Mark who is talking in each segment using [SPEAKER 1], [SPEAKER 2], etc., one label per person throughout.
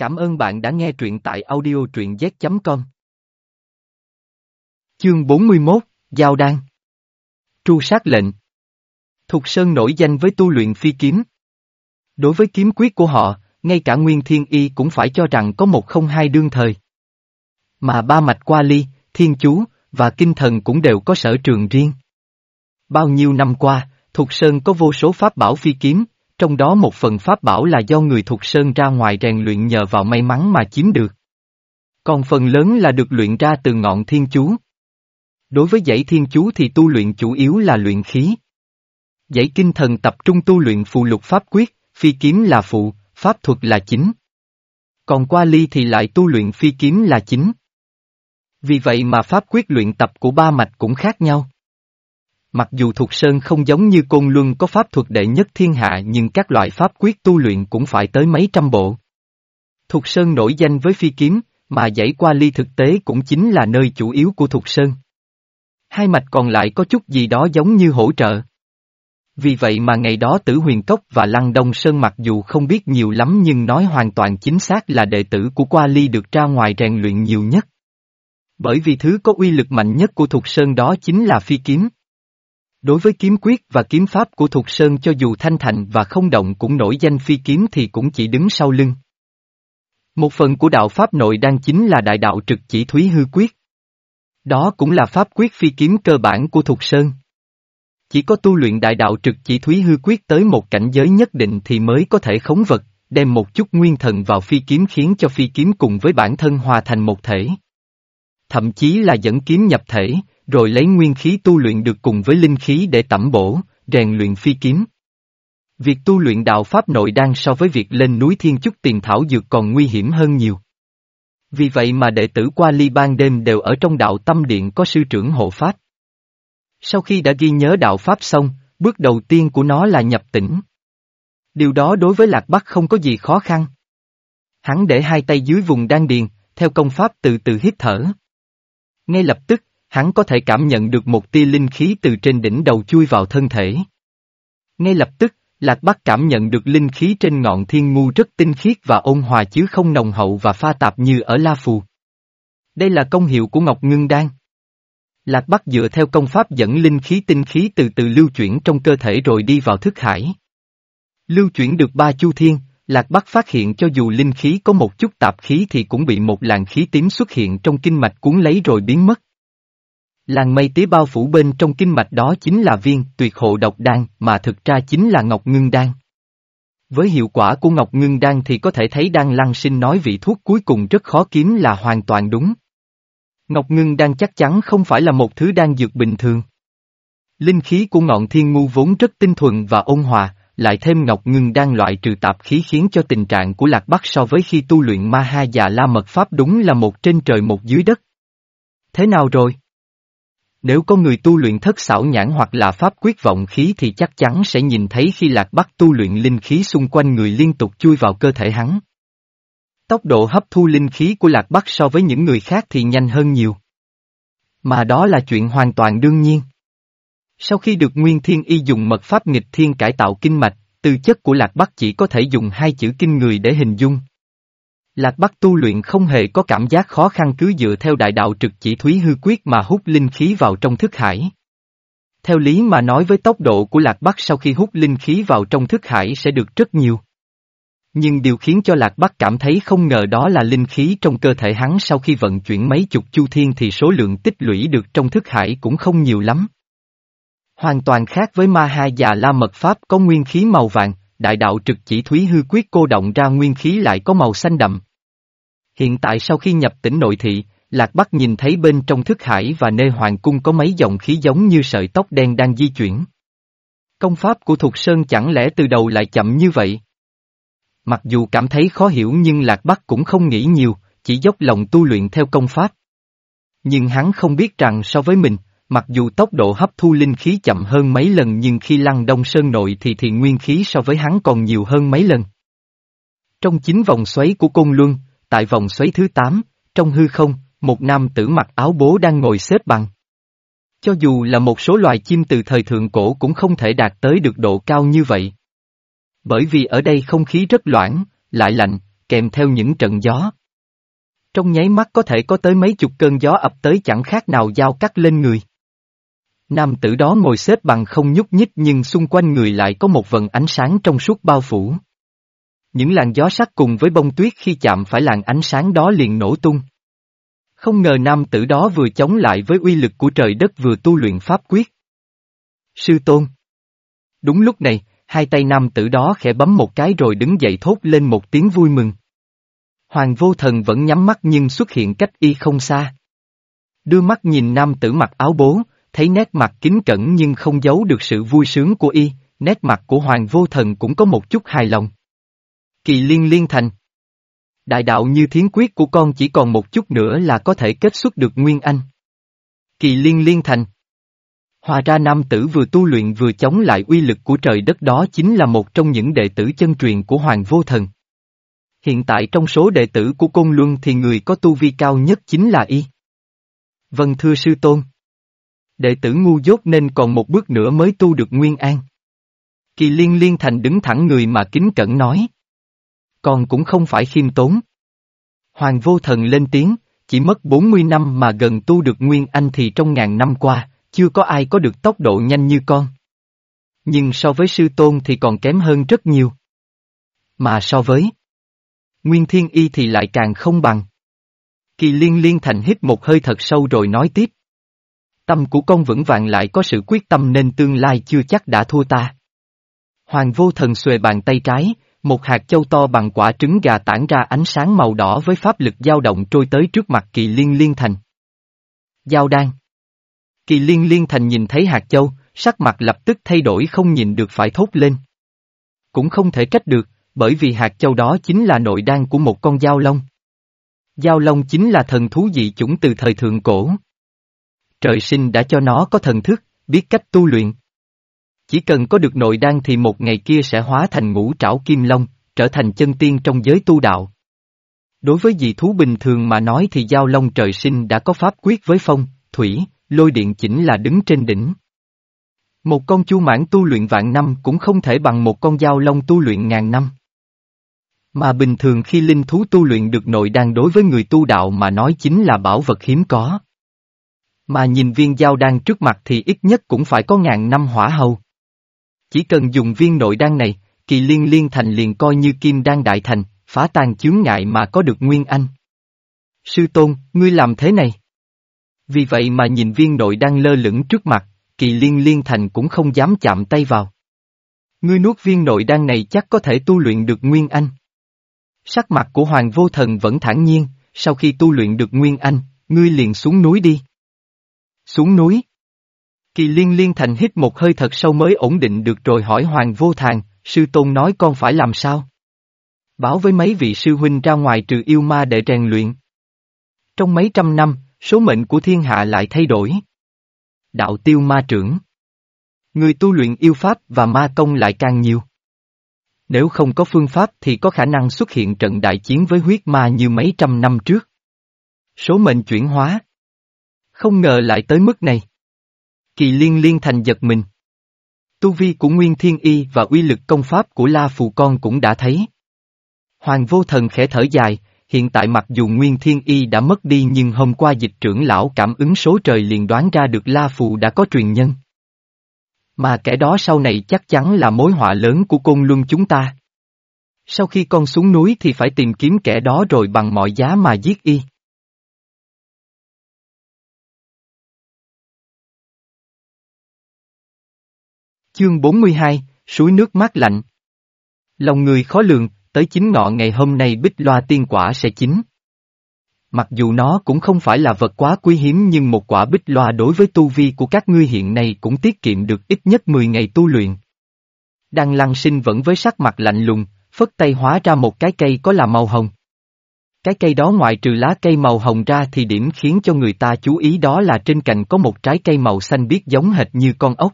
[SPEAKER 1] Cảm ơn bạn đã nghe truyện tại audio truyện z.com. Chương 41, Giao Đan Tru sát lệnh Thục Sơn nổi danh với tu luyện phi kiếm. Đối với kiếm quyết của họ, ngay cả Nguyên Thiên Y cũng phải cho rằng có một không hai đương thời. Mà ba mạch qua ly, thiên chú, và kinh thần cũng đều có sở trường riêng. Bao nhiêu năm qua, Thục Sơn có vô số pháp bảo phi kiếm, trong đó một phần pháp bảo là do người thuộc Sơn ra ngoài rèn luyện nhờ vào may mắn mà chiếm được. Còn phần lớn là được luyện ra từ ngọn thiên chú. Đối với dãy thiên chú thì tu luyện chủ yếu là luyện khí. Dãy kinh thần tập trung tu luyện phù lục pháp quyết, phi kiếm là phụ, pháp thuật là chính. Còn qua ly thì lại tu luyện phi kiếm là chính. Vì vậy mà pháp quyết luyện tập của ba mạch cũng khác nhau. Mặc dù Thục Sơn không giống như Côn Luân có pháp thuật đệ nhất thiên hạ nhưng các loại pháp quyết tu luyện cũng phải tới mấy trăm bộ. Thục Sơn nổi danh với phi kiếm, mà dãy qua ly thực tế cũng chính là nơi chủ yếu của Thục Sơn. Hai mạch còn lại có chút gì đó giống như hỗ trợ. Vì vậy mà ngày đó Tử Huyền Cốc và Lăng Đông Sơn mặc dù không biết nhiều lắm nhưng nói hoàn toàn chính xác là đệ tử của Qua Ly được ra ngoài rèn luyện nhiều nhất. Bởi vì thứ có uy lực mạnh nhất của Thục Sơn đó chính là phi kiếm. Đối với kiếm quyết và kiếm pháp của Thục Sơn cho dù thanh thành và không động cũng nổi danh phi kiếm thì cũng chỉ đứng sau lưng. Một phần của đạo Pháp nội đang chính là đại đạo trực chỉ Thúy Hư Quyết. Đó cũng là pháp quyết phi kiếm cơ bản của Thục Sơn. Chỉ có tu luyện đại đạo trực chỉ Thúy Hư Quyết tới một cảnh giới nhất định thì mới có thể khống vật, đem một chút nguyên thần vào phi kiếm khiến cho phi kiếm cùng với bản thân hòa thành một thể. Thậm chí là dẫn kiếm nhập thể, rồi lấy nguyên khí tu luyện được cùng với linh khí để tẩm bổ, rèn luyện phi kiếm. Việc tu luyện đạo Pháp nội đang so với việc lên núi Thiên Chúc tìm thảo dược còn nguy hiểm hơn nhiều. Vì vậy mà đệ tử qua ly ban đêm đều ở trong đạo tâm điện có sư trưởng hộ Pháp. Sau khi đã ghi nhớ đạo Pháp xong, bước đầu tiên của nó là nhập tỉnh. Điều đó đối với Lạc Bắc không có gì khó khăn. Hắn để hai tay dưới vùng đan điền, theo công pháp từ từ hít thở. Ngay lập tức, hắn có thể cảm nhận được một tia linh khí từ trên đỉnh đầu chui vào thân thể. Ngay lập tức, Lạc Bắc cảm nhận được linh khí trên ngọn thiên ngu rất tinh khiết và ôn hòa chứ không nồng hậu và pha tạp như ở La Phù. Đây là công hiệu của Ngọc Ngưng Đan. Lạc Bắc dựa theo công pháp dẫn linh khí tinh khí từ từ lưu chuyển trong cơ thể rồi đi vào thức hải. Lưu chuyển được ba chu thiên, Lạc Bắc phát hiện cho dù linh khí có một chút tạp khí thì cũng bị một làn khí tím xuất hiện trong kinh mạch cuốn lấy rồi biến mất. Làng mây tía bao phủ bên trong kinh mạch đó chính là viên tuyệt hộ độc đan mà thực ra chính là Ngọc Ngưng Đan. Với hiệu quả của Ngọc Ngưng Đan thì có thể thấy Đan Lăng Sinh nói vị thuốc cuối cùng rất khó kiếm là hoàn toàn đúng. Ngọc Ngưng Đan chắc chắn không phải là một thứ đan dược bình thường. Linh khí của ngọn thiên ngu vốn rất tinh thuần và ôn hòa, lại thêm Ngọc Ngưng Đan loại trừ tạp khí khiến cho tình trạng của Lạc Bắc so với khi tu luyện Ma Ha Già La Mật Pháp đúng là một trên trời một dưới đất. Thế nào rồi? Nếu có người tu luyện thất xảo nhãn hoặc là pháp quyết vọng khí thì chắc chắn sẽ nhìn thấy khi lạc bắc tu luyện linh khí xung quanh người liên tục chui vào cơ thể hắn. Tốc độ hấp thu linh khí của lạc bắc so với những người khác thì nhanh hơn nhiều. Mà đó là chuyện hoàn toàn đương nhiên. Sau khi được Nguyên Thiên Y dùng mật pháp nghịch thiên cải tạo kinh mạch, tư chất của Lạc Bắc chỉ có thể dùng hai chữ kinh người để hình dung, Lạc Bắc tu luyện không hề có cảm giác khó khăn cứ dựa theo đại đạo trực chỉ thúy hư quyết mà hút linh khí vào trong thức hải. Theo lý mà nói với tốc độ của Lạc Bắc sau khi hút linh khí vào trong thức hải sẽ được rất nhiều. Nhưng điều khiến cho Lạc Bắc cảm thấy không ngờ đó là linh khí trong cơ thể hắn sau khi vận chuyển mấy chục chu thiên thì số lượng tích lũy được trong thức hải cũng không nhiều lắm. Hoàn toàn khác với ma ha già la mật pháp có nguyên khí màu vàng, đại đạo trực chỉ thúy hư quyết cô động ra nguyên khí lại có màu xanh đậm. Hiện tại sau khi nhập tỉnh nội thị, Lạc Bắc nhìn thấy bên trong thức hải và nê hoàng cung có mấy dòng khí giống như sợi tóc đen đang di chuyển. Công pháp của Thục Sơn chẳng lẽ từ đầu lại chậm như vậy? Mặc dù cảm thấy khó hiểu nhưng Lạc Bắc cũng không nghĩ nhiều, chỉ dốc lòng tu luyện theo công pháp. Nhưng hắn không biết rằng so với mình, mặc dù tốc độ hấp thu linh khí chậm hơn mấy lần nhưng khi lăng đông sơn nội thì thì nguyên khí so với hắn còn nhiều hơn mấy lần. Trong chính vòng xoáy của Côn Luân, Tại vòng xoáy thứ 8, trong hư không, một nam tử mặc áo bố đang ngồi xếp bằng. Cho dù là một số loài chim từ thời thượng cổ cũng không thể đạt tới được độ cao như vậy. Bởi vì ở đây không khí rất loãng, lại lạnh, kèm theo những trận gió. Trong nháy mắt có thể có tới mấy chục cơn gió ập tới chẳng khác nào dao cắt lên người. Nam tử đó ngồi xếp bằng không nhúc nhích nhưng xung quanh người lại có một vần ánh sáng trong suốt bao phủ. Những làn gió sắc cùng với bông tuyết khi chạm phải làn ánh sáng đó liền nổ tung. Không ngờ nam tử đó vừa chống lại với uy lực của trời đất vừa tu luyện pháp quyết. Sư tôn. Đúng lúc này, hai tay nam tử đó khẽ bấm một cái rồi đứng dậy thốt lên một tiếng vui mừng. Hoàng vô thần vẫn nhắm mắt nhưng xuất hiện cách y không xa. Đưa mắt nhìn nam tử mặc áo bố, thấy nét mặt kính cẩn nhưng không giấu được sự vui sướng của y, nét mặt của hoàng vô thần cũng có một chút hài lòng. Kỳ liên liên thành. Đại đạo như thiến quyết của con chỉ còn một chút nữa là có thể kết xuất được Nguyên Anh. Kỳ liên liên thành. Hòa ra nam tử vừa tu luyện vừa chống lại uy lực của trời đất đó chính là một trong những đệ tử chân truyền của Hoàng Vô Thần. Hiện tại trong số đệ tử của Côn Luân thì người có tu vi cao nhất chính là y. Vâng thưa sư tôn. Đệ tử ngu dốt nên còn một bước nữa mới tu được Nguyên An. Kỳ liên liên thành đứng thẳng người mà kính cẩn nói. Còn cũng không phải khiêm tốn. Hoàng vô thần lên tiếng, chỉ mất 40 năm mà gần tu được Nguyên Anh thì trong ngàn năm qua, chưa có ai có được tốc độ nhanh như con. Nhưng so với sư tôn thì còn kém hơn rất nhiều. Mà so với Nguyên Thiên Y thì lại càng không bằng. Kỳ liên liên thành hít một hơi thật sâu rồi nói tiếp. Tâm của con vững vàng lại có sự quyết tâm nên tương lai chưa chắc đã thua ta. Hoàng vô thần xuề bàn tay trái, một hạt châu to bằng quả trứng gà tản ra ánh sáng màu đỏ với pháp lực dao động trôi tới trước mặt kỳ liên liên thành. Giao đan. Kỳ liên liên thành nhìn thấy hạt châu, sắc mặt lập tức thay đổi không nhìn được phải thốt lên. Cũng không thể trách được, bởi vì hạt châu đó chính là nội đan của một con dao long. giao long chính là thần thú dị chủng từ thời thượng cổ. Trời sinh đã cho nó có thần thức, biết cách tu luyện. Chỉ cần có được nội đan thì một ngày kia sẽ hóa thành ngũ trảo kim long, trở thành chân tiên trong giới tu đạo. Đối với dị thú bình thường mà nói thì giao long trời sinh đã có pháp quyết với phong, thủy, lôi điện chỉnh là đứng trên đỉnh. Một con chu mãn tu luyện vạn năm cũng không thể bằng một con dao long tu luyện ngàn năm. Mà bình thường khi linh thú tu luyện được nội đan đối với người tu đạo mà nói chính là bảo vật hiếm có. Mà nhìn viên dao đan trước mặt thì ít nhất cũng phải có ngàn năm hỏa hầu. Chỉ cần dùng viên nội đan này, kỳ liên liên thành liền coi như kim đan đại thành, phá tan chướng ngại mà có được nguyên anh. Sư tôn, ngươi làm thế này. Vì vậy mà nhìn viên nội đan lơ lửng trước mặt, kỳ liên liên thành cũng không dám chạm tay vào. Ngươi nuốt viên nội đan này chắc có thể tu luyện được nguyên anh. Sắc mặt của Hoàng Vô Thần vẫn thản nhiên, sau khi tu luyện được nguyên anh, ngươi liền xuống núi đi. Xuống núi. Kỳ liên liên thành hít một hơi thật sâu mới ổn định được rồi hỏi Hoàng Vô Thàng, sư tôn nói con phải làm sao? Báo với mấy vị sư huynh ra ngoài trừ yêu ma để rèn luyện. Trong mấy trăm năm, số mệnh của thiên hạ lại thay đổi. Đạo tiêu ma trưởng. Người tu luyện yêu pháp và ma công lại càng nhiều. Nếu không có phương pháp thì có khả năng xuất hiện trận đại chiến với huyết ma như mấy trăm năm trước. Số mệnh chuyển hóa. Không ngờ lại tới mức này. Kỳ liên liên thành giật mình. Tu vi của Nguyên Thiên Y và uy lực công pháp của La Phù Con cũng đã thấy. Hoàng vô thần khẽ thở dài, hiện tại mặc dù Nguyên Thiên Y đã mất đi nhưng hôm qua dịch trưởng lão cảm ứng số trời liền đoán ra được La Phù đã có truyền nhân. Mà kẻ đó sau này chắc chắn là mối họa lớn của côn luân chúng ta. Sau khi con xuống núi thì phải tìm kiếm kẻ đó rồi bằng mọi giá mà giết y. Chương 42, Suối nước mát lạnh. Lòng người khó lường, tới chính ngọ ngày hôm nay bích loa tiên quả sẽ chín. Mặc dù nó cũng không phải là vật quá quý hiếm nhưng một quả bích loa đối với tu vi của các ngươi hiện nay cũng tiết kiệm được ít nhất 10 ngày tu luyện. Đăng lăng sinh vẫn với sắc mặt lạnh lùng, phất tay hóa ra một cái cây có là màu hồng. Cái cây đó ngoại trừ lá cây màu hồng ra thì điểm khiến cho người ta chú ý đó là trên cành có một trái cây màu xanh biếc giống hệt như con ốc.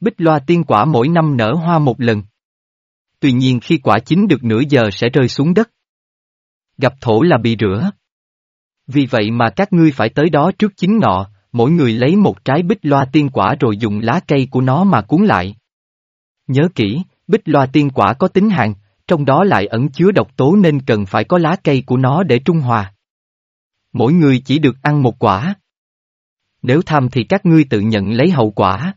[SPEAKER 1] Bích loa tiên quả mỗi năm nở hoa một lần. Tuy nhiên khi quả chín được nửa giờ sẽ rơi xuống đất. Gặp thổ là bị rửa. Vì vậy mà các ngươi phải tới đó trước chín ngọ, mỗi người lấy một trái bích loa tiên quả rồi dùng lá cây của nó mà cuốn lại. Nhớ kỹ, bích loa tiên quả có tính hạn, trong đó lại ẩn chứa độc tố nên cần phải có lá cây của nó để trung hòa. Mỗi người chỉ được ăn một quả. Nếu tham thì các ngươi tự nhận lấy hậu quả.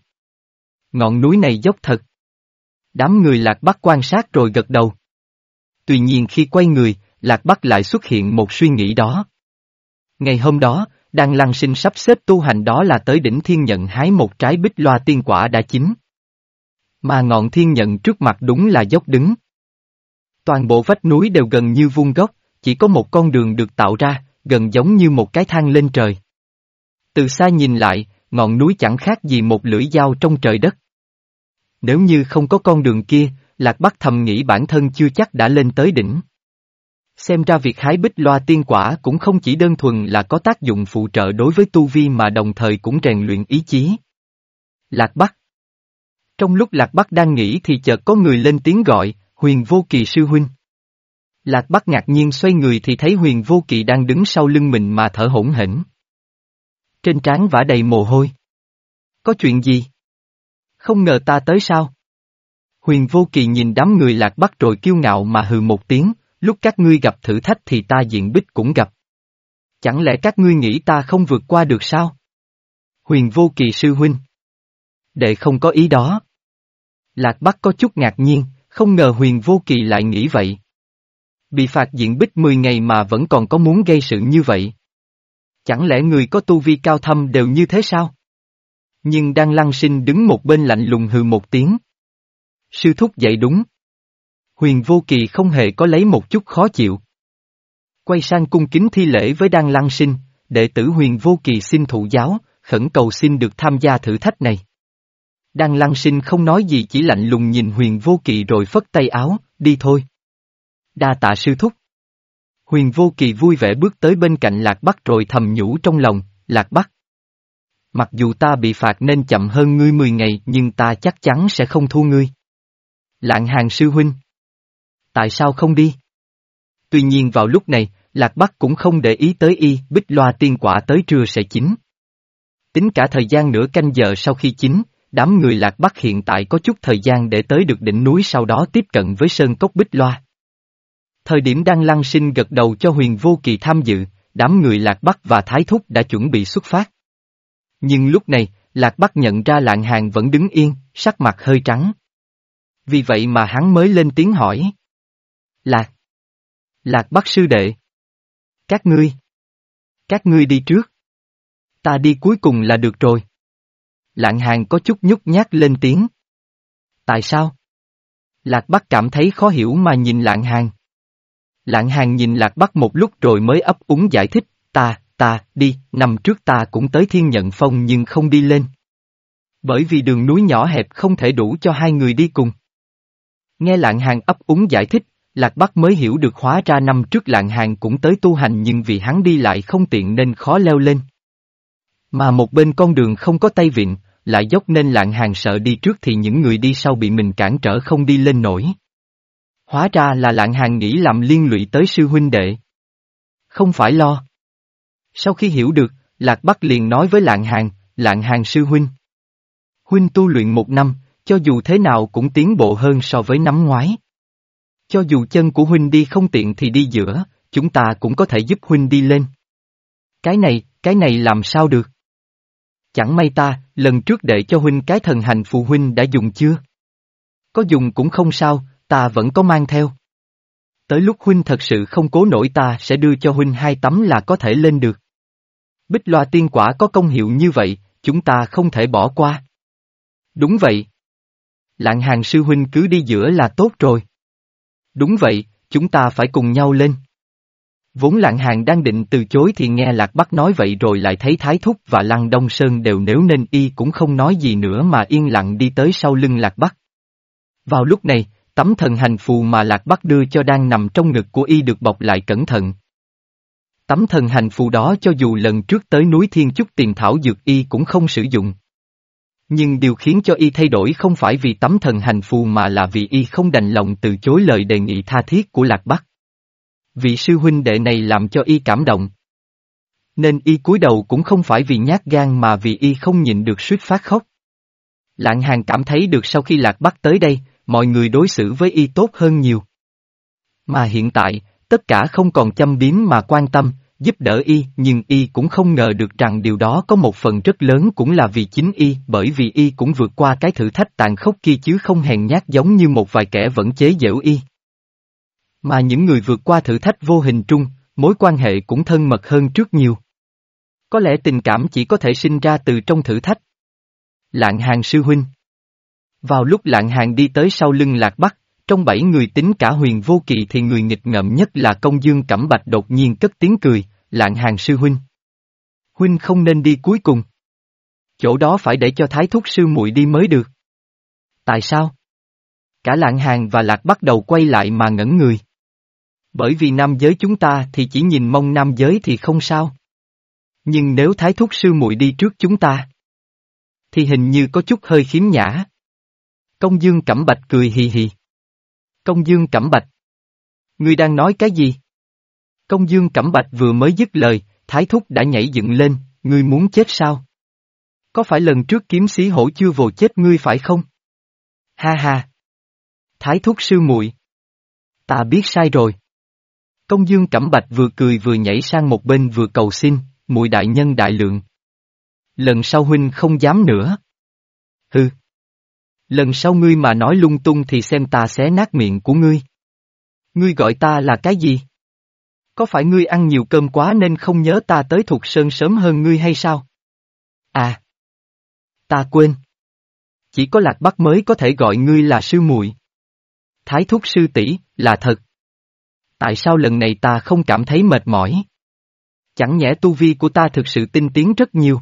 [SPEAKER 1] Ngọn núi này dốc thật. Đám người Lạc Bắc quan sát rồi gật đầu. Tuy nhiên khi quay người, Lạc Bắc lại xuất hiện một suy nghĩ đó. Ngày hôm đó, đang lăng sinh sắp xếp tu hành đó là tới đỉnh thiên nhận hái một trái bích loa tiên quả đã chín. Mà ngọn thiên nhận trước mặt đúng là dốc đứng. Toàn bộ vách núi đều gần như vuông góc, chỉ có một con đường được tạo ra, gần giống như một cái thang lên trời. Từ xa nhìn lại, ngọn núi chẳng khác gì một lưỡi dao trong trời đất. Nếu như không có con đường kia, Lạc Bắc thầm nghĩ bản thân chưa chắc đã lên tới đỉnh. Xem ra việc hái bích loa tiên quả cũng không chỉ đơn thuần là có tác dụng phụ trợ đối với tu vi mà đồng thời cũng rèn luyện ý chí. Lạc Bắc Trong lúc Lạc Bắc đang nghĩ thì chợt có người lên tiếng gọi, huyền vô kỳ sư huynh. Lạc Bắc ngạc nhiên xoay người thì thấy huyền vô kỳ đang đứng sau lưng mình mà thở hổn hển. Trên trán vả đầy mồ hôi. Có chuyện gì? Không ngờ ta tới sao? Huyền vô kỳ nhìn đám người lạc bắc rồi kiêu ngạo mà hừ một tiếng, lúc các ngươi gặp thử thách thì ta diện bích cũng gặp. Chẳng lẽ các ngươi nghĩ ta không vượt qua được sao? Huyền vô kỳ sư huynh. Đệ không có ý đó. Lạc Bắc có chút ngạc nhiên, không ngờ huyền vô kỳ lại nghĩ vậy. Bị phạt diện bích 10 ngày mà vẫn còn có muốn gây sự như vậy. Chẳng lẽ người có tu vi cao thâm đều như thế sao? Nhưng đang lăng sinh đứng một bên lạnh lùng hừ một tiếng. Sư thúc dạy đúng. Huyền vô kỳ không hề có lấy một chút khó chịu. Quay sang cung kính thi lễ với đan lăng sinh, đệ tử huyền vô kỳ xin thụ giáo, khẩn cầu xin được tham gia thử thách này. Đan lăng sinh không nói gì chỉ lạnh lùng nhìn huyền vô kỳ rồi phất tay áo, đi thôi. Đa tạ sư thúc. Huyền vô kỳ vui vẻ bước tới bên cạnh lạc bắc rồi thầm nhủ trong lòng, lạc bắc. Mặc dù ta bị phạt nên chậm hơn ngươi 10 ngày nhưng ta chắc chắn sẽ không thua ngươi. Lạng hàng sư huynh. Tại sao không đi? Tuy nhiên vào lúc này, Lạc Bắc cũng không để ý tới y, bích loa tiên quả tới trưa sẽ chín. Tính cả thời gian nửa canh giờ sau khi chín, đám người Lạc Bắc hiện tại có chút thời gian để tới được đỉnh núi sau đó tiếp cận với sơn cốc bích loa. Thời điểm đang lăng sinh gật đầu cho huyền vô kỳ tham dự, đám người Lạc Bắc và Thái Thúc đã chuẩn bị xuất phát. Nhưng lúc này, Lạc Bắc nhận ra lạng hàng vẫn đứng yên, sắc mặt hơi trắng. Vì vậy mà hắn mới lên tiếng hỏi. Lạc. Lạc Bắc sư đệ. Các ngươi. Các ngươi đi trước. Ta đi cuối cùng là được rồi. Lạng hàng có chút nhút nhát lên tiếng. Tại sao? Lạc Bắc cảm thấy khó hiểu mà nhìn lạng hàng. Lạng hàng nhìn Lạc Bắc một lúc rồi mới ấp úng giải thích, ta, ta, đi, năm trước ta cũng tới thiên nhận phong nhưng không đi lên. Bởi vì đường núi nhỏ hẹp không thể đủ cho hai người đi cùng. Nghe lạng hàng ấp úng giải thích, Lạc Bắc mới hiểu được hóa ra năm trước lạng hàng cũng tới tu hành nhưng vì hắn đi lại không tiện nên khó leo lên. Mà một bên con đường không có tay vịn, lại dốc nên lạng hàng sợ đi trước thì những người đi sau bị mình cản trở không đi lên nổi. Hóa ra là lạng hàng nghĩ làm liên lụy tới sư huynh đệ. Không phải lo. Sau khi hiểu được, Lạc Bắc liền nói với lạng hàng, lạng hàng sư huynh. Huynh tu luyện một năm, cho dù thế nào cũng tiến bộ hơn so với năm ngoái. Cho dù chân của huynh đi không tiện thì đi giữa, chúng ta cũng có thể giúp huynh đi lên. Cái này, cái này làm sao được? Chẳng may ta, lần trước để cho huynh cái thần hành phụ huynh đã dùng chưa? Có dùng cũng không sao, ta vẫn có mang theo. Tới lúc huynh thật sự không cố nổi ta sẽ đưa cho huynh hai tấm là có thể lên được. Bích loa tiên quả có công hiệu như vậy, chúng ta không thể bỏ qua. Đúng vậy. Lạng hàng sư huynh cứ đi giữa là tốt rồi. Đúng vậy, chúng ta phải cùng nhau lên. Vốn lạng hàng đang định từ chối thì nghe Lạc Bắc nói vậy rồi lại thấy Thái Thúc và Lăng Đông Sơn đều nếu nên y cũng không nói gì nữa mà yên lặng đi tới sau lưng Lạc Bắc. Vào lúc này, tấm thần hành phù mà Lạc Bắc đưa cho đang nằm trong ngực của y được bọc lại cẩn thận. Tấm thần hành phù đó cho dù lần trước tới núi Thiên Chúc tìm thảo dược y cũng không sử dụng. Nhưng điều khiến cho y thay đổi không phải vì tấm thần hành phù mà là vì y không đành lòng từ chối lời đề nghị tha thiết của Lạc Bắc. Vị sư huynh đệ này làm cho y cảm động. Nên y cúi đầu cũng không phải vì nhát gan mà vì y không nhịn được suýt phát khóc. Lạng hàng cảm thấy được sau khi Lạc Bắc tới đây, mọi người đối xử với y tốt hơn nhiều. Mà hiện tại, tất cả không còn chăm biếm mà quan tâm, giúp đỡ y, nhưng y cũng không ngờ được rằng điều đó có một phần rất lớn cũng là vì chính y, bởi vì y cũng vượt qua cái thử thách tàn khốc kia chứ không hèn nhát giống như một vài kẻ vẫn chế giễu y. Mà những người vượt qua thử thách vô hình trung, mối quan hệ cũng thân mật hơn trước nhiều. Có lẽ tình cảm chỉ có thể sinh ra từ trong thử thách. Lạng hàng sư huynh Vào lúc lạng hàng đi tới sau lưng lạc bắc, trong bảy người tính cả huyền vô kỵ thì người nghịch ngợm nhất là công dương cẩm bạch đột nhiên cất tiếng cười, lạng hàng sư huynh. Huynh không nên đi cuối cùng. Chỗ đó phải để cho thái thúc sư muội đi mới được. Tại sao? Cả lạng hàng và lạc bắt đầu quay lại mà ngẩn người. Bởi vì nam giới chúng ta thì chỉ nhìn mong nam giới thì không sao. Nhưng nếu thái thúc sư muội đi trước chúng ta, thì hình như có chút hơi khiếm nhã. Công dương cẩm bạch cười hì hì. Công Dương Cẩm Bạch. Ngươi đang nói cái gì? Công Dương Cẩm Bạch vừa mới dứt lời, Thái Thúc đã nhảy dựng lên, ngươi muốn chết sao? Có phải lần trước kiếm sĩ hổ chưa vồ chết ngươi phải không? Ha ha! Thái Thúc sư muội Ta biết sai rồi. Công Dương Cẩm Bạch vừa cười vừa nhảy sang một bên vừa cầu xin, muội đại nhân đại lượng. Lần sau huynh không dám nữa. Hừ. Lần sau ngươi mà nói lung tung thì xem ta xé nát miệng của ngươi. Ngươi gọi ta là cái gì? Có phải ngươi ăn nhiều cơm quá nên không nhớ ta tới thuộc sơn sớm hơn ngươi hay sao? À! Ta quên. Chỉ có lạc bắc mới có thể gọi ngươi là sư muội. Thái thúc sư tỷ là thật. Tại sao lần này ta không cảm thấy mệt mỏi? Chẳng nhẽ tu vi của ta thực sự tinh tiến rất nhiều.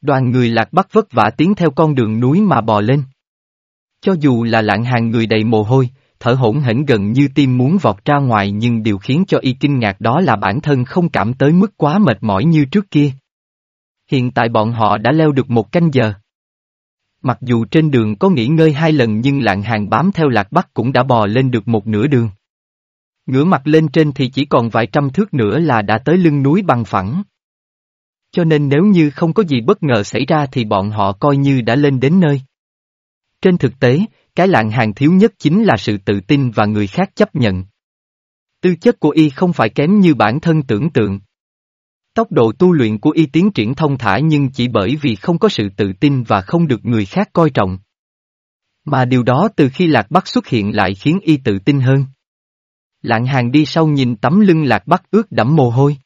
[SPEAKER 1] Đoàn người lạc bắc vất vả tiến theo con đường núi mà bò lên. Cho dù là lạng hàng người đầy mồ hôi, thở hổn hển gần như tim muốn vọt ra ngoài nhưng điều khiến cho y kinh ngạc đó là bản thân không cảm tới mức quá mệt mỏi như trước kia. Hiện tại bọn họ đã leo được một canh giờ. Mặc dù trên đường có nghỉ ngơi hai lần nhưng lạng hàng bám theo lạc bắc cũng đã bò lên được một nửa đường. Ngửa mặt lên trên thì chỉ còn vài trăm thước nữa là đã tới lưng núi bằng phẳng. Cho nên nếu như không có gì bất ngờ xảy ra thì bọn họ coi như đã lên đến nơi. Trên thực tế, cái lạng hàng thiếu nhất chính là sự tự tin và người khác chấp nhận. Tư chất của y không phải kém như bản thân tưởng tượng. Tốc độ tu luyện của y tiến triển thông thả nhưng chỉ bởi vì không có sự tự tin và không được người khác coi trọng. Mà điều đó từ khi Lạc Bắc xuất hiện lại khiến y tự tin hơn. Lạng hàng đi sau nhìn tấm lưng Lạc Bắc ướt đẫm mồ hôi.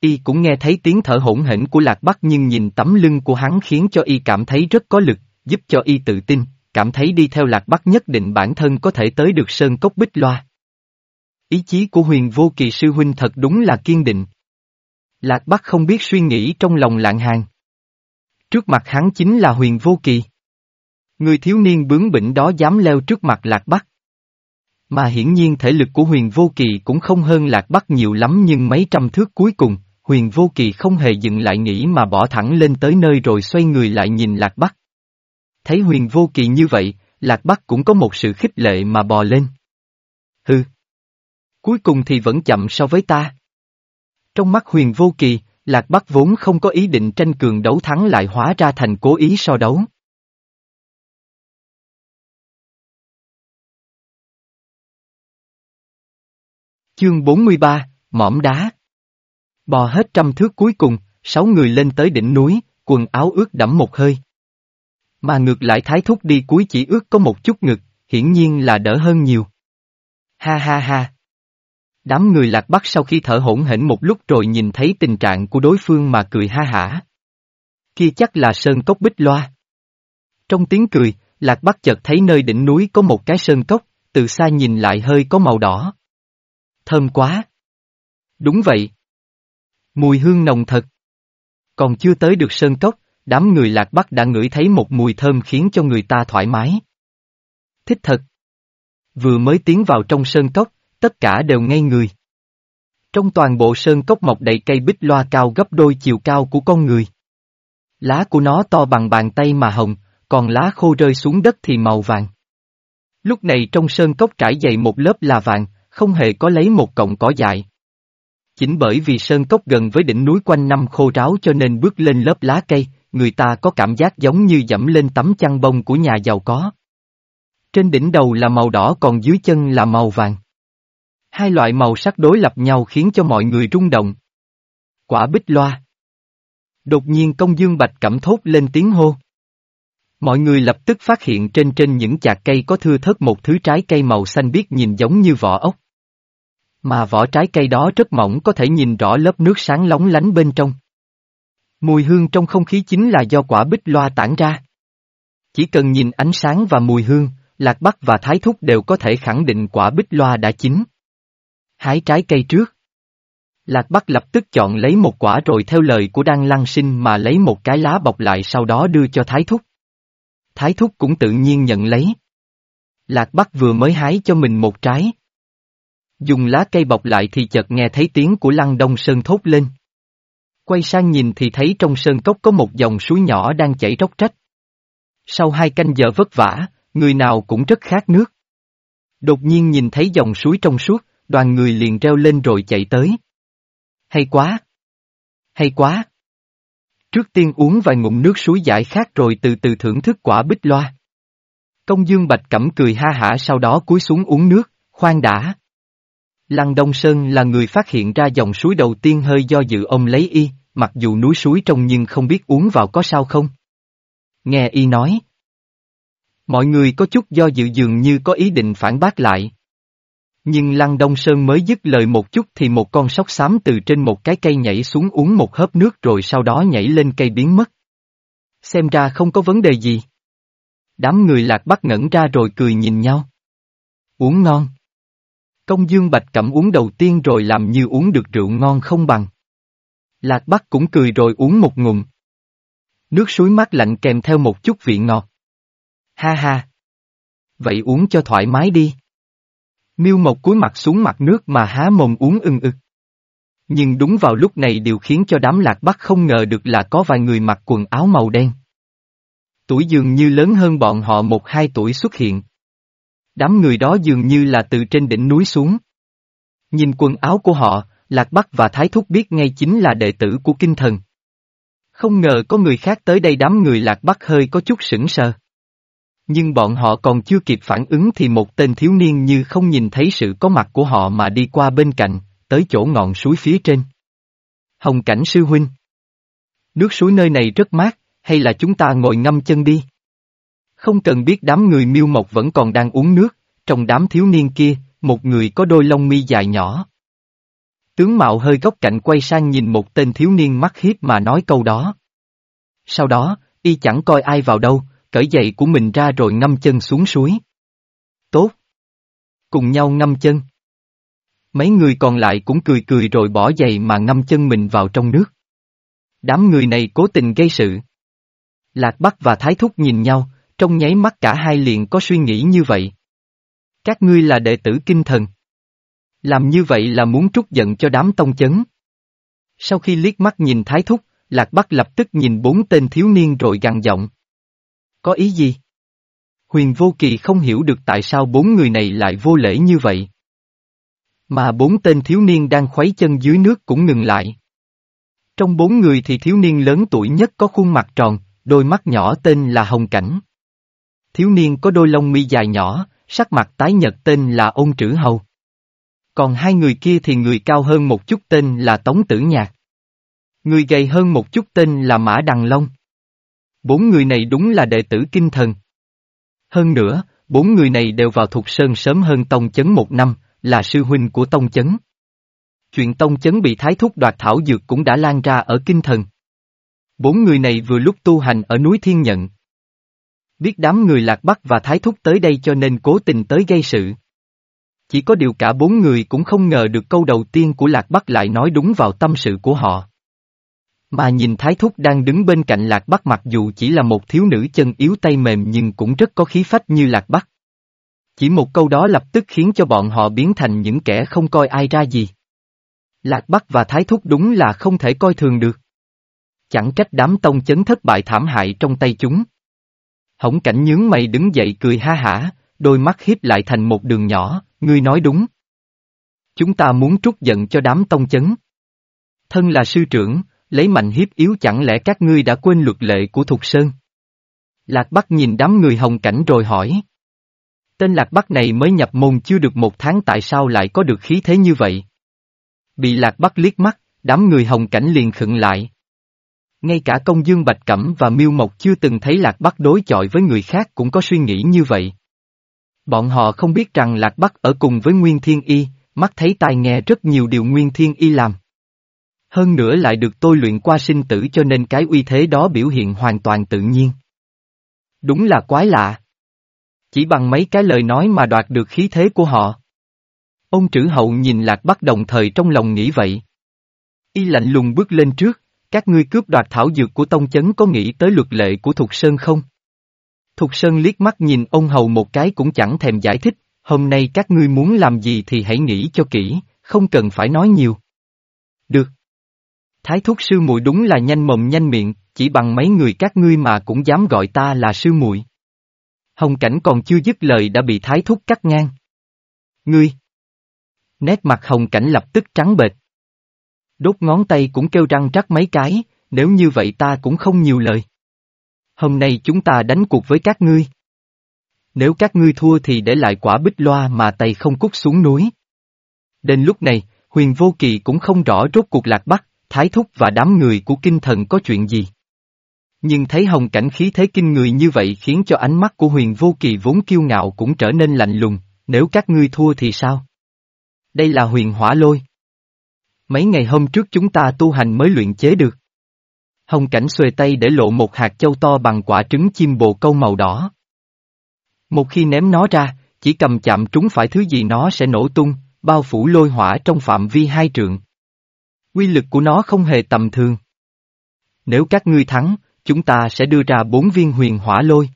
[SPEAKER 1] Y cũng nghe thấy tiếng thở hỗn hển của Lạc Bắc nhưng nhìn tấm lưng của hắn khiến cho y cảm thấy rất có lực giúp cho y tự tin, cảm thấy đi theo lạc bắc nhất định bản thân có thể tới được sơn cốc bích loa. Ý chí của huyền vô kỳ sư huynh thật đúng là kiên định. Lạc Bắc không biết suy nghĩ trong lòng lạng hàng. Trước mặt hắn chính là huyền vô kỳ. Người thiếu niên bướng bỉnh đó dám leo trước mặt Lạc Bắc. Mà hiển nhiên thể lực của huyền vô kỳ cũng không hơn Lạc Bắc nhiều lắm nhưng mấy trăm thước cuối cùng, huyền vô kỳ không hề dừng lại nghĩ mà bỏ thẳng lên tới nơi rồi xoay người lại nhìn Lạc Bắc. Thấy huyền vô kỳ như vậy, Lạc Bắc cũng có một sự khích lệ mà bò lên. Hừ. Cuối cùng thì vẫn chậm so với ta. Trong mắt huyền vô kỳ, Lạc Bắc vốn không có ý định tranh cường đấu thắng lại hóa ra thành cố ý so đấu. Chương 43, Mỏm đá Bò hết trăm thước cuối cùng, sáu người lên tới đỉnh núi, quần áo ướt đẫm một hơi. Mà ngược lại thái thúc đi cuối chỉ ước có một chút ngực, hiển nhiên là đỡ hơn nhiều. Ha ha ha. Đám người lạc bắc sau khi thở hổn hển một lúc rồi nhìn thấy tình trạng của đối phương mà cười ha hả. Kia chắc là sơn cốc bích loa. Trong tiếng cười, lạc bắc chợt thấy nơi đỉnh núi có một cái sơn cốc, từ xa nhìn lại hơi có màu đỏ. Thơm quá. Đúng vậy. Mùi hương nồng thật. Còn chưa tới được sơn cốc, đám người lạc bắc đã ngửi thấy một mùi thơm khiến cho người ta thoải mái. Thích thật. Vừa mới tiến vào trong sơn cốc, tất cả đều ngây người. Trong toàn bộ sơn cốc mọc đầy cây bích loa cao gấp đôi chiều cao của con người. Lá của nó to bằng bàn tay mà hồng, còn lá khô rơi xuống đất thì màu vàng. Lúc này trong sơn cốc trải dày một lớp là vàng, không hề có lấy một cọng cỏ dại. Chính bởi vì sơn cốc gần với đỉnh núi quanh năm khô ráo cho nên bước lên lớp lá cây, người ta có cảm giác giống như dẫm lên tấm chăn bông của nhà giàu có. Trên đỉnh đầu là màu đỏ còn dưới chân là màu vàng. Hai loại màu sắc đối lập nhau khiến cho mọi người rung động. Quả bích loa. Đột nhiên công dương bạch cẩm thốt lên tiếng hô. Mọi người lập tức phát hiện trên trên những chạc cây có thưa thớt một thứ trái cây màu xanh biếc nhìn giống như vỏ ốc. Mà vỏ trái cây đó rất mỏng có thể nhìn rõ lớp nước sáng lóng lánh bên trong. Mùi hương trong không khí chính là do quả bích loa tản ra. Chỉ cần nhìn ánh sáng và mùi hương, Lạc Bắc và Thái Thúc đều có thể khẳng định quả bích loa đã chín. Hái trái cây trước. Lạc Bắc lập tức chọn lấy một quả rồi theo lời của Đan Lăng Sinh mà lấy một cái lá bọc lại sau đó đưa cho Thái Thúc. Thái Thúc cũng tự nhiên nhận lấy. Lạc Bắc vừa mới hái cho mình một trái. Dùng lá cây bọc lại thì chợt nghe thấy tiếng của Lăng Đông Sơn thốt lên. Quay sang nhìn thì thấy trong sơn cốc có một dòng suối nhỏ đang chảy róc rách. Sau hai canh giờ vất vả, người nào cũng rất khát nước. Đột nhiên nhìn thấy dòng suối trong suốt, đoàn người liền reo lên rồi chạy tới. Hay quá! Hay quá! Trước tiên uống vài ngụm nước suối giải khát rồi từ từ thưởng thức quả bích loa. Công dương bạch cẩm cười ha hả sau đó cúi xuống uống nước, khoan đã. Lăng Đông Sơn là người phát hiện ra dòng suối đầu tiên hơi do dự ông lấy y, mặc dù núi suối trong nhưng không biết uống vào có sao không. Nghe y nói. Mọi người có chút do dự dường như có ý định phản bác lại. Nhưng Lăng Đông Sơn mới dứt lời một chút thì một con sóc xám từ trên một cái cây nhảy xuống uống một hớp nước rồi sau đó nhảy lên cây biến mất. Xem ra không có vấn đề gì. Đám người lạc bắt ngẩn ra rồi cười nhìn nhau. Uống ngon. Công dương bạch cẩm uống đầu tiên rồi làm như uống được rượu ngon không bằng. Lạc Bắc cũng cười rồi uống một ngụm. Nước suối mát lạnh kèm theo một chút vị ngọt. Ha ha. Vậy uống cho thoải mái đi. Miêu Mộc cúi mặt xuống mặt nước mà há mồm uống ưng ực. Nhưng đúng vào lúc này điều khiến cho đám lạc bắc không ngờ được là có vài người mặc quần áo màu đen. Tuổi dường như lớn hơn bọn họ một hai tuổi xuất hiện. Đám người đó dường như là từ trên đỉnh núi xuống. Nhìn quần áo của họ, Lạc Bắc và Thái Thúc biết ngay chính là đệ tử của kinh thần. Không ngờ có người khác tới đây đám người Lạc Bắc hơi có chút sững sờ. Nhưng bọn họ còn chưa kịp phản ứng thì một tên thiếu niên như không nhìn thấy sự có mặt của họ mà đi qua bên cạnh, tới chỗ ngọn suối phía trên. Hồng cảnh sư huynh. Nước suối nơi này rất mát, hay là chúng ta ngồi ngâm chân đi? Không cần biết đám người miêu mộc vẫn còn đang uống nước, trong đám thiếu niên kia, một người có đôi lông mi dài nhỏ. Tướng mạo hơi góc cạnh quay sang nhìn một tên thiếu niên mắt hiếp mà nói câu đó. Sau đó, y chẳng coi ai vào đâu, cởi giày của mình ra rồi ngâm chân xuống suối. Tốt. Cùng nhau ngâm chân. Mấy người còn lại cũng cười cười rồi bỏ giày mà ngâm chân mình vào trong nước. Đám người này cố tình gây sự. Lạc Bắc và Thái Thúc nhìn nhau, trong nháy mắt cả hai liền có suy nghĩ như vậy. Các ngươi là đệ tử kinh thần. Làm như vậy là muốn trút giận cho đám tông chấn. Sau khi liếc mắt nhìn Thái Thúc, Lạc Bắc lập tức nhìn bốn tên thiếu niên rồi gằn giọng. Có ý gì? Huyền Vô Kỳ không hiểu được tại sao bốn người này lại vô lễ như vậy. Mà bốn tên thiếu niên đang khuấy chân dưới nước cũng ngừng lại. Trong bốn người thì thiếu niên lớn tuổi nhất có khuôn mặt tròn, đôi mắt nhỏ tên là Hồng Cảnh. Thiếu niên có đôi lông mi dài nhỏ, sắc mặt tái nhật tên là Ôn Trữ Hầu. Còn hai người kia thì người cao hơn một chút tên là Tống Tử Nhạc. Người gầy hơn một chút tên là Mã Đằng Long. Bốn người này đúng là đệ tử kinh thần. Hơn nữa, bốn người này đều vào thuộc sơn sớm hơn Tông Chấn một năm, là sư huynh của Tông Chấn. Chuyện Tông Chấn bị thái thúc đoạt thảo dược cũng đã lan ra ở kinh thần. Bốn người này vừa lúc tu hành ở núi Thiên Nhận. Biết đám người lạc bắc và thái thúc tới đây cho nên cố tình tới gây sự. Chỉ có điều cả bốn người cũng không ngờ được câu đầu tiên của lạc bắc lại nói đúng vào tâm sự của họ. Mà nhìn Thái Thúc đang đứng bên cạnh Lạc Bắc mặc dù chỉ là một thiếu nữ chân yếu tay mềm nhưng cũng rất có khí phách như Lạc Bắc. Chỉ một câu đó lập tức khiến cho bọn họ biến thành những kẻ không coi ai ra gì. Lạc Bắc và Thái Thúc đúng là không thể coi thường được. Chẳng trách đám tông chấn thất bại thảm hại trong tay chúng. Hổng cảnh nhướng mày đứng dậy cười ha hả, đôi mắt hiếp lại thành một đường nhỏ, ngươi nói đúng. Chúng ta muốn trút giận cho đám tông chấn. Thân là sư trưởng, lấy mạnh hiếp yếu chẳng lẽ các ngươi đã quên luật lệ của Thục Sơn? Lạc Bắc nhìn đám người hồng cảnh rồi hỏi. Tên Lạc Bắc này mới nhập môn chưa được một tháng tại sao lại có được khí thế như vậy? Bị Lạc Bắc liếc mắt, đám người hồng cảnh liền khựng lại. Ngay cả công dương Bạch Cẩm và Miêu Mộc chưa từng thấy Lạc Bắc đối chọi với người khác cũng có suy nghĩ như vậy. Bọn họ không biết rằng Lạc Bắc ở cùng với Nguyên Thiên Y, mắt thấy tai nghe rất nhiều điều Nguyên Thiên Y làm. Hơn nữa lại được tôi luyện qua sinh tử cho nên cái uy thế đó biểu hiện hoàn toàn tự nhiên. Đúng là quái lạ. Chỉ bằng mấy cái lời nói mà đoạt được khí thế của họ. Ông trữ hậu nhìn Lạc Bắc đồng thời trong lòng nghĩ vậy. Y lạnh lùng bước lên trước, các ngươi cướp đoạt thảo dược của Tông Chấn có nghĩ tới luật lệ của Thục Sơn không? Thục Sơn liếc mắt nhìn ông hầu một cái cũng chẳng thèm giải thích, hôm nay các ngươi muốn làm gì thì hãy nghĩ cho kỹ, không cần phải nói nhiều. Được. Thái thúc sư muội đúng là nhanh mồm nhanh miệng, chỉ bằng mấy người các ngươi mà cũng dám gọi ta là sư muội. Hồng cảnh còn chưa dứt lời đã bị thái thúc cắt ngang. Ngươi! Nét mặt hồng cảnh lập tức trắng bệch. Đốt ngón tay cũng kêu răng rắc mấy cái, nếu như vậy ta cũng không nhiều lời. Hôm nay chúng ta đánh cuộc với các ngươi. Nếu các ngươi thua thì để lại quả bích loa mà tay không cút xuống núi. Đến lúc này, huyền vô kỳ cũng không rõ rốt cuộc lạc bắc, thái thúc và đám người của kinh thần có chuyện gì. Nhưng thấy hồng cảnh khí thế kinh người như vậy khiến cho ánh mắt của huyền vô kỳ vốn kiêu ngạo cũng trở nên lạnh lùng, nếu các ngươi thua thì sao? Đây là huyền hỏa lôi. Mấy ngày hôm trước chúng ta tu hành mới luyện chế được. Hồng cảnh xuề tay để lộ một hạt châu to bằng quả trứng chim bồ câu màu đỏ. Một khi ném nó ra, chỉ cầm chạm trúng phải thứ gì nó sẽ nổ tung, bao phủ lôi hỏa trong phạm vi hai trượng. Quy lực của nó không hề tầm thường. Nếu các ngươi thắng, chúng ta sẽ đưa ra bốn viên huyền hỏa lôi.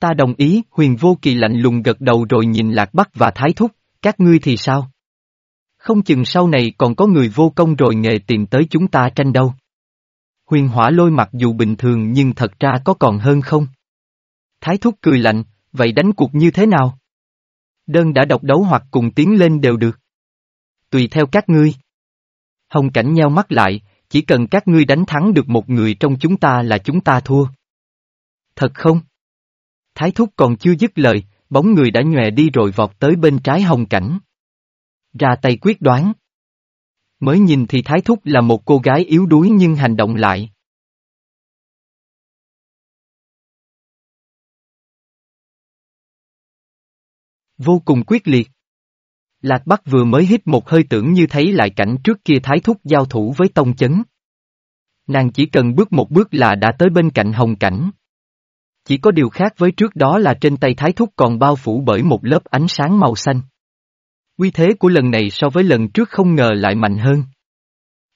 [SPEAKER 1] Ta đồng ý, huyền vô kỳ lạnh lùng gật đầu rồi nhìn Lạc Bắc và Thái Thúc, các ngươi thì sao? Không chừng sau này còn có người vô công rồi nghề tìm tới chúng ta tranh đâu. Huyền hỏa lôi mặc dù bình thường nhưng thật ra có còn hơn không? Thái thúc cười lạnh, vậy đánh cuộc như thế nào? Đơn đã độc đấu hoặc cùng tiến lên đều được. Tùy theo các ngươi. Hồng cảnh nheo mắt lại, chỉ cần các ngươi đánh thắng được một người trong chúng ta là chúng ta thua. Thật không? Thái thúc còn chưa dứt lời, bóng người đã nhòe đi rồi vọt tới bên trái hồng cảnh. Ra tay quyết đoán. Mới nhìn thì Thái Thúc là một cô gái yếu đuối nhưng hành động lại. Vô cùng quyết liệt. Lạc Bắc vừa mới hít một hơi tưởng như thấy lại cảnh trước kia Thái Thúc giao thủ với Tông Chấn. Nàng chỉ cần bước một bước là đã tới bên cạnh hồng cảnh. Chỉ có điều khác với trước đó là trên tay Thái Thúc còn bao phủ bởi một lớp ánh sáng màu xanh. Quy thế của lần này so với lần trước không ngờ lại mạnh hơn.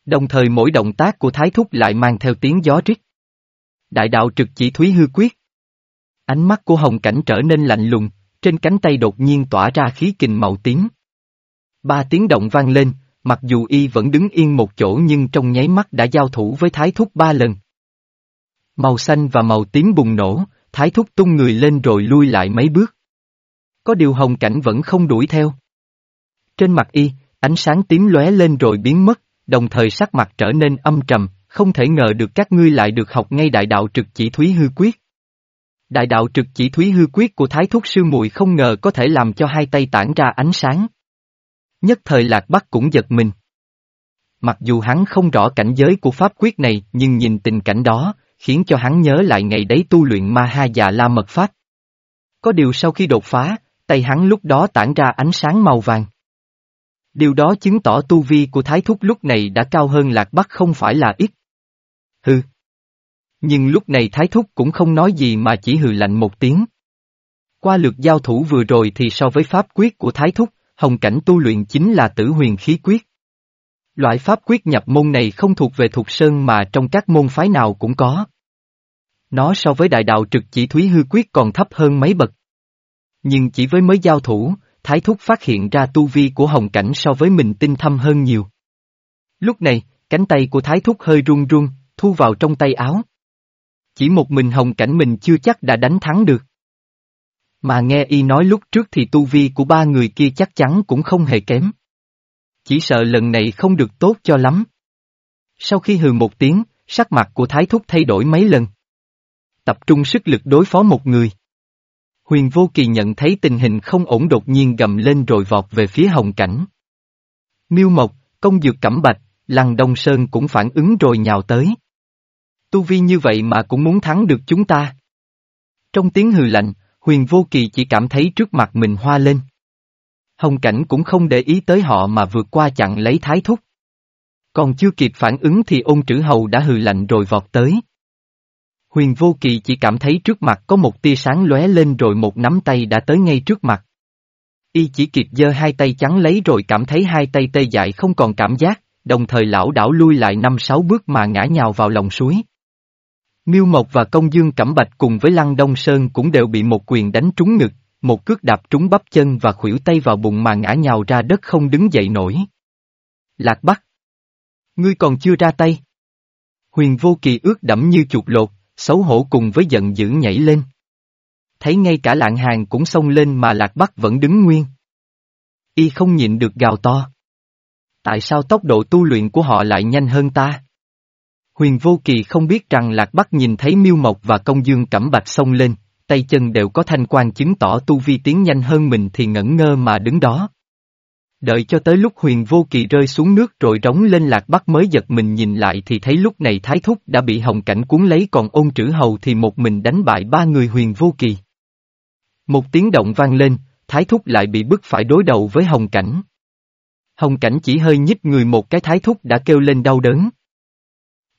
[SPEAKER 1] Đồng thời mỗi động tác của Thái Thúc lại mang theo tiếng gió rít. Đại đạo trực chỉ thúy hư quyết. Ánh mắt của Hồng Cảnh trở nên lạnh lùng, trên cánh tay đột nhiên tỏa ra khí kình màu tím. Ba tiếng động vang lên, mặc dù y vẫn đứng yên một chỗ nhưng trong nháy mắt đã giao thủ với Thái Thúc ba lần. Màu xanh và màu tím bùng nổ, Thái Thúc tung người lên rồi lui lại mấy bước. Có điều Hồng Cảnh vẫn không đuổi theo. Trên mặt y, ánh sáng tím lóe lên rồi biến mất, đồng thời sắc mặt trở nên âm trầm, không thể ngờ được các ngươi lại được học ngay đại đạo trực chỉ thúy hư quyết. Đại đạo trực chỉ thúy hư quyết của Thái Thúc Sư muội không ngờ có thể làm cho hai tay tản ra ánh sáng. Nhất thời Lạc Bắc cũng giật mình. Mặc dù hắn không rõ cảnh giới của pháp quyết này nhưng nhìn tình cảnh đó, khiến cho hắn nhớ lại ngày đấy tu luyện ma ha già la mật pháp. Có điều sau khi đột phá, tay hắn lúc đó tản ra ánh sáng màu vàng. Điều đó chứng tỏ tu vi của Thái Thúc lúc này đã cao hơn Lạc Bắc không phải là ít. Hừ. Nhưng lúc này Thái Thúc cũng không nói gì mà chỉ hừ lạnh một tiếng. Qua lượt giao thủ vừa rồi thì so với pháp quyết của Thái Thúc, hồng cảnh tu luyện chính là tử huyền khí quyết. Loại pháp quyết nhập môn này không thuộc về thuộc sơn mà trong các môn phái nào cũng có. Nó so với đại đạo trực chỉ thúy hư quyết còn thấp hơn mấy bậc. Nhưng chỉ với mới giao thủ, Thái Thúc phát hiện ra tu vi của Hồng Cảnh so với mình tinh thâm hơn nhiều. Lúc này, cánh tay của Thái Thúc hơi run run, thu vào trong tay áo. Chỉ một mình Hồng Cảnh mình chưa chắc đã đánh thắng được. Mà nghe y nói lúc trước thì tu vi của ba người kia chắc chắn cũng không hề kém. Chỉ sợ lần này không được tốt cho lắm. Sau khi hừ một tiếng, sắc mặt của Thái Thúc thay đổi mấy lần. Tập trung sức lực đối phó một người. Huyền Vô Kỳ nhận thấy tình hình không ổn đột nhiên gầm lên rồi vọt về phía hồng cảnh. Miêu Mộc, công dược cẩm bạch, Lăng Đông Sơn cũng phản ứng rồi nhào tới. Tu vi như vậy mà cũng muốn thắng được chúng ta. Trong tiếng hừ lạnh, Huyền Vô Kỳ chỉ cảm thấy trước mặt mình hoa lên. Hồng Cảnh cũng không để ý tới họ mà vượt qua chặn lấy thái thúc. Còn chưa kịp phản ứng thì ôn trữ hầu đã hừ lạnh rồi vọt tới. Huyền Vô Kỳ chỉ cảm thấy trước mặt có một tia sáng lóe lên rồi một nắm tay đã tới ngay trước mặt. Y chỉ kịp giơ hai tay trắng lấy rồi cảm thấy hai tay tê dại không còn cảm giác, đồng thời lão đảo lui lại năm sáu bước mà ngã nhào vào lòng suối. Miêu Mộc và Công Dương Cẩm Bạch cùng với Lăng Đông Sơn cũng đều bị một quyền đánh trúng ngực, một cước đạp trúng bắp chân và khuỷu tay vào bụng mà ngã nhào ra đất không đứng dậy nổi. Lạc Bắc! Ngươi còn chưa ra tay. Huyền Vô Kỳ ướt đẫm như chuột lột, xấu hổ cùng với giận dữ nhảy lên. Thấy ngay cả lạng hàng cũng xông lên mà Lạc Bắc vẫn đứng nguyên. Y không nhịn được gào to. Tại sao tốc độ tu luyện của họ lại nhanh hơn ta? Huyền Vô Kỳ không biết rằng Lạc Bắc nhìn thấy Miêu Mộc và Công Dương Cẩm Bạch xông lên, tay chân đều có thanh quan chứng tỏ tu vi tiến nhanh hơn mình thì ngẩn ngơ mà đứng đó. Đợi cho tới lúc huyền vô kỳ rơi xuống nước rồi rống lên lạc bắc mới giật mình nhìn lại thì thấy lúc này thái thúc đã bị hồng cảnh cuốn lấy còn ôn trữ hầu thì một mình đánh bại ba người huyền vô kỳ. Một tiếng động vang lên, thái thúc lại bị bức phải đối đầu với hồng cảnh. Hồng cảnh chỉ hơi nhích người một cái thái thúc đã kêu lên đau đớn.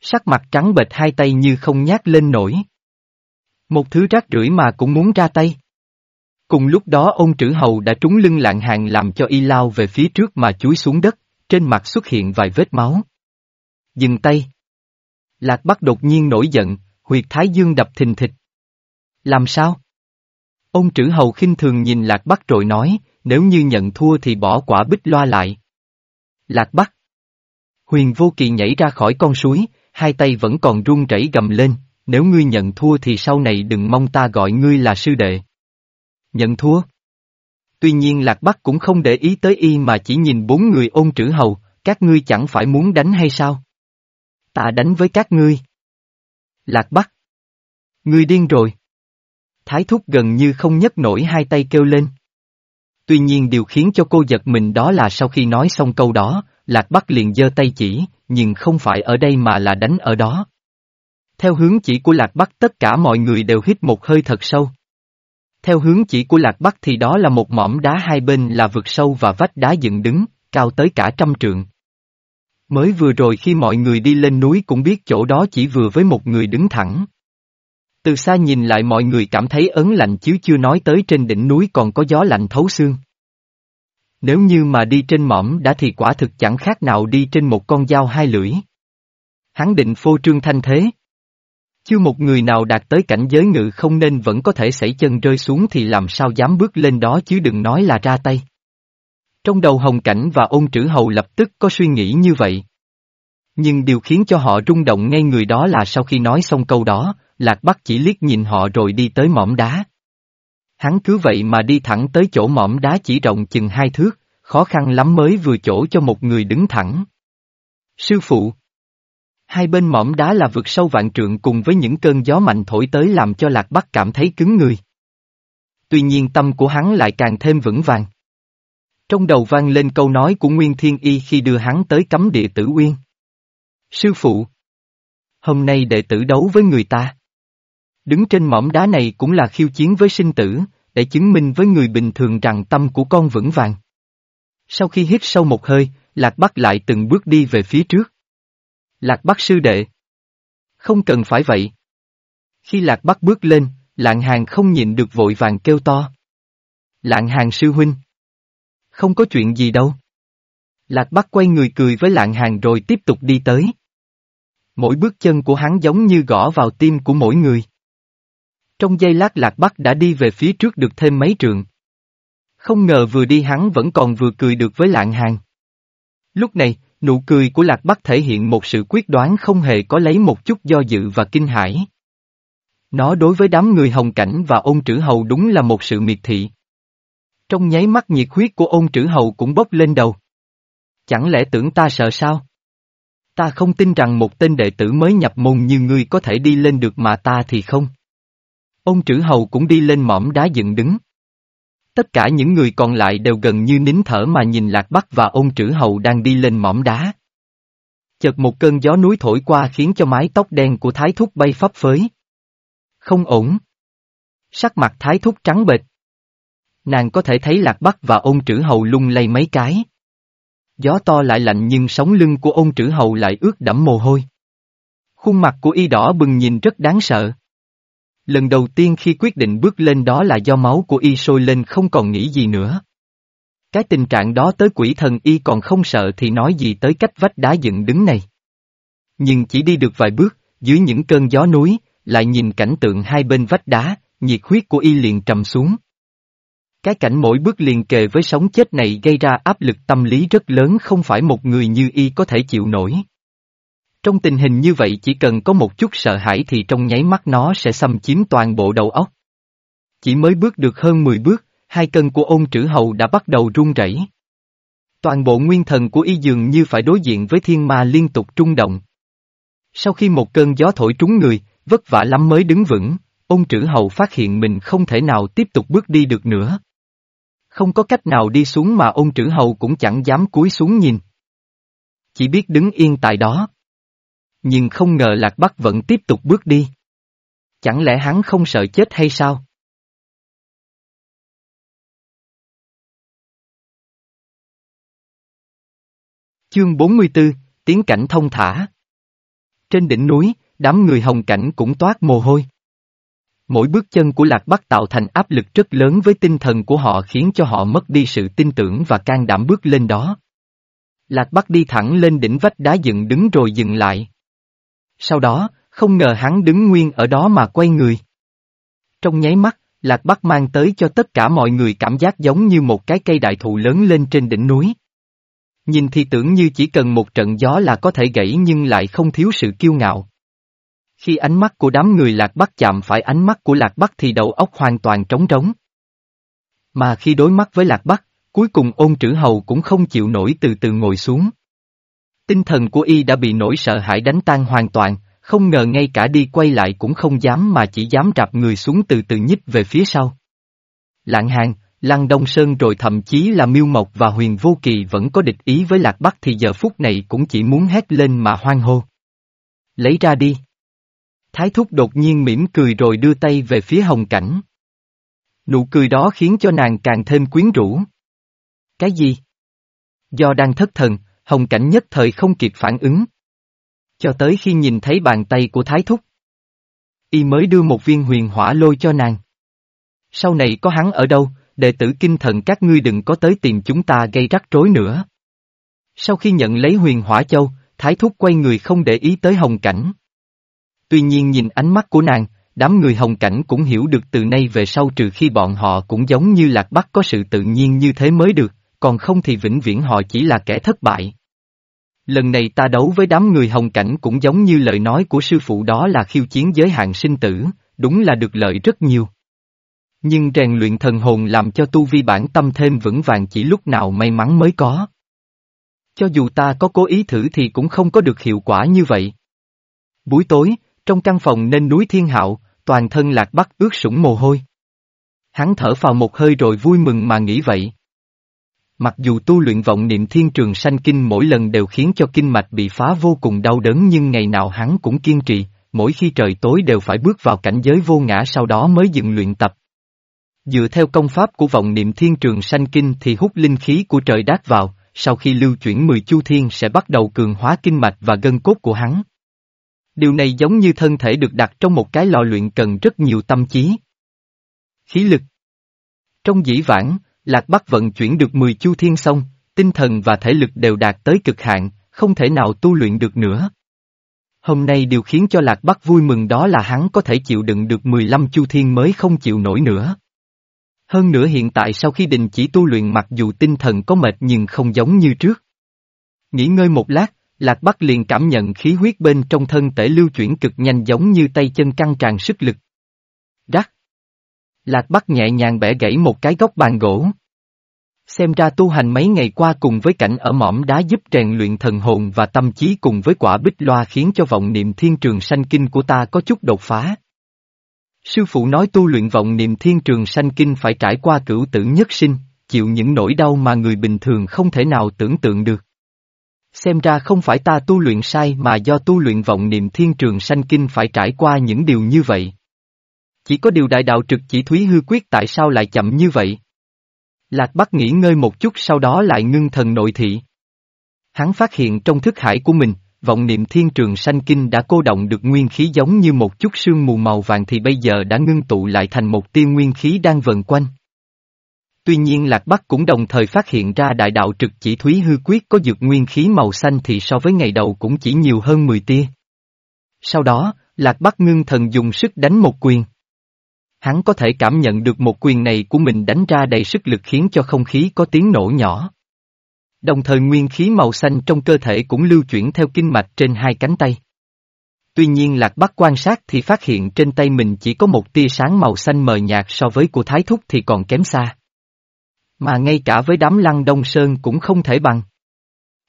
[SPEAKER 1] Sắc mặt trắng bệch hai tay như không nhát lên nổi. Một thứ rác rưởi mà cũng muốn ra tay. Cùng lúc đó ông trữ hầu đã trúng lưng lạng hàng làm cho y lao về phía trước mà chúi xuống đất, trên mặt xuất hiện vài vết máu. Dừng tay. Lạc Bắc đột nhiên nổi giận, huyệt thái dương đập thình thịch. Làm sao? ông trữ hầu khinh thường nhìn Lạc Bắc rồi nói, nếu như nhận thua thì bỏ quả bích loa lại. Lạc Bắc. Huyền vô kỳ nhảy ra khỏi con suối, hai tay vẫn còn run rẩy gầm lên, nếu ngươi nhận thua thì sau này đừng mong ta gọi ngươi là sư đệ nhận thua. Tuy nhiên Lạc Bắc cũng không để ý tới y mà chỉ nhìn bốn người ôn trữ hầu, các ngươi chẳng phải muốn đánh hay sao? Ta đánh với các ngươi. Lạc Bắc. Ngươi điên rồi. Thái thúc gần như không nhấc nổi hai tay kêu lên. Tuy nhiên điều khiến cho cô giật mình đó là sau khi nói xong câu đó, Lạc Bắc liền giơ tay chỉ, nhưng không phải ở đây mà là đánh ở đó. Theo hướng chỉ của Lạc Bắc tất cả mọi người đều hít một hơi thật sâu. Theo hướng chỉ của Lạc Bắc thì đó là một mỏm đá hai bên là vực sâu và vách đá dựng đứng, cao tới cả trăm trượng. Mới vừa rồi khi mọi người đi lên núi cũng biết chỗ đó chỉ vừa với một người đứng thẳng. Từ xa nhìn lại mọi người cảm thấy ấn lạnh chứ chưa nói tới trên đỉnh núi còn có gió lạnh thấu xương. Nếu như mà đi trên mỏm đã thì quả thực chẳng khác nào đi trên một con dao hai lưỡi. Hắn định phô trương thanh thế. Chưa một người nào đạt tới cảnh giới ngự không nên vẫn có thể xảy chân rơi xuống thì làm sao dám bước lên đó chứ đừng nói là ra tay. Trong đầu Hồng Cảnh và ôn trữ hầu lập tức có suy nghĩ như vậy. Nhưng điều khiến cho họ rung động ngay người đó là sau khi nói xong câu đó, Lạc Bắc chỉ liếc nhìn họ rồi đi tới mỏm đá. Hắn cứ vậy mà đi thẳng tới chỗ mỏm đá chỉ rộng chừng hai thước, khó khăn lắm mới vừa chỗ cho một người đứng thẳng. Sư phụ, Hai bên mỏm đá là vực sâu vạn trượng cùng với những cơn gió mạnh thổi tới làm cho Lạc Bắc cảm thấy cứng người. Tuy nhiên tâm của hắn lại càng thêm vững vàng. Trong đầu vang lên câu nói của Nguyên Thiên Y khi đưa hắn tới cấm địa tử uyên. Sư phụ! Hôm nay đệ tử đấu với người ta. Đứng trên mỏm đá này cũng là khiêu chiến với sinh tử, để chứng minh với người bình thường rằng tâm của con vững vàng. Sau khi hít sâu một hơi, Lạc Bắc lại từng bước đi về phía trước. Lạc Bắc sư đệ. Không cần phải vậy. Khi Lạc Bắc bước lên, Lạng Hàng không nhịn được vội vàng kêu to. Lạng Hàng sư huynh. Không có chuyện gì đâu. Lạc Bắc quay người cười với Lạng Hàng rồi tiếp tục đi tới. Mỗi bước chân của hắn giống như gõ vào tim của mỗi người. Trong giây lát Lạc Bắc đã đi về phía trước được thêm mấy trường. Không ngờ vừa đi hắn vẫn còn vừa cười được với Lạng Hàng. Lúc này, Nụ cười của Lạc Bắc thể hiện một sự quyết đoán không hề có lấy một chút do dự và kinh hãi. Nó đối với đám người hồng cảnh và ôn trữ hầu đúng là một sự miệt thị. Trong nháy mắt nhiệt huyết của ôn trữ hầu cũng bốc lên đầu. Chẳng lẽ tưởng ta sợ sao? Ta không tin rằng một tên đệ tử mới nhập môn như ngươi có thể đi lên được mà ta thì không. Ông trữ hầu cũng đi lên mỏm đá dựng đứng. Tất cả những người còn lại đều gần như nín thở mà nhìn Lạc Bắc và ôn trữ hầu đang đi lên mỏm đá. Chợt một cơn gió núi thổi qua khiến cho mái tóc đen của Thái Thúc bay phấp phới. Không ổn. Sắc mặt Thái Thúc trắng bệch. Nàng có thể thấy Lạc Bắc và ôn trữ hầu lung lay mấy cái. Gió to lại lạnh nhưng sống lưng của ôn trữ hầu lại ướt đẫm mồ hôi. Khuôn mặt của y đỏ bừng nhìn rất đáng sợ. Lần đầu tiên khi quyết định bước lên đó là do máu của y sôi lên không còn nghĩ gì nữa. Cái tình trạng đó tới quỷ thần y còn không sợ thì nói gì tới cách vách đá dựng đứng này. Nhưng chỉ đi được vài bước, dưới những cơn gió núi, lại nhìn cảnh tượng hai bên vách đá, nhiệt huyết của y liền trầm xuống. Cái cảnh mỗi bước liền kề với sống chết này gây ra áp lực tâm lý rất lớn không phải một người như y có thể chịu nổi. Trong tình hình như vậy chỉ cần có một chút sợ hãi thì trong nháy mắt nó sẽ xâm chiếm toàn bộ đầu óc. Chỉ mới bước được hơn 10 bước, hai cân của ôn trữ hầu đã bắt đầu run rẩy. Toàn bộ nguyên thần của y dường như phải đối diện với thiên ma liên tục trung động. Sau khi một cơn gió thổi trúng người, vất vả lắm mới đứng vững, ôn trữ hầu phát hiện mình không thể nào tiếp tục bước đi được nữa. Không có cách nào đi xuống mà ôn trữ hầu cũng chẳng dám cúi xuống nhìn. Chỉ biết đứng yên tại đó. Nhưng không ngờ Lạc Bắc vẫn tiếp tục bước đi. Chẳng lẽ hắn không sợ chết hay sao? Chương 44, Tiến cảnh thông thả. Trên đỉnh núi, đám người hồng cảnh cũng toát mồ hôi. Mỗi bước chân của Lạc Bắc tạo thành áp lực rất lớn với tinh thần của họ khiến cho họ mất đi sự tin tưởng và can đảm bước lên đó. Lạc Bắc đi thẳng lên đỉnh vách đá dựng đứng rồi dừng lại. Sau đó, không ngờ hắn đứng nguyên ở đó mà quay người. Trong nháy mắt, Lạc Bắc mang tới cho tất cả mọi người cảm giác giống như một cái cây đại thụ lớn lên trên đỉnh núi. Nhìn thì tưởng như chỉ cần một trận gió là có thể gãy nhưng lại không thiếu sự kiêu ngạo. Khi ánh mắt của đám người Lạc Bắc chạm phải ánh mắt của Lạc Bắc thì đầu óc hoàn toàn trống trống. Mà khi đối mắt với Lạc Bắc, cuối cùng ôn trữ hầu cũng không chịu nổi từ từ ngồi xuống. Tinh thần của y đã bị nỗi sợ hãi đánh tan hoàn toàn, không ngờ ngay cả đi quay lại cũng không dám mà chỉ dám rạp người xuống từ từ nhích về phía sau. Lạng hàng, Lăng Đông Sơn rồi thậm chí là Miêu Mộc và Huyền Vô Kỳ vẫn có địch ý với Lạc Bắc thì giờ phút này cũng chỉ muốn hét lên mà hoang hô. Lấy ra đi. Thái Thúc đột nhiên mỉm cười rồi đưa tay về phía Hồng Cảnh. Nụ cười đó khiến cho nàng càng thêm quyến rũ. Cái gì? Do đang thất thần, Hồng Cảnh nhất thời không kịp phản ứng. Cho tới khi nhìn thấy bàn tay của Thái Thúc. Y mới đưa một viên huyền hỏa lôi cho nàng. Sau này có hắn ở đâu, đệ tử kinh thần các ngươi đừng có tới tìm chúng ta gây rắc rối nữa. Sau khi nhận lấy huyền hỏa châu, Thái Thúc quay người không để ý tới Hồng Cảnh. Tuy nhiên nhìn ánh mắt của nàng, đám người Hồng Cảnh cũng hiểu được từ nay về sau trừ khi bọn họ cũng giống như Lạc Bắc có sự tự nhiên như thế mới được, còn không thì vĩnh viễn họ chỉ là kẻ thất bại. Lần này ta đấu với đám người Hồng Cảnh cũng giống như lời nói của sư phụ đó là khiêu chiến giới hạn sinh tử, đúng là được lợi rất nhiều. Nhưng rèn luyện thần hồn làm cho tu vi bản tâm thêm vững vàng chỉ lúc nào may mắn mới có. Cho dù ta có cố ý thử thì cũng không có được hiệu quả như vậy. Buổi tối, trong căn phòng nên núi thiên hạo, toàn thân lạc bắc ướt sũng mồ hôi. Hắn thở vào một hơi rồi vui mừng mà nghĩ vậy. Mặc dù tu luyện vọng niệm thiên trường sanh kinh mỗi lần đều khiến cho kinh mạch bị phá vô cùng đau đớn nhưng ngày nào hắn cũng kiên trì, mỗi khi trời tối đều phải bước vào cảnh giới vô ngã sau đó mới dừng luyện tập. Dựa theo công pháp của vọng niệm thiên trường sanh kinh thì hút linh khí của trời đát vào, sau khi lưu chuyển 10 chu thiên sẽ bắt đầu cường hóa kinh mạch và gân cốt của hắn. Điều này giống như thân thể được đặt trong một cái lò luyện cần rất nhiều tâm trí. Khí lực Trong dĩ vãng, Lạc Bắc vận chuyển được 10 chu thiên xong, tinh thần và thể lực đều đạt tới cực hạn, không thể nào tu luyện được nữa. Hôm nay điều khiến cho Lạc Bắc vui mừng đó là hắn có thể chịu đựng được 15 chu thiên mới không chịu nổi nữa. Hơn nữa hiện tại sau khi đình chỉ tu luyện mặc dù tinh thần có mệt nhưng không giống như trước. Nghỉ ngơi một lát, Lạc Bắc liền cảm nhận khí huyết bên trong thân thể lưu chuyển cực nhanh giống như tay chân căng tràn sức lực. Lạc Bắc nhẹ nhàng bẻ gãy một cái góc bàn gỗ. Xem ra tu hành mấy ngày qua cùng với cảnh ở mỏm đá giúp rèn luyện thần hồn và tâm trí cùng với quả bích loa khiến cho vọng niệm thiên trường sanh kinh của ta có chút đột phá. Sư phụ nói tu luyện vọng niệm thiên trường sanh kinh phải trải qua cửu tử nhất sinh, chịu những nỗi đau mà người bình thường không thể nào tưởng tượng được. Xem ra không phải ta tu luyện sai mà do tu luyện vọng niệm thiên trường sanh kinh phải trải qua những điều như vậy. Chỉ có điều đại đạo trực chỉ Thúy Hư Quyết tại sao lại chậm như vậy? Lạc Bắc nghỉ ngơi một chút sau đó lại ngưng thần nội thị. Hắn phát hiện trong thức hải của mình, vọng niệm thiên trường sanh kinh đã cô động được nguyên khí giống như một chút sương mù màu vàng thì bây giờ đã ngưng tụ lại thành một tiên nguyên khí đang vần quanh. Tuy nhiên Lạc Bắc cũng đồng thời phát hiện ra đại đạo trực chỉ Thúy Hư Quyết có dược nguyên khí màu xanh thì so với ngày đầu cũng chỉ nhiều hơn 10 tia. Sau đó, Lạc Bắc ngưng thần dùng sức đánh một quyền. Hắn có thể cảm nhận được một quyền này của mình đánh ra đầy sức lực khiến cho không khí có tiếng nổ nhỏ. Đồng thời nguyên khí màu xanh trong cơ thể cũng lưu chuyển theo kinh mạch trên hai cánh tay. Tuy nhiên Lạc Bắc quan sát thì phát hiện trên tay mình chỉ có một tia sáng màu xanh mờ nhạt so với của Thái Thúc thì còn kém xa. Mà ngay cả với đám lăng đông sơn cũng không thể bằng.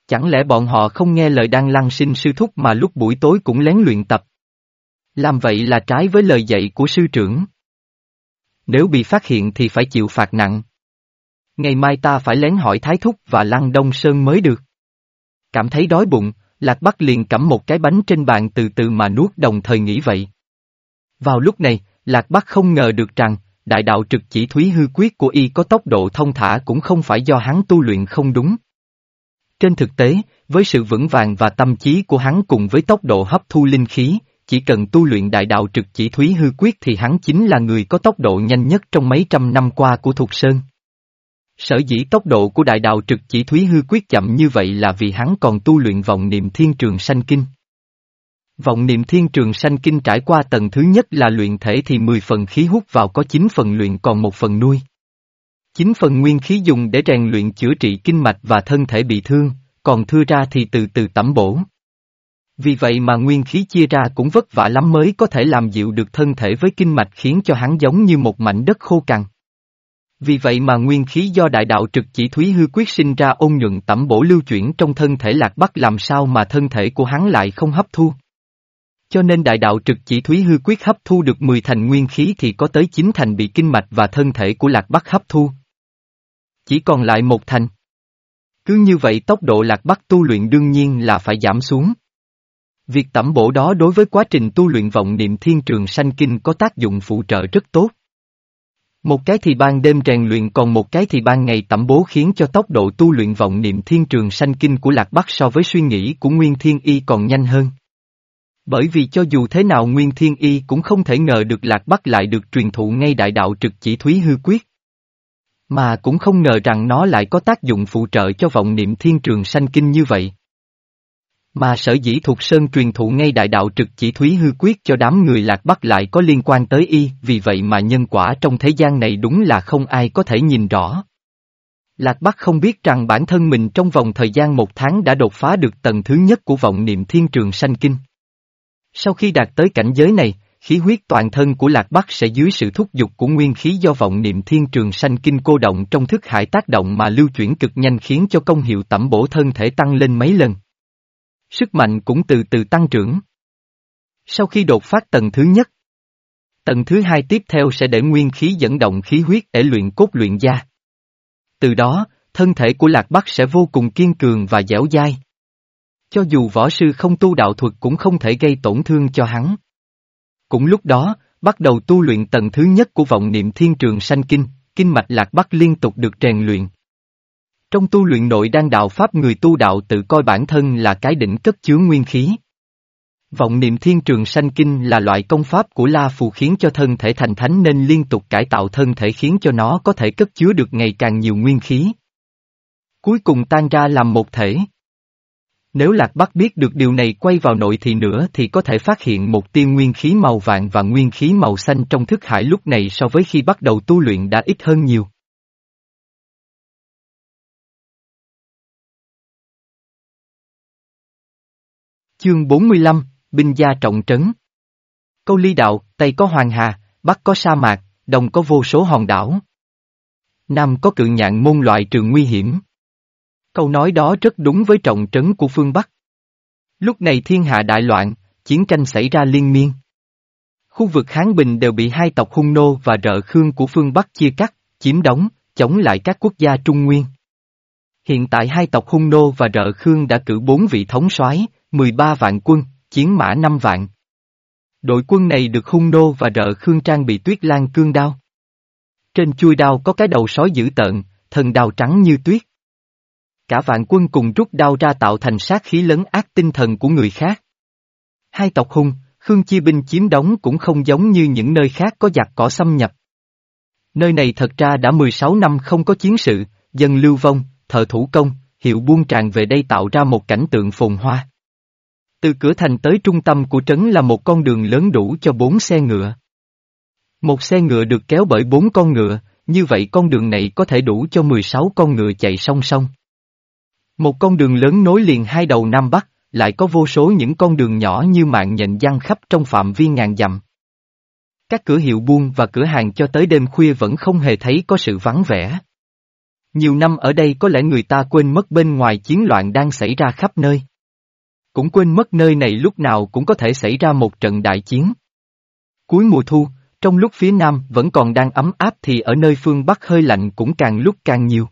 [SPEAKER 1] Chẳng lẽ bọn họ không nghe lời đăng lăng sinh sư thúc mà lúc buổi tối cũng lén luyện tập. Làm vậy là trái với lời dạy của sư trưởng. Nếu bị phát hiện thì phải chịu phạt nặng. Ngày mai ta phải lén hỏi Thái Thúc và Lăng Đông Sơn mới được. Cảm thấy đói bụng, Lạc Bắc liền cắm một cái bánh trên bàn từ từ mà nuốt đồng thời nghĩ vậy. Vào lúc này, Lạc Bắc không ngờ được rằng, đại đạo trực chỉ thúy hư quyết của y có tốc độ thông thả cũng không phải do hắn tu luyện không đúng. Trên thực tế, với sự vững vàng và tâm trí của hắn cùng với tốc độ hấp thu linh khí, chỉ cần tu luyện đại đạo trực chỉ thúy hư quyết thì hắn chính là người có tốc độ nhanh nhất trong mấy trăm năm qua của Thục Sơn. Sở dĩ tốc độ của đại đạo trực chỉ thúy hư quyết chậm như vậy là vì hắn còn tu luyện vọng niệm thiên trường sanh kinh. Vọng niệm thiên trường sanh kinh trải qua tầng thứ nhất là luyện thể thì 10 phần khí hút vào có 9 phần luyện còn một phần nuôi. 9 phần nguyên khí dùng để rèn luyện chữa trị kinh mạch và thân thể bị thương, còn thưa ra thì từ từ tẩm bổ. Vì vậy mà nguyên khí chia ra cũng vất vả lắm mới có thể làm dịu được thân thể với kinh mạch khiến cho hắn giống như một mảnh đất khô cằn. Vì vậy mà nguyên khí do đại đạo trực chỉ thúy hư quyết sinh ra ôn nhuận tẩm bổ lưu chuyển trong thân thể lạc bắc làm sao mà thân thể của hắn lại không hấp thu. Cho nên đại đạo trực chỉ thúy hư quyết hấp thu được 10 thành nguyên khí thì có tới 9 thành bị kinh mạch và thân thể của lạc bắc hấp thu. Chỉ còn lại một thành. Cứ như vậy tốc độ lạc bắc tu luyện đương nhiên là phải giảm xuống. Việc tẩm bổ đó đối với quá trình tu luyện vọng niệm thiên trường sanh kinh có tác dụng phụ trợ rất tốt. Một cái thì ban đêm rèn luyện, còn một cái thì ban ngày tẩm bố khiến cho tốc độ tu luyện vọng niệm thiên trường sanh kinh của Lạc Bắc so với suy nghĩ của Nguyên Thiên Y còn nhanh hơn. Bởi vì cho dù thế nào Nguyên Thiên Y cũng không thể ngờ được Lạc Bắc lại được truyền thụ ngay đại đạo trực chỉ thúy hư quyết. Mà cũng không ngờ rằng nó lại có tác dụng phụ trợ cho vọng niệm thiên trường sanh kinh như vậy. Mà sở dĩ thuộc sơn truyền thụ ngay đại đạo trực chỉ thúy hư quyết cho đám người lạc bắc lại có liên quan tới y, vì vậy mà nhân quả trong thế gian này đúng là không ai có thể nhìn rõ. Lạc Bắc không biết rằng bản thân mình trong vòng thời gian một tháng đã đột phá được tầng thứ nhất của vọng niệm thiên trường sanh kinh. Sau khi đạt tới cảnh giới này, khí huyết toàn thân của Lạc Bắc sẽ dưới sự thúc giục của nguyên khí do vọng niệm thiên trường sanh kinh cô động trong thức hải tác động mà lưu chuyển cực nhanh khiến cho công hiệu tẩm bổ thân thể tăng lên mấy lần. Sức mạnh cũng từ từ tăng trưởng. Sau khi đột phát tầng thứ nhất, tầng thứ hai tiếp theo sẽ để nguyên khí dẫn động khí huyết để luyện cốt luyện da. Từ đó, thân thể của Lạc Bắc sẽ vô cùng kiên cường và dẻo dai. Cho dù võ sư không tu đạo thuật cũng không thể gây tổn thương cho hắn. Cũng lúc đó, bắt đầu tu luyện tầng thứ nhất của vọng niệm thiên trường sanh kinh, kinh mạch Lạc Bắc liên tục được rèn luyện. Trong tu luyện nội đan đạo Pháp, người tu đạo tự coi bản thân là cái đỉnh cất chứa nguyên khí. Vọng niệm thiên trường sanh kinh là loại công pháp của La Phù khiến cho thân thể thành thánh nên liên tục cải tạo thân thể khiến cho nó có thể cất chứa được ngày càng nhiều nguyên khí. Cuối cùng tan ra làm một thể. Nếu Lạc Bắc biết được điều này quay vào nội thì nữa thì có thể phát hiện một tiên nguyên khí màu vàng và nguyên khí màu xanh trong thức hải lúc này so với khi bắt đầu tu luyện đã ít hơn nhiều. Chương 45, Binh gia trọng trấn Câu ly đạo, Tây có hoàng hà, Bắc có sa mạc, Đông có vô số hòn đảo. Nam có cự nhạn môn loại trường nguy hiểm. Câu nói đó rất đúng với trọng trấn của phương Bắc. Lúc này thiên hạ đại loạn, chiến tranh xảy ra liên miên. Khu vực Hán Bình đều bị hai tộc Hung Nô và Rợ Khương của phương Bắc chia cắt, chiếm đóng, chống lại các quốc gia Trung Nguyên. Hiện tại hai tộc Hung Nô và Rợ Khương đã cử bốn vị thống soái, 13 vạn quân, chiến mã 5 vạn. Đội quân này được Hung Nô và Rợ Khương trang bị tuyết lan cương đao. Trên chui đao có cái đầu sói dữ tợn, thần đào trắng như tuyết. Cả vạn quân cùng rút đao ra tạo thành sát khí lấn ác tinh thần của người khác. Hai tộc Hung, Khương Chi binh chiếm đóng cũng không giống như những nơi khác có giặc cỏ xâm nhập. Nơi này thật ra đã 16 năm không có chiến sự, dân lưu vong, thợ thủ công, hiệu buôn tràn về đây tạo ra một cảnh tượng phồn hoa. Từ cửa thành tới trung tâm của trấn là một con đường lớn đủ cho bốn xe ngựa. Một xe ngựa được kéo bởi bốn con ngựa, như vậy con đường này có thể đủ cho 16 con ngựa chạy song song. Một con đường lớn nối liền hai đầu Nam Bắc, lại có vô số những con đường nhỏ như mạng nhện giăng khắp trong phạm vi ngàn dặm. Các cửa hiệu buôn và cửa hàng cho tới đêm khuya vẫn không hề thấy có sự vắng vẻ. Nhiều năm ở đây có lẽ người ta quên mất bên ngoài chiến loạn đang xảy ra khắp nơi. Cũng quên mất nơi này lúc nào cũng có thể xảy ra một trận đại chiến. Cuối mùa thu, trong lúc phía nam vẫn còn đang ấm áp thì ở nơi phương bắc hơi lạnh cũng càng lúc càng nhiều.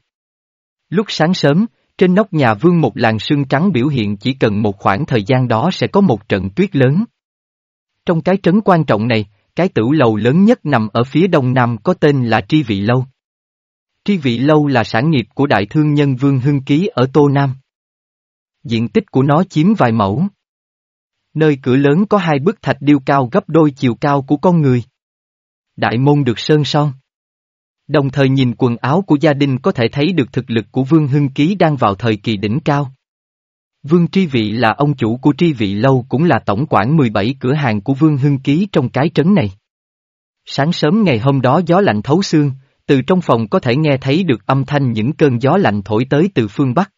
[SPEAKER 1] Lúc sáng sớm, trên nóc nhà vương một làn sương trắng biểu hiện chỉ cần một khoảng thời gian đó sẽ có một trận tuyết lớn. Trong cái trấn quan trọng này, cái tử lầu lớn nhất nằm ở phía đông nam có tên là Tri Vị Lâu. Tri Vị Lâu là sản nghiệp của đại thương nhân Vương Hưng Ký ở Tô Nam. Diện tích của nó chiếm vài mẫu. Nơi cửa lớn có hai bức thạch điêu cao gấp đôi chiều cao của con người. Đại môn được sơn son. Đồng thời nhìn quần áo của gia đình có thể thấy được thực lực của Vương Hưng Ký đang vào thời kỳ đỉnh cao. Vương Tri Vị là ông chủ của Tri Vị Lâu cũng là tổng quản 17 cửa hàng của Vương Hưng Ký trong cái trấn này. Sáng sớm ngày hôm đó gió lạnh thấu xương, từ trong phòng có thể nghe thấy được âm thanh những cơn gió lạnh thổi tới từ phương Bắc.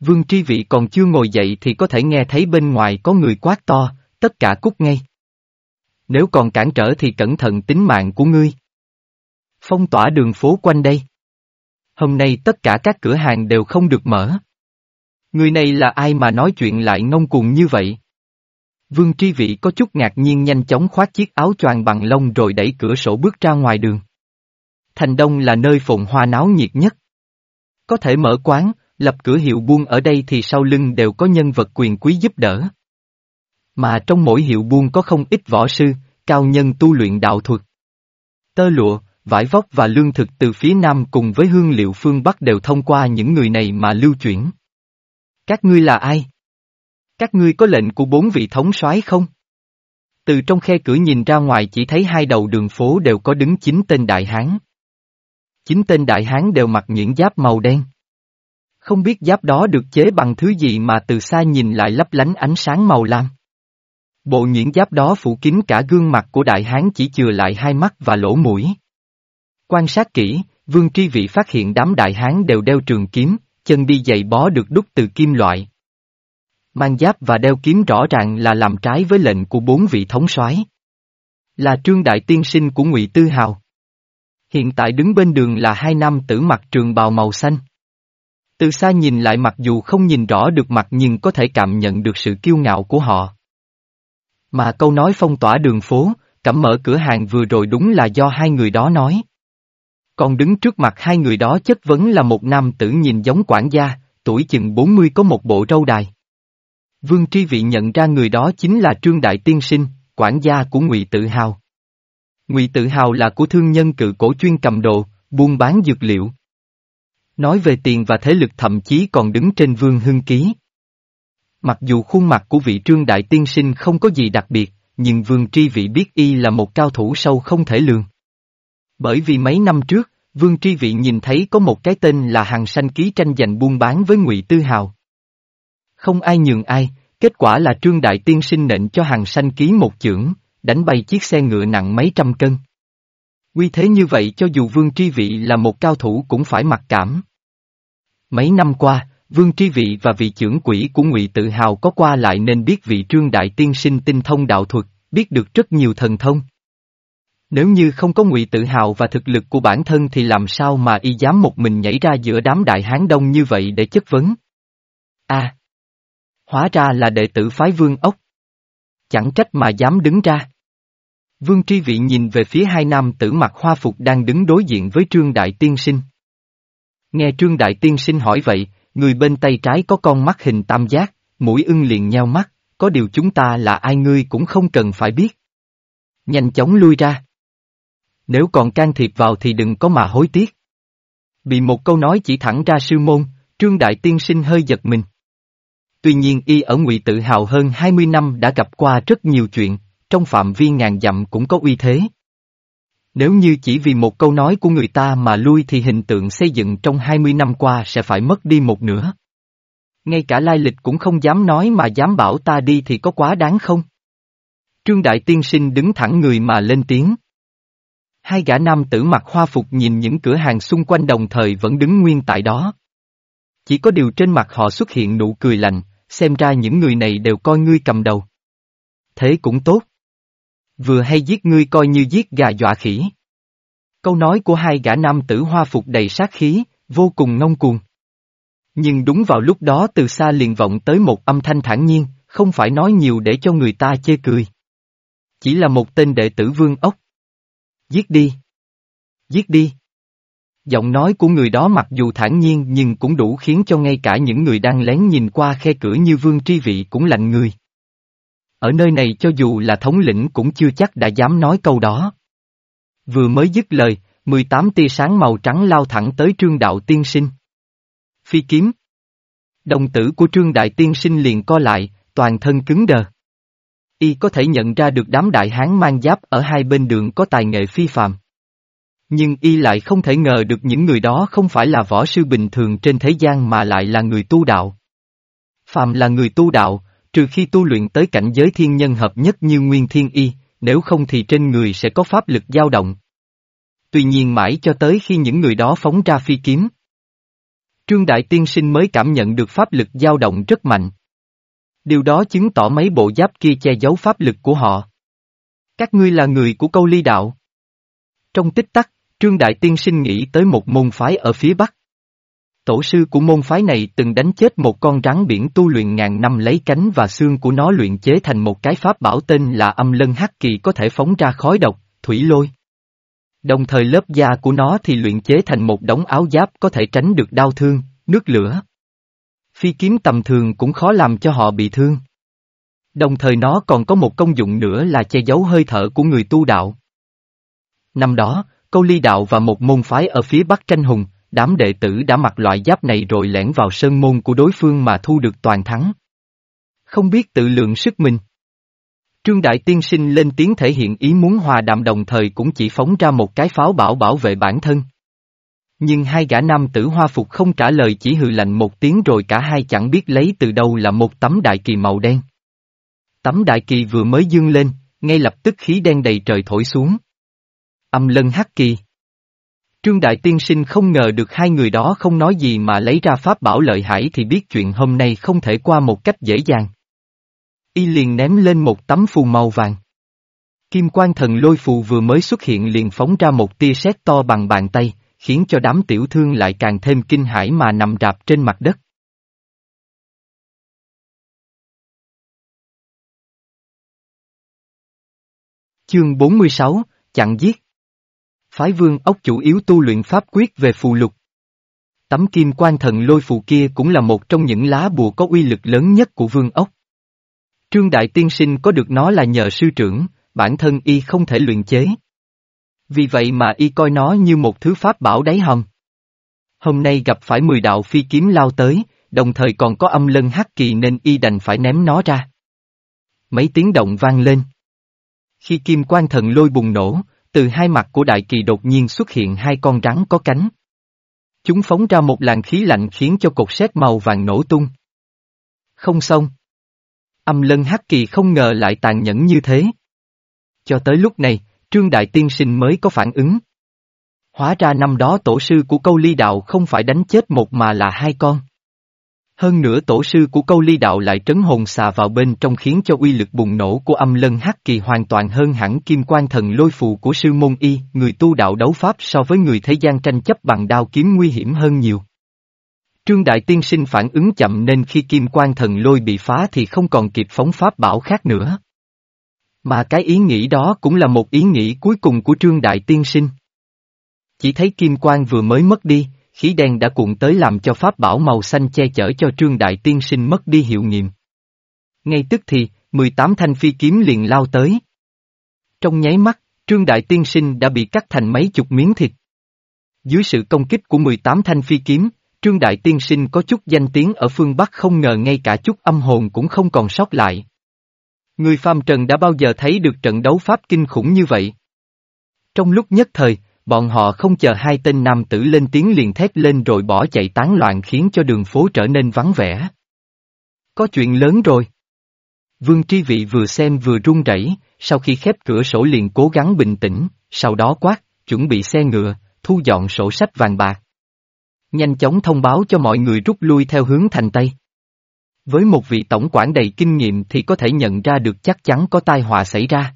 [SPEAKER 1] Vương Tri Vị còn chưa ngồi dậy thì có thể nghe thấy bên ngoài có người quát to, tất cả cút ngay. Nếu còn cản trở thì cẩn thận tính mạng của ngươi. Phong tỏa đường phố quanh đây. Hôm nay tất cả các cửa hàng đều không được mở. Người này là ai mà nói chuyện lại ngông cuồng như vậy? Vương Tri Vị có chút ngạc nhiên nhanh chóng khoác chiếc áo choàng bằng lông rồi đẩy cửa sổ bước ra ngoài đường. Thành Đông là nơi phồn hoa náo nhiệt nhất. Có thể mở quán, lập cửa hiệu buôn ở đây thì sau lưng đều có nhân vật quyền quý giúp đỡ. Mà trong mỗi hiệu buôn có không ít võ sư, cao nhân tu luyện đạo thuật. Tơ lụa, vải vóc và lương thực từ phía Nam cùng với hương liệu phương Bắc đều thông qua những người này mà lưu chuyển. Các ngươi là ai? Các ngươi có lệnh của bốn vị thống soái không? Từ trong khe cửa nhìn ra ngoài chỉ thấy hai đầu đường phố đều có đứng chín tên đại hán. Chín tên đại hán đều mặc những giáp màu đen. Không biết giáp đó được chế bằng thứ gì mà từ xa nhìn lại lấp lánh ánh sáng màu lam. Bộ nhuyễn giáp đó phủ kín cả gương mặt của đại hán chỉ chừa lại hai mắt và lỗ mũi. Quan sát kỹ, vương tri vị phát hiện đám đại hán đều đeo trường kiếm, chân đi giày bó được đúc từ kim loại. Mang giáp và đeo kiếm rõ ràng là làm trái với lệnh của bốn vị thống soái. Là trương đại tiên sinh của ngụy Tư Hào. Hiện tại đứng bên đường là hai nam tử mặc trường bào màu xanh. Từ xa nhìn lại mặc dù không nhìn rõ được mặt nhưng có thể cảm nhận được sự kiêu ngạo của họ. Mà câu nói phong tỏa đường phố, cẩm mở cửa hàng vừa rồi đúng là do hai người đó nói. Còn đứng trước mặt hai người đó chất vấn là một nam tử nhìn giống quản gia, tuổi chừng 40 có một bộ râu đài. Vương Tri Vị nhận ra người đó chính là Trương Đại Tiên Sinh, quản gia của Ngụy Tự Hào. Ngụy Tự Hào là của thương nhân cự cổ chuyên cầm đồ, buôn bán dược liệu. Nói về tiền và thế lực thậm chí còn đứng trên vương hưng ký. Mặc dù khuôn mặt của vị Trương Đại Tiên Sinh không có gì đặc biệt, nhưng Vương Tri Vị biết y là một cao thủ sâu không thể lường. Bởi vì mấy năm trước, Vương Tri Vị nhìn thấy có một cái tên là Hàng Sanh ký tranh giành buôn bán với Ngụy Tư Hào. Không ai nhường ai, kết quả là Trương Đại Tiên sinh nện cho Hàng Sanh ký một chưởng, đánh bay chiếc xe ngựa nặng mấy trăm cân. Quy thế như vậy cho dù Vương Tri Vị là một cao thủ cũng phải mặc cảm. Mấy năm qua, Vương Tri Vị và vị trưởng quỷ của Ngụy Tự Hào có qua lại nên biết vị Trương Đại Tiên sinh tinh thông đạo thuật, biết được rất nhiều thần thông. Nếu như không có ngụy tự hào và thực lực của bản thân thì làm sao mà y dám một mình nhảy ra giữa đám đại hán đông như vậy để chất vấn? a à, Hóa ra là đệ tử phái vương ốc. Chẳng trách mà dám đứng ra. Vương Tri Vị nhìn về phía hai nam tử mặc hoa phục đang đứng đối diện với Trương Đại Tiên Sinh. Nghe Trương Đại Tiên Sinh hỏi vậy, người bên tay trái có con mắt hình tam giác, mũi ưng liền nheo mắt, có điều chúng ta là ai ngươi cũng không cần phải biết. Nhanh chóng lui ra. Nếu còn can thiệp vào thì đừng có mà hối tiếc. Bị một câu nói chỉ thẳng ra sư môn, Trương Đại Tiên Sinh hơi giật mình. Tuy nhiên y ở ngụy tự hào hơn 20 năm đã gặp qua rất nhiều chuyện, trong phạm vi ngàn dặm cũng có uy thế. Nếu như chỉ vì một câu nói của người ta mà lui thì hình tượng xây dựng trong 20 năm qua sẽ phải mất đi một nửa. Ngay cả lai lịch cũng không dám nói mà dám bảo ta đi thì có quá đáng không? Trương Đại Tiên Sinh đứng thẳng người mà lên tiếng. Hai gã nam tử mặc hoa phục nhìn những cửa hàng xung quanh đồng thời vẫn đứng nguyên tại đó. Chỉ có điều trên mặt họ xuất hiện nụ cười lạnh, xem ra những người này đều coi ngươi cầm đầu. Thế cũng tốt. Vừa hay giết ngươi coi như giết gà dọa khỉ. Câu nói của hai gã nam tử hoa phục đầy sát khí, vô cùng ngông cuồng. Nhưng đúng vào lúc đó từ xa liền vọng tới một âm thanh thản nhiên, không phải nói nhiều để cho người ta chê cười. Chỉ là một tên đệ tử vương ốc. Giết đi. Giết đi. Giọng nói của người đó mặc dù thản nhiên nhưng cũng đủ khiến cho ngay cả những người đang lén nhìn qua khe cửa như vương tri vị cũng lạnh người. Ở nơi này cho dù là thống lĩnh cũng chưa chắc đã dám nói câu đó. Vừa mới dứt lời, 18 tia sáng màu trắng lao thẳng tới trương đạo tiên sinh. Phi kiếm. Đồng tử của trương đại tiên sinh liền co lại, toàn thân cứng đờ. Y có thể nhận ra được đám đại hán mang giáp ở hai bên đường có tài nghệ phi phàm. Nhưng y lại không thể ngờ được những người đó không phải là võ sư bình thường trên thế gian mà lại là người tu đạo. Phàm là người tu đạo, trừ khi tu luyện tới cảnh giới thiên nhân hợp nhất như nguyên thiên y, nếu không thì trên người sẽ có pháp lực dao động. Tuy nhiên mãi cho tới khi những người đó phóng ra phi kiếm. Trương Đại Tiên Sinh mới cảm nhận được pháp lực dao động rất mạnh. Điều đó chứng tỏ mấy bộ giáp kia che giấu pháp lực của họ. Các ngươi là người của câu ly đạo. Trong tích tắc, Trương Đại Tiên Sinh nghĩ tới một môn phái ở phía Bắc. Tổ sư của môn phái này từng đánh chết một con rắn biển tu luyện ngàn năm lấy cánh và xương của nó luyện chế thành một cái pháp bảo tên là âm lân hắc kỳ có thể phóng ra khói độc, thủy lôi. Đồng thời lớp da của nó thì luyện chế thành một đống áo giáp có thể tránh được đau thương, nước lửa. Phi kiếm tầm thường cũng khó làm cho họ bị thương. Đồng thời nó còn có một công dụng nữa là che giấu hơi thở của người tu đạo. Năm đó, câu ly đạo và một môn phái ở phía bắc tranh hùng, đám đệ tử đã mặc loại giáp này rồi lẻn vào sơn môn của đối phương mà thu được toàn thắng. Không biết tự lượng sức mình. Trương Đại Tiên Sinh lên tiếng thể hiện ý muốn hòa đàm đồng thời cũng chỉ phóng ra một cái pháo bảo bảo vệ bản thân. Nhưng hai gã nam tử hoa phục không trả lời chỉ hừ lạnh một tiếng rồi cả hai chẳng biết lấy từ đâu là một tấm đại kỳ màu đen. Tấm đại kỳ vừa mới dương lên, ngay lập tức khí đen đầy trời thổi xuống. Âm lân hắc kỳ. Trương Đại Tiên Sinh không ngờ được hai người đó không nói gì mà lấy ra pháp bảo lợi hại thì biết chuyện hôm nay không thể qua một cách dễ dàng. Y liền ném lên một tấm phù màu vàng. Kim quan thần lôi phù vừa mới xuất hiện liền phóng ra một tia sét to bằng bàn tay, khiến cho đám tiểu thương lại càng thêm kinh hãi mà nằm rạp trên mặt đất. Chương 46, chặn giết Phái vương ốc chủ yếu tu luyện pháp quyết về phù lục. Tấm kim quan thần lôi phù kia cũng là một trong những lá bùa có uy lực lớn nhất của vương ốc. Trương Đại Tiên Sinh có được nó là nhờ sư trưởng, bản thân y không thể luyện chế. Vì vậy mà y coi nó như một thứ pháp bảo đáy hầm. Hôm nay gặp phải mười đạo phi kiếm lao tới, đồng thời còn có âm lân hắc kỳ nên y đành phải ném nó ra. Mấy tiếng động vang lên. Khi kim quan thần lôi bùng nổ, từ hai mặt của đại kỳ đột nhiên xuất hiện hai con rắn có cánh. Chúng phóng ra một làn khí lạnh khiến cho cột sét màu vàng nổ tung. Không xong. Âm lân hắc kỳ không ngờ lại tàn nhẫn như thế. Cho tới lúc này, Trương Đại Tiên Sinh mới có phản ứng. Hóa ra năm đó tổ sư của câu ly đạo không phải đánh chết một mà là hai con. Hơn nữa tổ sư của câu ly đạo lại trấn hồn xà vào bên trong khiến cho uy lực bùng nổ của âm lân hắc kỳ hoàn toàn hơn hẳn kim quan thần lôi phù của sư môn y, người tu đạo đấu pháp so với người thế gian tranh chấp bằng đao kiếm nguy hiểm hơn nhiều. Trương Đại Tiên Sinh phản ứng chậm nên khi kim quan thần lôi bị phá thì không còn kịp phóng pháp bảo khác nữa. Mà cái ý nghĩ đó cũng là một ý nghĩ cuối cùng của Trương Đại Tiên Sinh. Chỉ thấy kim quan vừa mới mất đi, khí đen đã cuộn tới làm cho pháp bảo màu xanh che chở cho Trương Đại Tiên Sinh mất đi hiệu nghiệm. Ngay tức thì, 18 thanh phi kiếm liền lao tới. Trong nháy mắt, Trương Đại Tiên Sinh đã bị cắt thành mấy chục miếng thịt. Dưới sự công kích của 18 thanh phi kiếm, Trương Đại Tiên Sinh có chút danh tiếng ở phương Bắc không ngờ ngay cả chút âm hồn cũng không còn sót lại. Người phàm trần đã bao giờ thấy được trận đấu pháp kinh khủng như vậy? Trong lúc nhất thời, bọn họ không chờ hai tên nam tử lên tiếng liền thét lên rồi bỏ chạy tán loạn khiến cho đường phố trở nên vắng vẻ. Có chuyện lớn rồi. Vương Tri Vị vừa xem vừa run rẩy, sau khi khép cửa sổ liền cố gắng bình tĩnh, sau đó quát, chuẩn bị xe ngựa, thu dọn sổ sách vàng bạc. Nhanh chóng thông báo cho mọi người rút lui theo hướng thành Tây. Với một vị tổng quản đầy kinh nghiệm thì có thể nhận ra được chắc chắn có tai họa xảy ra.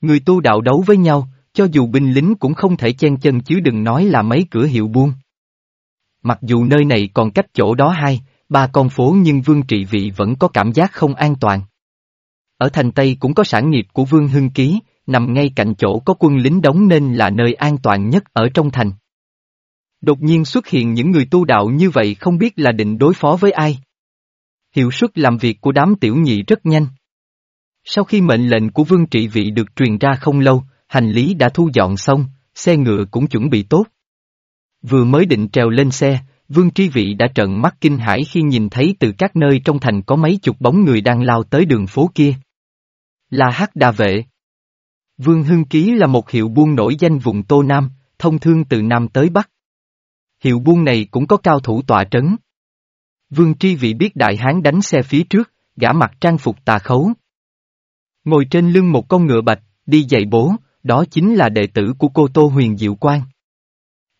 [SPEAKER 1] Người tu đạo đấu với nhau, cho dù binh lính cũng không thể chen chân chứ đừng nói là mấy cửa hiệu buôn. Mặc dù nơi này còn cách chỗ đó hai, ba con phố nhưng vương trị vị vẫn có cảm giác không an toàn. Ở thành Tây cũng có sản nghiệp của vương hưng ký, nằm ngay cạnh chỗ có quân lính đóng nên là nơi an toàn nhất ở trong thành. Đột nhiên xuất hiện những người tu đạo như vậy không biết là định đối phó với ai. Hiệu suất làm việc của đám tiểu nhị rất nhanh. Sau khi mệnh lệnh của vương trị vị được truyền ra không lâu, hành lý đã thu dọn xong, xe ngựa cũng chuẩn bị tốt. Vừa mới định trèo lên xe, vương tri vị đã trợn mắt kinh hãi khi nhìn thấy từ các nơi trong thành có mấy chục bóng người đang lao tới đường phố kia. Là hắc đà vệ. Vương Hưng Ký là một hiệu buôn nổi danh vùng Tô Nam, thông thương từ Nam tới Bắc. Hiệu buôn này cũng có cao thủ tọa trấn. Vương Tri Vị biết đại hán đánh xe phía trước, gã mặc trang phục tà khấu. Ngồi trên lưng một con ngựa bạch, đi dạy bố, đó chính là đệ tử của cô Tô Huyền Diệu Quang.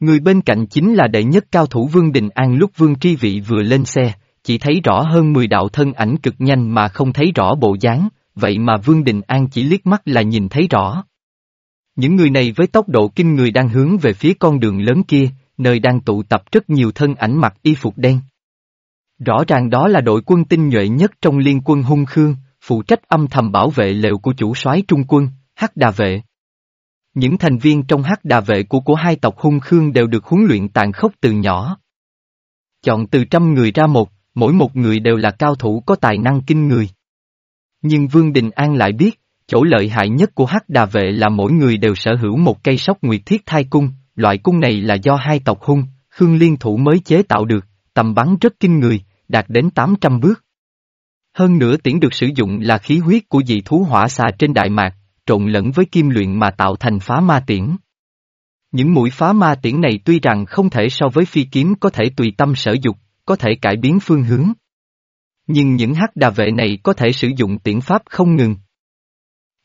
[SPEAKER 1] Người bên cạnh chính là đệ nhất cao thủ Vương Đình An lúc Vương Tri Vị vừa lên xe, chỉ thấy rõ hơn 10 đạo thân ảnh cực nhanh mà không thấy rõ bộ dáng, vậy mà Vương Đình An chỉ liếc mắt là nhìn thấy rõ. Những người này với tốc độ kinh người đang hướng về phía con đường lớn kia, nơi đang tụ tập rất nhiều thân ảnh mặc y phục đen. Rõ ràng đó là đội quân tinh nhuệ nhất trong liên quân hung khương, phụ trách âm thầm bảo vệ lều của chủ soái trung quân, Hắc Đà Vệ. Những thành viên trong Hắc Đà Vệ của của hai tộc hung khương đều được huấn luyện tàn khốc từ nhỏ. Chọn từ trăm người ra một, mỗi một người đều là cao thủ có tài năng kinh người. Nhưng Vương Đình An lại biết, chỗ lợi hại nhất của Hắc Đà Vệ là mỗi người đều sở hữu một cây sóc nguyệt thiết thai cung, loại cung này là do hai tộc hung, Khương Liên Thủ mới chế tạo được, tầm bắn rất kinh người, đạt đến 800 bước. Hơn nữa tiễn được sử dụng là khí huyết của dị thú hỏa xà trên Đại Mạc, trộn lẫn với kim luyện mà tạo thành phá ma tiễn. Những mũi phá ma tiễn này tuy rằng không thể so với phi kiếm có thể tùy tâm sở dục, có thể cải biến phương hướng. Nhưng những hắc đà vệ này có thể sử dụng tiễn pháp không ngừng.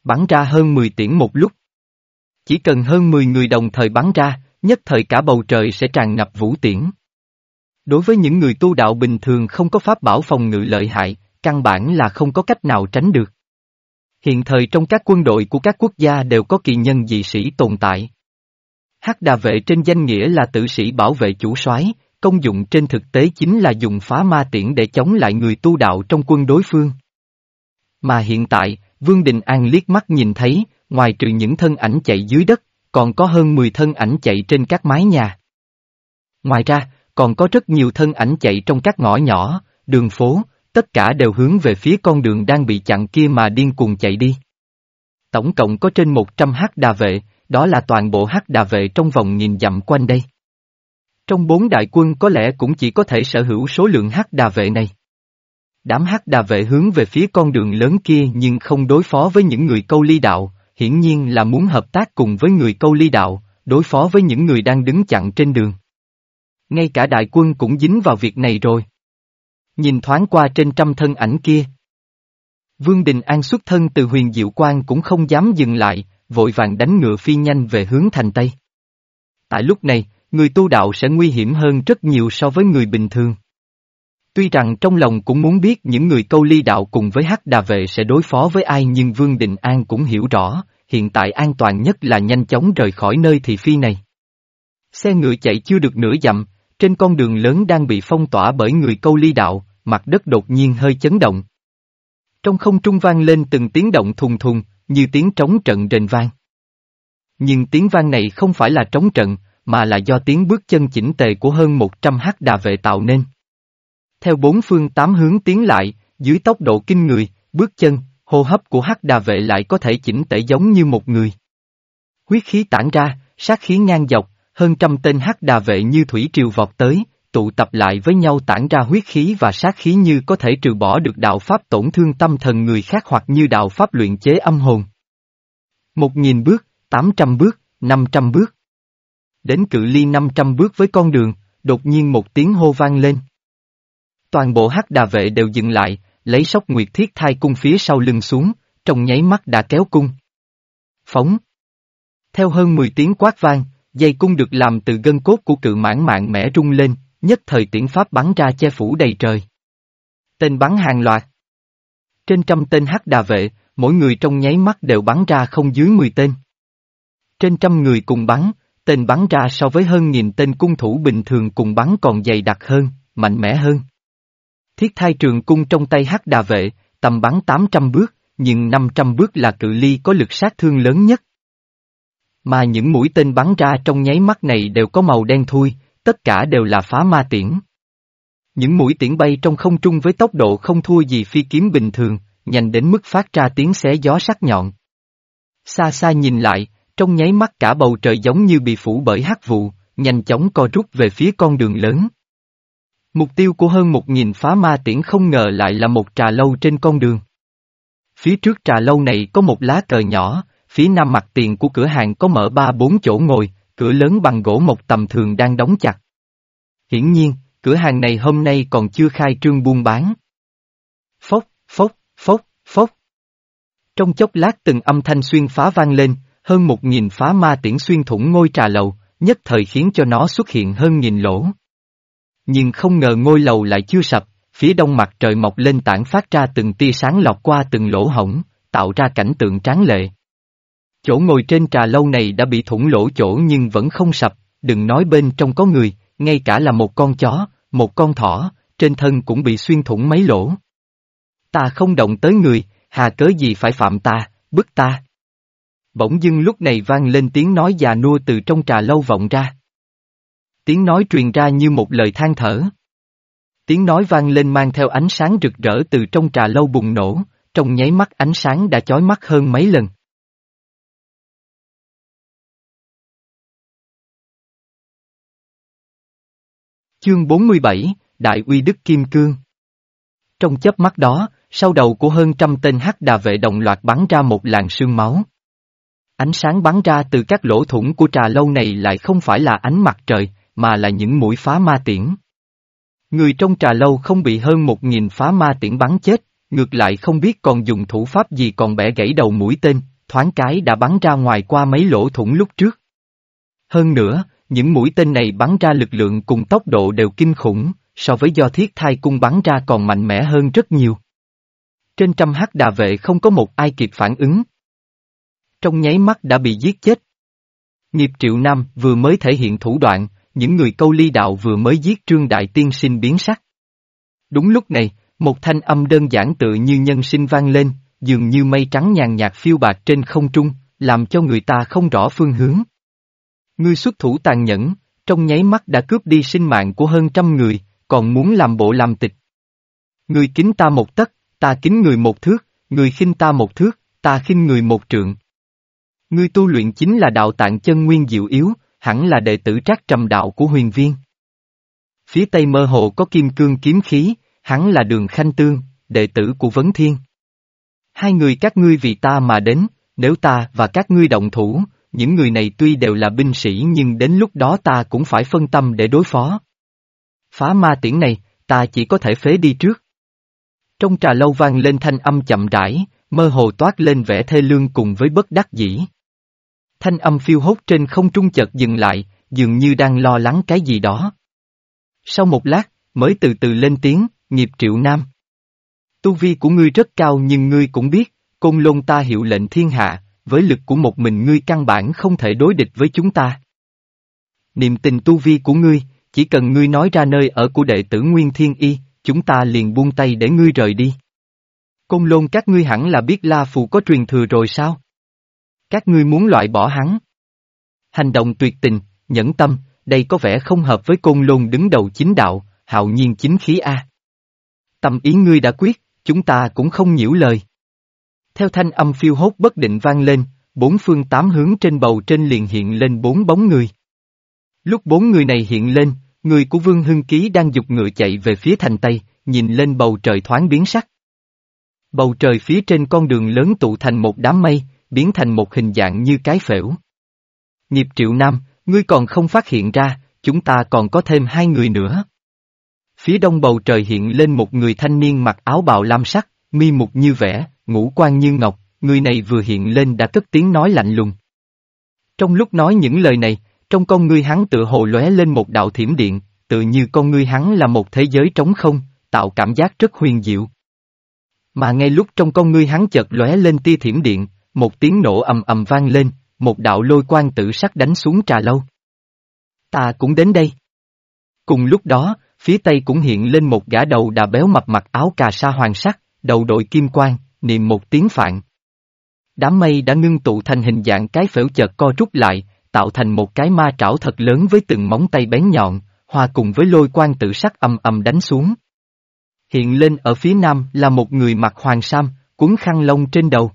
[SPEAKER 1] Bắn ra hơn 10 tiễn một lúc. Chỉ cần hơn 10 người đồng thời bắn ra, nhất thời cả bầu trời sẽ tràn ngập vũ tiễn. Đối với những người tu đạo bình thường không có pháp bảo phòng ngự lợi hại, căn bản là không có cách nào tránh được. Hiện thời trong các quân đội của các quốc gia đều có kỳ nhân dị sĩ tồn tại. Hắc đà vệ trên danh nghĩa là tử sĩ bảo vệ chủ soái, công dụng trên thực tế chính là dùng phá ma tiễn để chống lại người tu đạo trong quân đối phương. Mà hiện tại, Vương Đình An liếc mắt nhìn thấy, ngoài trừ những thân ảnh chạy dưới đất, còn có hơn 10 thân ảnh chạy trên các mái nhà. Ngoài ra, còn có rất nhiều thân ảnh chạy trong các ngõ nhỏ, đường phố, tất cả đều hướng về phía con đường đang bị chặn kia mà điên cuồng chạy đi. Tổng cộng có trên 100 hắc đà vệ, đó là toàn bộ hắc đà vệ trong vòng nghìn dặm quanh đây. Trong bốn đại quân có lẽ cũng chỉ có thể sở hữu số lượng hắc đà vệ này. Đám hắc đà vệ hướng về phía con đường lớn kia nhưng không đối phó với những người câu ly đạo, hiển nhiên là muốn hợp tác cùng với người câu ly đạo, đối phó với những người đang đứng chặn trên đường. Ngay cả đại quân cũng dính vào việc này rồi. Nhìn thoáng qua trên trăm thân ảnh kia. Vương Đình An xuất thân từ huyền diệu quan cũng không dám dừng lại, vội vàng đánh ngựa phi nhanh về hướng thành Tây. Tại lúc này, người tu đạo sẽ nguy hiểm hơn rất nhiều so với người bình thường. Tuy rằng trong lòng cũng muốn biết những người câu ly đạo cùng với hắc đà vệ sẽ đối phó với ai nhưng Vương Đình An cũng hiểu rõ, hiện tại an toàn nhất là nhanh chóng rời khỏi nơi thị phi này. Xe ngựa chạy chưa được nửa dặm, trên con đường lớn đang bị phong tỏa bởi người câu ly đạo, mặt đất đột nhiên hơi chấn động. Trong không trung vang lên từng tiếng động thùng thùng, như tiếng trống trận rền vang. Nhưng tiếng vang này không phải là trống trận, mà là do tiếng bước chân chỉnh tề của hơn 100 hắc đà vệ tạo nên. Theo bốn phương tám hướng tiến lại, dưới tốc độ kinh người, bước chân, hô hấp của hắc đà vệ lại có thể chỉnh tề giống như một người. Huyết khí tản ra, sát khí ngang dọc, hơn trăm tên hắc đà vệ như thủy triều vọt tới, tụ tập lại với nhau tản ra huyết khí và sát khí như có thể trừ bỏ được đạo pháp tổn thương tâm thần người khác hoặc như đạo pháp luyện chế âm hồn. Một nghìn bước, tám trăm bước, năm trăm bước. Đến cự ly năm trăm bước với con đường, đột nhiên một tiếng hô vang lên. Toàn bộ hắc đà vệ đều dừng lại, lấy sóc nguyệt thiết thai cung phía sau lưng xuống, trong nháy mắt đã kéo cung. Phóng. Theo hơn 10 tiếng quát vang, dây cung được làm từ gân cốt của cự mãn mạng mẽ rung lên, nhất thời tiễn pháp bắn ra che phủ đầy trời. Tên bắn hàng loạt. Trên trăm tên hắc đà vệ, mỗi người trong nháy mắt đều bắn ra không dưới 10 tên. Trên trăm người cùng bắn, tên bắn ra so với hơn nghìn tên cung thủ bình thường cùng bắn còn dày đặc hơn, mạnh mẽ hơn. Thiết thai trường cung trong tay hắc đà vệ, tầm bắn 800 bước, nhưng 500 bước là cự ly có lực sát thương lớn nhất. Mà những mũi tên bắn ra trong nháy mắt này đều có màu đen thui, tất cả đều là phá ma tiễn. Những mũi tiễn bay trong không trung với tốc độ không thua gì phi kiếm bình thường, nhanh đến mức phát ra tiếng xé gió sắc nhọn. Xa xa nhìn lại, trong nháy mắt cả bầu trời giống như bị phủ bởi hắc vụ, nhanh chóng co rút về phía con đường lớn. Mục tiêu của hơn một nghìn phá ma tiễn không ngờ lại là một trà lâu trên con đường. Phía trước trà lâu này có một lá cờ nhỏ, phía nam mặt tiền của cửa hàng có mở ba bốn chỗ ngồi, cửa lớn bằng gỗ một tầm thường đang đóng chặt. Hiển nhiên, cửa hàng này hôm nay còn chưa khai trương buôn bán. Phốc, phốc, phốc, phốc. Trong chốc lát từng âm thanh xuyên phá vang lên, hơn một nghìn phá ma tiễn xuyên thủng ngôi trà lầu, nhất thời khiến cho nó xuất hiện hơn nghìn lỗ. Nhưng không ngờ ngôi lầu lại chưa sập, phía đông mặt trời mọc lên tản phát ra từng tia sáng lọt qua từng lỗ hổng, tạo ra cảnh tượng tráng lệ. Chỗ ngồi trên trà lâu này đã bị thủng lỗ chỗ nhưng vẫn không sập, đừng nói bên trong có người, ngay cả là một con chó, một con thỏ, trên thân cũng bị xuyên thủng mấy lỗ. Ta không động tới người, hà cớ gì phải phạm ta, bức ta. Bỗng dưng lúc này vang lên tiếng nói già nua từ trong trà lâu vọng ra. Tiếng nói truyền ra như một lời than thở. Tiếng nói vang lên mang theo ánh sáng rực rỡ từ trong trà lâu bùng nổ, trong nháy mắt ánh sáng đã chói mắt hơn mấy lần. Chương 47, Đại uy Đức Kim Cương Trong chớp mắt đó, sau đầu của hơn trăm tên hắc đà vệ đồng loạt bắn ra một làn sương máu. Ánh sáng bắn ra từ các lỗ thủng của trà lâu này lại không phải là ánh mặt trời, mà là những mũi phá ma tiễn. Người trong trà lâu không bị hơn một nghìn phá ma tiễn bắn chết, ngược lại không biết còn dùng thủ pháp gì còn bẻ gãy đầu mũi tên, thoáng cái đã bắn ra ngoài qua mấy lỗ thủng lúc trước. Hơn nữa, những mũi tên này bắn ra lực lượng cùng tốc độ đều kinh khủng, so với do thiết thai cung bắn ra còn mạnh mẽ hơn rất nhiều. Trên trăm hắc đà vệ không có một ai kịp phản ứng. Trong nháy mắt đã bị giết chết. Nghiệp triệu nam vừa mới thể hiện thủ đoạn, những người câu ly đạo vừa mới giết trương đại tiên sinh biến sắc. Đúng lúc này, một thanh âm đơn giản tự như nhân sinh vang lên, dường như mây trắng nhàn nhạt phiêu bạc trên không trung, làm cho người ta không rõ phương hướng. Ngươi xuất thủ tàn nhẫn, trong nháy mắt đã cướp đi sinh mạng của hơn trăm người, còn muốn làm bộ làm tịch. Ngươi kính ta một tấc, ta kính người một thước, người khinh ta một thước, ta khinh người một trượng. Ngươi tu luyện chính là đạo tạng chân nguyên diệu yếu, hẳn là đệ tử trác trầm đạo của huyền viên. Phía tây mơ hồ có kim cương kiếm khí, hắn là đường khanh tương, đệ tử của vấn thiên. Hai người các ngươi vì ta mà đến, nếu ta và các ngươi động thủ, những người này tuy đều là binh sĩ nhưng đến lúc đó ta cũng phải phân tâm để đối phó. Phá ma tiễn này, ta chỉ có thể phế đi trước. Trong trà lâu vang lên thanh âm chậm rãi, mơ hồ toát lên vẻ thê lương cùng với bất đắc dĩ. Thanh âm phiêu hốt trên không trung chợt dừng lại, dường như đang lo lắng cái gì đó. Sau một lát, mới từ từ lên tiếng, nghiệp triệu nam. Tu vi của ngươi rất cao nhưng ngươi cũng biết, côn lôn ta hiệu lệnh thiên hạ, với lực của một mình ngươi căn bản không thể đối địch với chúng ta. Niềm tình tu vi của ngươi, chỉ cần ngươi nói ra nơi ở của đệ tử Nguyên Thiên Y, chúng ta liền buông tay để ngươi rời đi. Côn lôn các ngươi hẳn là biết La Phù có truyền thừa rồi sao? Các ngươi muốn loại bỏ hắn. Hành động tuyệt tình, nhẫn tâm, đây có vẻ không hợp với côn lôn đứng đầu chính đạo, hạo nhiên chính khí A. Tâm ý ngươi đã quyết, chúng ta cũng không nhiễu lời. Theo thanh âm phiêu hốt bất định vang lên, bốn phương tám hướng trên bầu trên liền hiện lên bốn bóng người. Lúc bốn người này hiện lên, người của Vương Hưng Ký đang dục ngựa chạy về phía thành Tây, nhìn lên bầu trời thoáng biến sắc. Bầu trời phía trên con đường lớn tụ thành một đám mây, biến thành một hình dạng như cái phễu. Nghiệp triệu nam, ngươi còn không phát hiện ra, chúng ta còn có thêm hai người nữa. Phía đông bầu trời hiện lên một người thanh niên mặc áo bào lam sắc, mi mục như vẽ, ngũ quan như ngọc, người này vừa hiện lên đã cất tiếng nói lạnh lùng. Trong lúc nói những lời này, trong con ngươi hắn tự hồ lóe lên một đạo thiểm điện, tự như con ngươi hắn là một thế giới trống không, tạo cảm giác rất huyền diệu. Mà ngay lúc trong con ngươi hắn chợt lóe lên tia thiểm điện, một tiếng nổ ầm ầm vang lên, một đạo lôi quan tử sắc đánh xuống trà lâu. Ta cũng đến đây. Cùng lúc đó, phía tây cũng hiện lên một gã đầu đà béo mập mặc áo cà sa hoàng sắc, đầu đội kim quang, niệm một tiếng phạn. Đám mây đã ngưng tụ thành hình dạng cái phễu chợt co rút lại, tạo thành một cái ma trảo thật lớn với từng móng tay bén nhọn, hòa cùng với lôi quang tự sắc âm âm đánh xuống. Hiện lên ở phía nam là một người mặc hoàng sam, cuốn khăn lông trên đầu.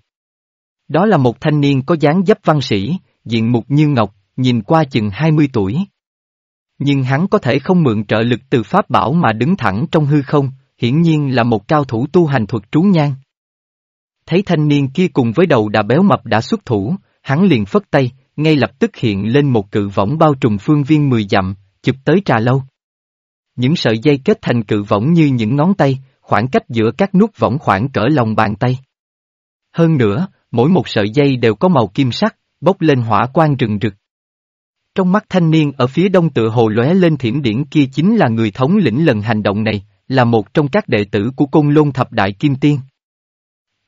[SPEAKER 1] Đó là một thanh niên có dáng dấp văn sĩ, diện mục như ngọc, nhìn qua chừng 20 tuổi. Nhưng hắn có thể không mượn trợ lực từ pháp bảo mà đứng thẳng trong hư không, hiển nhiên là một cao thủ tu hành thuật trú nhan. Thấy thanh niên kia cùng với đầu đà béo mập đã xuất thủ, hắn liền phất tay, ngay lập tức hiện lên một cự võng bao trùm phương viên 10 dặm, chụp tới trà lâu. Những sợi dây kết thành cự võng như những ngón tay, khoảng cách giữa các nút võng khoảng cỡ lòng bàn tay. Hơn nữa, mỗi một sợi dây đều có màu kim sắc, bốc lên hỏa quang rừng rực. Trong mắt thanh niên ở phía đông tựa hồ lóe lên thiểm điển kia chính là người thống lĩnh lần hành động này, là một trong các đệ tử của côn lôn thập đại kim tiên.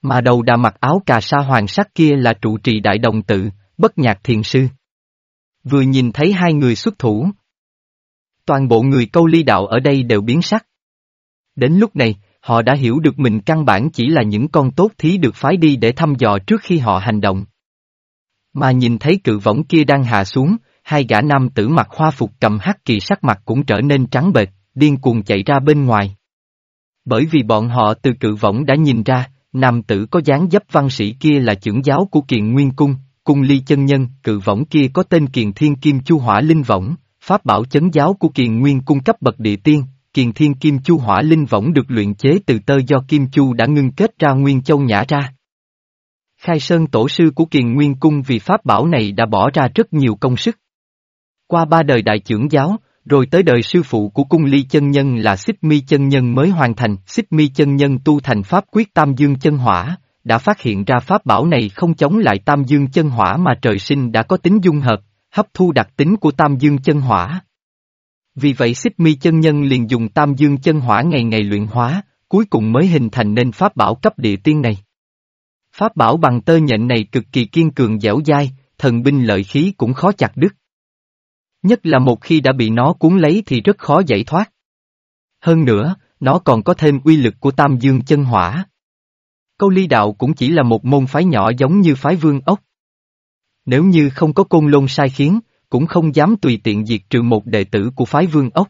[SPEAKER 1] Mà đầu đà mặc áo cà sa hoàng sắc kia là trụ trì đại đồng tự, bất nhạc thiền sư. Vừa nhìn thấy hai người xuất thủ. Toàn bộ người câu ly đạo ở đây đều biến sắc. Đến lúc này, họ đã hiểu được mình căn bản chỉ là những con tốt thí được phái đi để thăm dò trước khi họ hành động. Mà nhìn thấy cự võng kia đang hạ xuống, hai gã nam tử mặc hoa phục cầm hắc kỳ sắc mặt cũng trở nên trắng bệch, điên cuồng chạy ra bên ngoài. Bởi vì bọn họ từ cự võng đã nhìn ra, nam tử có dáng dấp văn sĩ kia là trưởng giáo của kiền nguyên cung, cung ly chân nhân, cự võng kia có tên kiền thiên kim chu hỏa linh võng, pháp bảo chấn giáo của kiền nguyên cung cấp bậc địa tiên, kiền thiên kim chu hỏa linh võng được luyện chế từ tơ do kim chu đã ngưng kết ra nguyên châu nhã ra. Khai Sơn tổ sư của kiền nguyên cung vì pháp bảo này đã bỏ ra rất nhiều công sức. Qua ba đời đại trưởng giáo, rồi tới đời sư phụ của cung ly chân nhân là xích mi chân nhân mới hoàn thành, xích mi chân nhân tu thành pháp quyết tam dương chân hỏa, đã phát hiện ra pháp bảo này không chống lại tam dương chân hỏa mà trời sinh đã có tính dung hợp, hấp thu đặc tính của tam dương chân hỏa. Vì vậy xích mi chân nhân liền dùng tam dương chân hỏa ngày ngày luyện hóa, cuối cùng mới hình thành nên pháp bảo cấp địa tiên này. Pháp bảo bằng tơ nhện này cực kỳ kiên cường dẻo dai, thần binh lợi khí cũng khó chặt đứt. Nhất là một khi đã bị nó cuốn lấy thì rất khó giải thoát. Hơn nữa, nó còn có thêm uy lực của tam dương chân hỏa. Câu ly đạo cũng chỉ là một môn phái nhỏ giống như phái vương ốc. Nếu như không có côn lôn sai khiến, cũng không dám tùy tiện diệt trừ một đệ tử của phái vương ốc.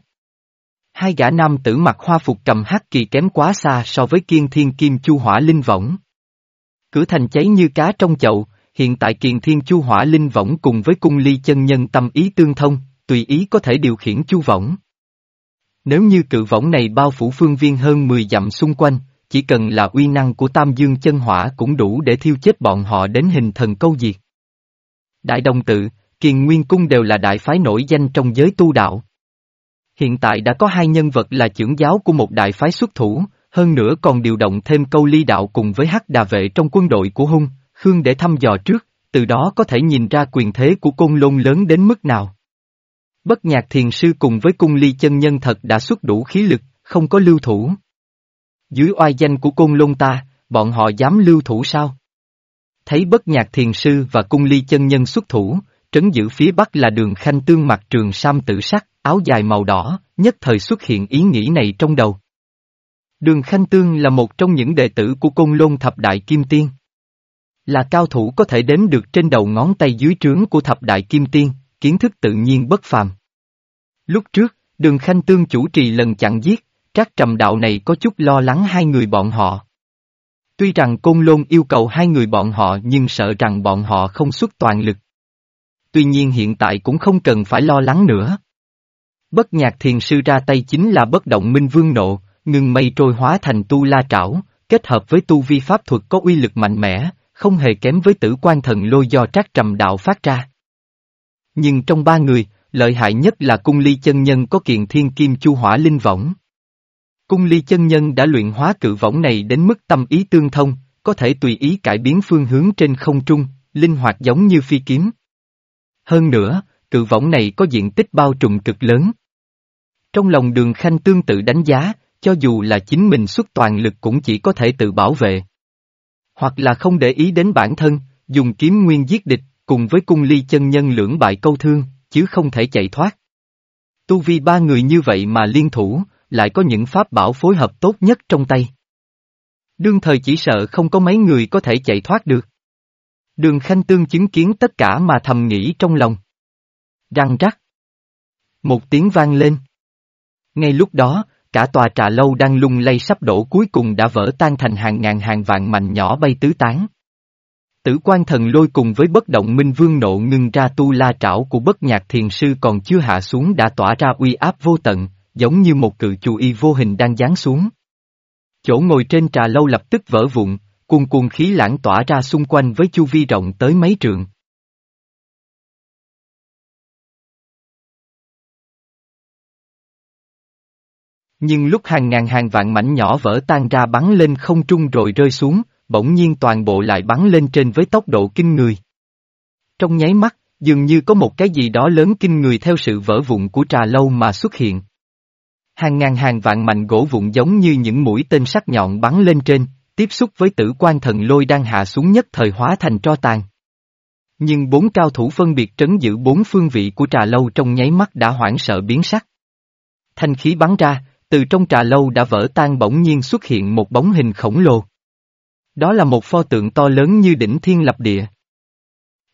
[SPEAKER 1] Hai gã nam tử mặc hoa phục cầm hắc kỳ kém quá xa so với kiên thiên kim chu hỏa linh võng. Cửa thành cháy như cá trong chậu, hiện tại kiền thiên chu hỏa linh võng cùng với cung ly chân nhân tâm ý tương thông, tùy ý có thể điều khiển chu võng. Nếu như cự võng này bao phủ phương viên hơn 10 dặm xung quanh, chỉ cần là uy năng của tam dương chân hỏa cũng đủ để thiêu chết bọn họ đến hình thần câu diệt. Đại đồng tự, kiền nguyên cung đều là đại phái nổi danh trong giới tu đạo. Hiện tại đã có hai nhân vật là trưởng giáo của một đại phái xuất thủ, hơn nữa còn điều động thêm câu ly đạo cùng với hắc đà vệ trong quân đội của hung, khương để thăm dò trước, từ đó có thể nhìn ra quyền thế của côn lôn lớn đến mức nào. Bất nhạc thiền sư cùng với cung ly chân nhân thật đã xuất đủ khí lực, không có lưu thủ. Dưới oai danh của côn lôn ta, bọn họ dám lưu thủ sao? Thấy bất nhạc thiền sư và cung ly chân nhân xuất thủ, trấn giữ phía bắc là đường khanh tương mặt trường sam tử sắc, áo dài màu đỏ, nhất thời xuất hiện ý nghĩ này trong đầu. Đường Khanh Tương là một trong những đệ tử của Côn Lôn Thập Đại Kim Tiên. Là cao thủ có thể đếm được trên đầu ngón tay dưới trướng của Thập Đại Kim Tiên, kiến thức tự nhiên bất phàm. Lúc trước, đường Khanh Tương chủ trì lần chặn giết, trác trầm đạo này có chút lo lắng hai người bọn họ. Tuy rằng Côn Lôn yêu cầu hai người bọn họ nhưng sợ rằng bọn họ không xuất toàn lực. Tuy nhiên hiện tại cũng không cần phải lo lắng nữa. Bất nhạc thiền sư ra tay chính là bất động minh vương nộ, ngừng mây trôi hóa thành tu la trảo, kết hợp với tu vi pháp thuật có uy lực mạnh mẽ, không hề kém với tử quan thần lôi do trác trầm đạo phát ra. Nhưng trong ba người, lợi hại nhất là cung ly chân nhân có kiện thiên kim chu hỏa linh võng. Cung ly chân nhân đã luyện hóa cự võng này đến mức tâm ý tương thông, có thể tùy ý cải biến phương hướng trên không trung, linh hoạt giống như phi kiếm. Hơn nữa, cự võng này có diện tích bao trùm cực lớn. Trong lòng đường khanh tương tự đánh giá, cho dù là chính mình xuất toàn lực cũng chỉ có thể tự bảo vệ. Hoặc là không để ý đến bản thân, dùng kiếm nguyên giết địch, cùng với cung ly chân nhân lưỡng bại câu thương, chứ không thể chạy thoát. Tu vi ba người như vậy mà liên thủ, lại có những pháp bảo phối hợp tốt nhất trong tay. Đương thời chỉ sợ không có mấy người có thể chạy thoát được. Đường Khanh Tương chứng kiến tất cả mà thầm nghĩ trong lòng. Răng rắc. Một tiếng vang lên. Ngay lúc đó, cả tòa trà lâu đang lung lay sắp đổ cuối cùng đã vỡ tan thành hàng ngàn hàng vạn mảnh nhỏ bay tứ tán. Tử quan thần lôi cùng với bất động minh vương nộ ngưng ra tu la trảo của bất nhạc thiền sư còn chưa hạ xuống đã tỏa ra uy áp vô tận, giống như một cự chù y vô hình đang giáng xuống. Chỗ ngồi trên trà lâu lập tức vỡ vụn, cuồn cuồn khí lãng tỏa ra xung quanh với chu vi rộng tới mấy trượng. Nhưng lúc hàng ngàn hàng vạn mảnh nhỏ vỡ tan ra bắn lên không trung rồi rơi xuống, bỗng nhiên toàn bộ lại bắn lên trên với tốc độ kinh người. Trong nháy mắt, dường như có một cái gì đó lớn kinh người theo sự vỡ vụn của trà lâu mà xuất hiện. Hàng ngàn hàng vạn mảnh gỗ vụn giống như những mũi tên sắc nhọn bắn lên trên, tiếp xúc với tử quan thần lôi đang hạ xuống nhất thời hóa thành tro tàn. Nhưng bốn cao thủ phân biệt trấn giữ bốn phương vị của trà lâu trong nháy mắt đã hoảng sợ biến sắc. Thanh khí bắn ra, từ trong trà lâu đã vỡ tan bỗng nhiên xuất hiện một bóng hình khổng lồ. Đó là một pho tượng to lớn như đỉnh thiên lập địa.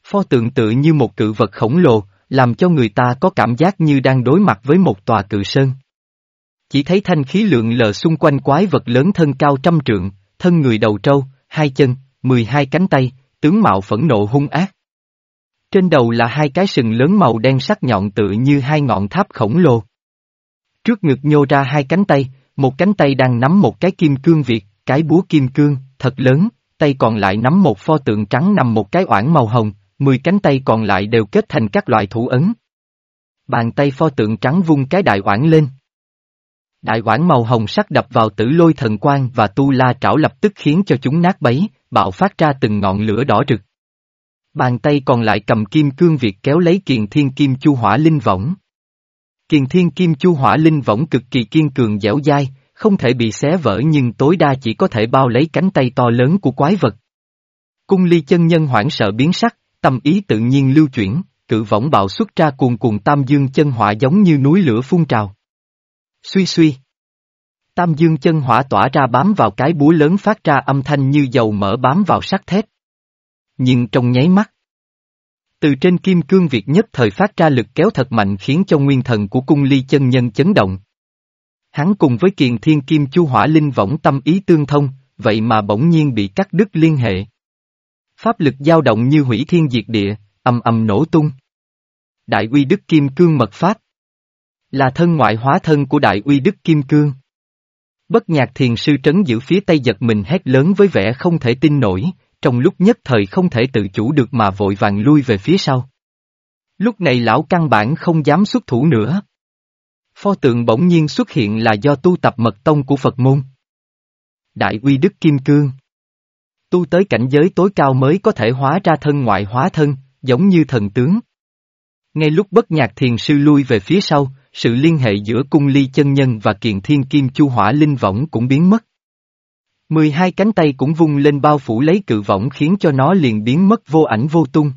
[SPEAKER 1] Pho tượng tự như một cự vật khổng lồ, làm cho người ta có cảm giác như đang đối mặt với một tòa cự sơn. Chỉ thấy thanh khí lượng lờ xung quanh quái vật lớn thân cao trăm trượng, thân người đầu trâu, hai chân, mười hai cánh tay, tướng mạo phẫn nộ hung ác. Trên đầu là hai cái sừng lớn màu đen sắc nhọn tự như hai ngọn tháp khổng lồ. Trước ngực nhô ra hai cánh tay, một cánh tay đang nắm một cái kim cương việt, cái búa kim cương, thật lớn, tay còn lại nắm một pho tượng trắng nằm một cái oản màu hồng, mười cánh tay còn lại đều kết thành các loại thủ ấn. Bàn tay pho tượng trắng vung cái đại oản lên. Đại oản màu hồng sắc đập vào tử lôi thần quang và tu la trảo lập tức khiến cho chúng nát bấy, bạo phát ra từng ngọn lửa đỏ rực. Bàn tay còn lại cầm kim cương việt kéo lấy kiền thiên kim chu hỏa linh võng. Kiền thiên kim chu hỏa linh võng cực kỳ kiên cường dẻo dai, không thể bị xé vỡ nhưng tối đa chỉ có thể bao lấy cánh tay to lớn của quái vật. Cung ly chân nhân hoảng sợ biến sắc, tâm ý tự nhiên lưu chuyển, cự võng bạo xuất ra cuồn cuồn tam dương chân hỏa giống như núi lửa phun trào. Suy suy. Tam dương chân hỏa tỏa ra bám vào cái búa lớn phát ra âm thanh như dầu mỡ bám vào sắt thép. Nhưng trong nháy mắt. Từ trên kim cương Việt nhất thời phát ra lực kéo thật mạnh khiến cho nguyên thần của cung ly chân nhân chấn động. Hắn cùng với kiền thiên kim chu hỏa linh võng tâm ý tương thông, vậy mà bỗng nhiên bị cắt đứt liên hệ. Pháp lực dao động như hủy thiên diệt địa, âm âm nổ tung. Đại uy đức kim cương mật pháp. Là thân ngoại hóa thân của đại uy đức kim cương. Bất nhạc thiền sư trấn giữ phía tây giật mình hét lớn với vẻ không thể tin nổi, trong lúc nhất thời không thể tự chủ được mà vội vàng lui về phía sau. Lúc này lão căn bản không dám xuất thủ nữa. Pho tượng bỗng nhiên xuất hiện là do tu tập mật tông của Phật môn. Đại uy đức kim cương. Tu tới cảnh giới tối cao mới có thể hóa ra thân ngoại hóa thân, giống như thần tướng. Ngay lúc bất nhạc thiền sư lui về phía sau, sự liên hệ giữa cung ly chân nhân và kiền thiên kim chu hỏa linh võng cũng biến mất. Mười hai cánh tay cũng vung lên bao phủ lấy cự võng khiến cho nó liền biến mất vô ảnh vô tung.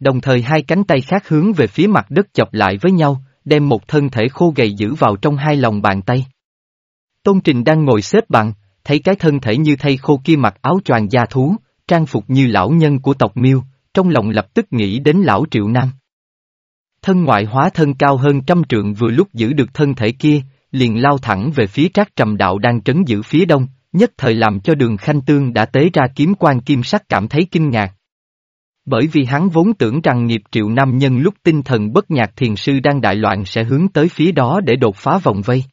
[SPEAKER 1] Đồng thời hai cánh tay khác hướng về phía mặt đất chọc lại với nhau, đem một thân thể khô gầy giữ vào trong hai lòng bàn tay. Tôn Trình đang ngồi xếp bằng, thấy cái thân thể như thay khô kia mặc áo choàng da thú, trang phục như lão nhân của tộc Miêu, trong lòng lập tức nghĩ đến lão Triệu Nam. Thân ngoại hóa thân cao hơn trăm trượng vừa lúc giữ được thân thể kia, liền lao thẳng về phía trác trầm đạo đang trấn giữ phía đông, nhất thời làm cho đường khanh tương đã tế ra kiếm quan kim sắc cảm thấy kinh ngạc. Bởi vì hắn vốn tưởng rằng nghiệp triệu nam nhân lúc tinh thần bất nhạc thiền sư đang đại loạn sẽ hướng tới phía đó để đột phá vòng vây.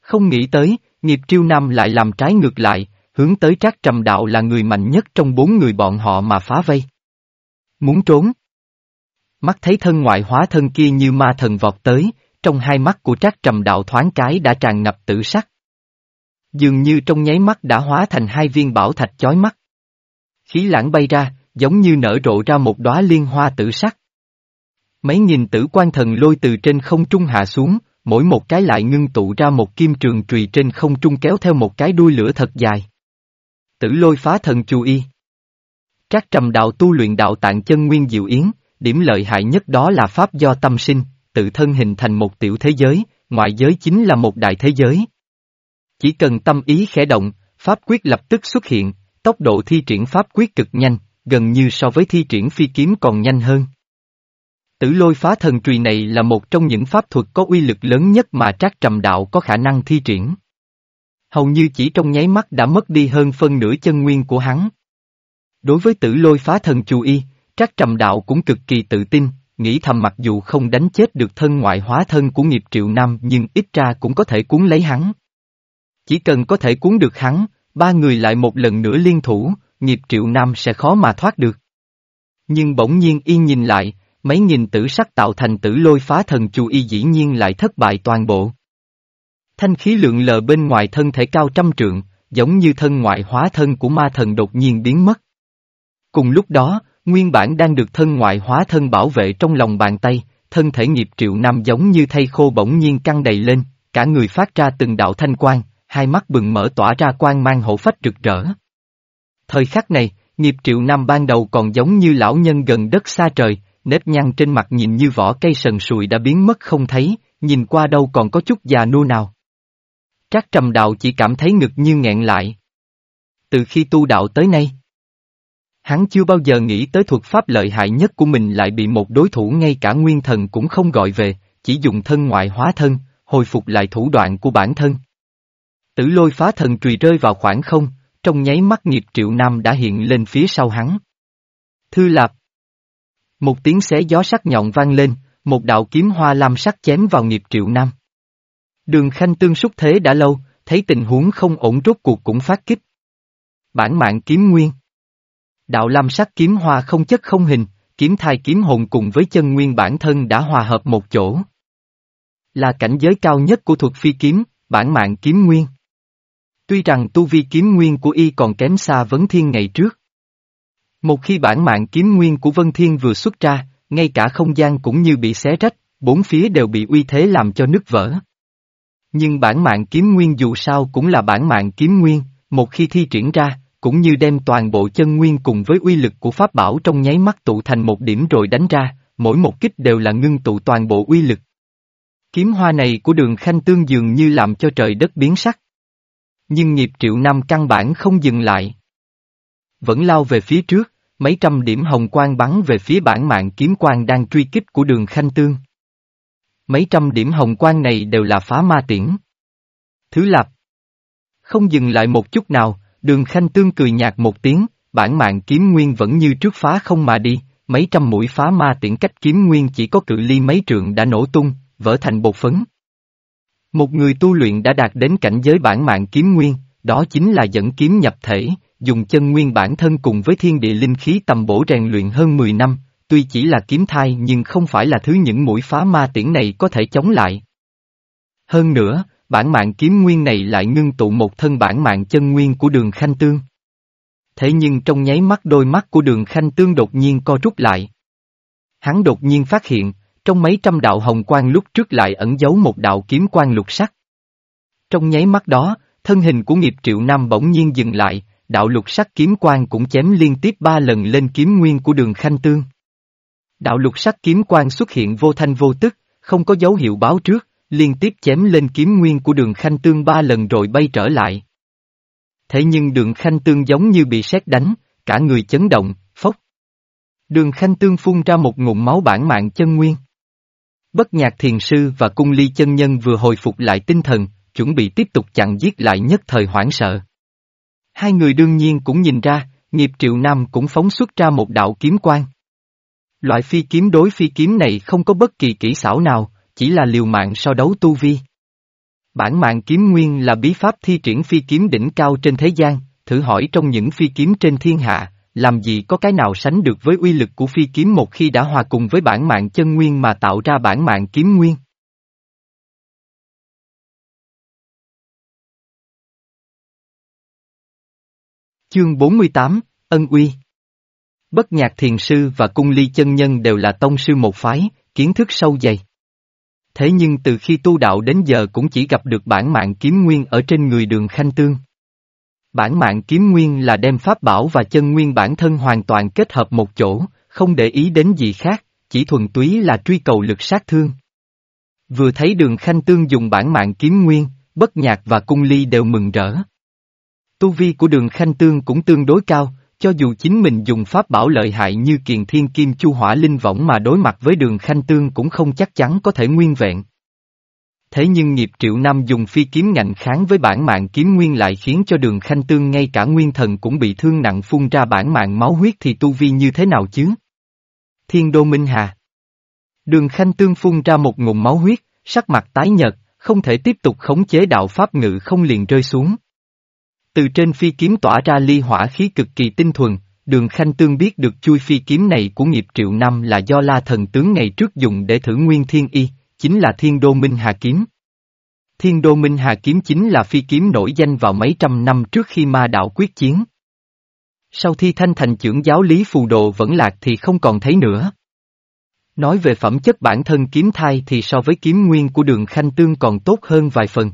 [SPEAKER 1] Không nghĩ tới, nghiệp triệu nam lại làm trái ngược lại, hướng tới trác trầm đạo là người mạnh nhất trong bốn người bọn họ mà phá vây. Muốn trốn. Mắt thấy thân ngoại hóa thân kia như ma thần vọt tới, trong hai mắt của trác trầm đạo thoáng cái đã tràn ngập tử sắc. Dường như trong nháy mắt đã hóa thành hai viên bảo thạch chói mắt. Khí lãng bay ra, giống như nở rộ ra một đóa liên hoa tử sắc. Mấy nghìn tử quan thần lôi từ trên không trung hạ xuống, mỗi một cái lại ngưng tụ ra một kim trường trùy trên không trung kéo theo một cái đuôi lửa thật dài. Tử lôi phá thần chú y. Trác trầm đạo tu luyện đạo tạng chân nguyên diệu yến, điểm lợi hại nhất đó là pháp do tâm sinh, tự thân hình thành một tiểu thế giới, ngoại giới chính là một đại thế giới. Chỉ cần tâm ý khẽ động, pháp quyết lập tức xuất hiện, tốc độ thi triển pháp quyết cực nhanh, gần như so với thi triển phi kiếm còn nhanh hơn. Tử lôi phá thần trùy này là một trong những pháp thuật có uy lực lớn nhất mà Trác Trầm Đạo có khả năng thi triển. Hầu như chỉ trong nháy mắt đã mất đi hơn phân nửa chân nguyên của hắn. Đối với tử lôi phá thần chú y, Trác Trầm Đạo cũng cực kỳ tự tin, nghĩ thầm mặc dù không đánh chết được thân ngoại hóa thân của nghiệp triệu nam nhưng ít ra cũng có thể cuốn lấy hắn. Chỉ cần có thể cuốn được hắn, ba người lại một lần nữa liên thủ, nghiệp triệu nam sẽ khó mà thoát được. Nhưng bỗng nhiên y nhìn lại, mấy nghìn tử sắc tạo thành tử lôi phá thần chu y dĩ nhiên lại thất bại toàn bộ. Thanh khí lượng lờ bên ngoài thân thể cao trăm trượng, giống như thân ngoại hóa thân của ma thần đột nhiên biến mất. Cùng lúc đó, nguyên bản đang được thân ngoại hóa thân bảo vệ trong lòng bàn tay, thân thể nghiệp triệu nam giống như thay khô bỗng nhiên căng đầy lên, cả người phát ra từng đạo thanh quang, hai mắt bừng mở tỏa ra quang mang hổ phách rực rỡ. Thời khắc này, nghiệp triệu nam ban đầu còn giống như lão nhân gần đất xa trời, nếp nhăn trên mặt nhìn như vỏ cây sần sùi đã biến mất không thấy, nhìn qua đâu còn có chút già nua nào. Trác trầm đạo chỉ cảm thấy ngực như nghẹn lại. Từ khi tu đạo tới nay, hắn chưa bao giờ nghĩ tới thuật pháp lợi hại nhất của mình lại bị một đối thủ ngay cả nguyên thần cũng không gọi về, chỉ dùng thân ngoại hóa thân, hồi phục lại thủ đoạn của bản thân. Tử lôi phá thần trùy rơi vào khoảng không, trong nháy mắt nghiệp triệu nam đã hiện lên phía sau hắn. Thư Lạp Một tiếng xé gió sắc nhọn vang lên, một đạo kiếm hoa lam sắc chém vào nghiệp triệu nam. Đường khanh tương xúc thế đã lâu, thấy tình huống không ổn rốt cuộc cũng phát kích. Bản mạng kiếm nguyên Đạo lam sắc kiếm hoa không chất không hình, kiếm thai kiếm hồn cùng với chân nguyên bản thân đã hòa hợp một chỗ. Là cảnh giới cao nhất của thuật phi kiếm, bản mạng kiếm nguyên. Tuy rằng tu vi kiếm nguyên của y còn kém xa vấn thiên ngày trước. Một khi bản mạng kiếm nguyên của Vân Thiên vừa xuất ra, ngay cả không gian cũng như bị xé rách, bốn phía đều bị uy thế làm cho nứt vỡ. Nhưng bản mạng kiếm nguyên dù sao cũng là bản mạng kiếm nguyên, một khi thi triển ra, cũng như đem toàn bộ chân nguyên cùng với uy lực của pháp bảo trong nháy mắt tụ thành một điểm rồi đánh ra, mỗi một kích đều là ngưng tụ toàn bộ uy lực. Kiếm hoa này của đường khanh tương dường như làm cho trời đất biến sắc. Nhưng nghiệp triệu năm căn bản không dừng lại. Vẫn lao về phía trước, mấy trăm điểm hồng quang bắn về phía bản mạng kiếm quang đang truy kích của đường khanh tương. Mấy trăm điểm hồng quang này đều là phá ma tiễn. Thứ lạp. Không dừng lại một chút nào, đường khanh tương cười nhạt một tiếng, bản mạng kiếm nguyên vẫn như trước phá không mà đi, mấy trăm mũi phá ma tiễn cách kiếm nguyên chỉ có cự ly mấy trượng đã nổ tung, vỡ thành bột phấn. Một người tu luyện đã đạt đến cảnh giới bản mạng kiếm nguyên, đó chính là dẫn kiếm nhập thể, dùng chân nguyên bản thân cùng với thiên địa linh khí tầm bổ rèn luyện hơn 10 năm, tuy chỉ là kiếm thai nhưng không phải là thứ những mũi phá ma tiễn này có thể chống lại. Hơn nữa, bản mạng kiếm nguyên này lại ngưng tụ một thân bản mạng chân nguyên của đường khanh tương. Thế nhưng trong nháy mắt đôi mắt của đường khanh tương đột nhiên co rút lại. Hắn đột nhiên phát hiện, trong mấy trăm đạo hồng quang lúc trước lại ẩn giấu một đạo kiếm quang lục sắc. Trong nháy mắt đó, thân hình của nghiệp triệu nam bỗng nhiên dừng lại, đạo lục sắc kiếm quang cũng chém liên tiếp ba lần lên kiếm nguyên của đường khanh tương. Đạo lục sắc kiếm quang xuất hiện vô thanh vô tức, không có dấu hiệu báo trước, liên tiếp chém lên kiếm nguyên của đường khanh tương ba lần rồi bay trở lại. Thế nhưng đường khanh tương giống như bị sét đánh, cả người chấn động, phốc. Đường khanh tương phun ra một ngụm máu bản mạng chân nguyên. Bất nhạc thiền sư và cung ly chân nhân vừa hồi phục lại tinh thần, chuẩn bị tiếp tục chặn giết lại nhất thời hoảng sợ. Hai người đương nhiên cũng nhìn ra, nghiệp triệu nam cũng phóng xuất ra một đạo kiếm quan Loại phi kiếm đối phi kiếm này không có bất kỳ kỹ xảo nào, chỉ là liều mạng so đấu tu vi. Bản mạng kiếm nguyên là bí pháp thi triển phi kiếm đỉnh cao trên thế gian, thử hỏi trong những phi kiếm trên thiên hạ, làm gì có cái nào sánh được với uy lực của phi kiếm một khi đã hòa cùng với bản mạng chân nguyên mà tạo ra bản mạng kiếm nguyên. Chương 48, Ân Uy Bất nhạc thiền sư và cung ly chân nhân đều là tông sư một phái, kiến thức sâu dày. Thế nhưng từ khi tu đạo đến giờ cũng chỉ gặp được bản mạng kiếm nguyên ở trên người đường khanh tương. Bản mạng kiếm nguyên là đem pháp bảo và chân nguyên bản thân hoàn toàn kết hợp một chỗ, không để ý đến gì khác, chỉ thuần túy là truy cầu lực sát thương. Vừa thấy đường khanh tương dùng bản mạng kiếm nguyên, bất nhạc và cung ly đều mừng rỡ. Tu vi của đường khanh tương cũng tương đối cao, cho dù chính mình dùng pháp bảo lợi hại như kiền thiên kim chu hỏa linh võng mà đối mặt với đường khanh tương cũng không chắc chắn có thể nguyên vẹn. Thế nhưng nghiệp triệu năm dùng phi kiếm ngạnh kháng với bản mạng kiếm nguyên lại khiến cho đường khanh tương ngay cả nguyên thần cũng bị thương nặng phun ra bản mạng máu huyết thì tu vi như thế nào chứ? Thiên đô minh hà Đường khanh tương phun ra một ngụm máu huyết, sắc mặt tái nhợt, không thể tiếp tục khống chế đạo pháp ngự không liền rơi xuống. Từ trên phi kiếm tỏa ra ly hỏa khí cực kỳ tinh thuần, đường khanh tương biết được chui phi kiếm này của nghiệp triệu năm là do la thần tướng ngày trước dùng để thử nguyên thiên y, chính là thiên đô minh hà kiếm. Thiên đô minh hà kiếm chính là phi kiếm nổi danh vào mấy trăm năm trước khi ma đạo quyết chiến. Sau khi thanh thành trưởng giáo lý phù đồ vẫn lạc thì không còn thấy nữa. Nói về phẩm chất bản thân kiếm thai thì so với kiếm nguyên của đường khanh tương còn tốt hơn vài phần.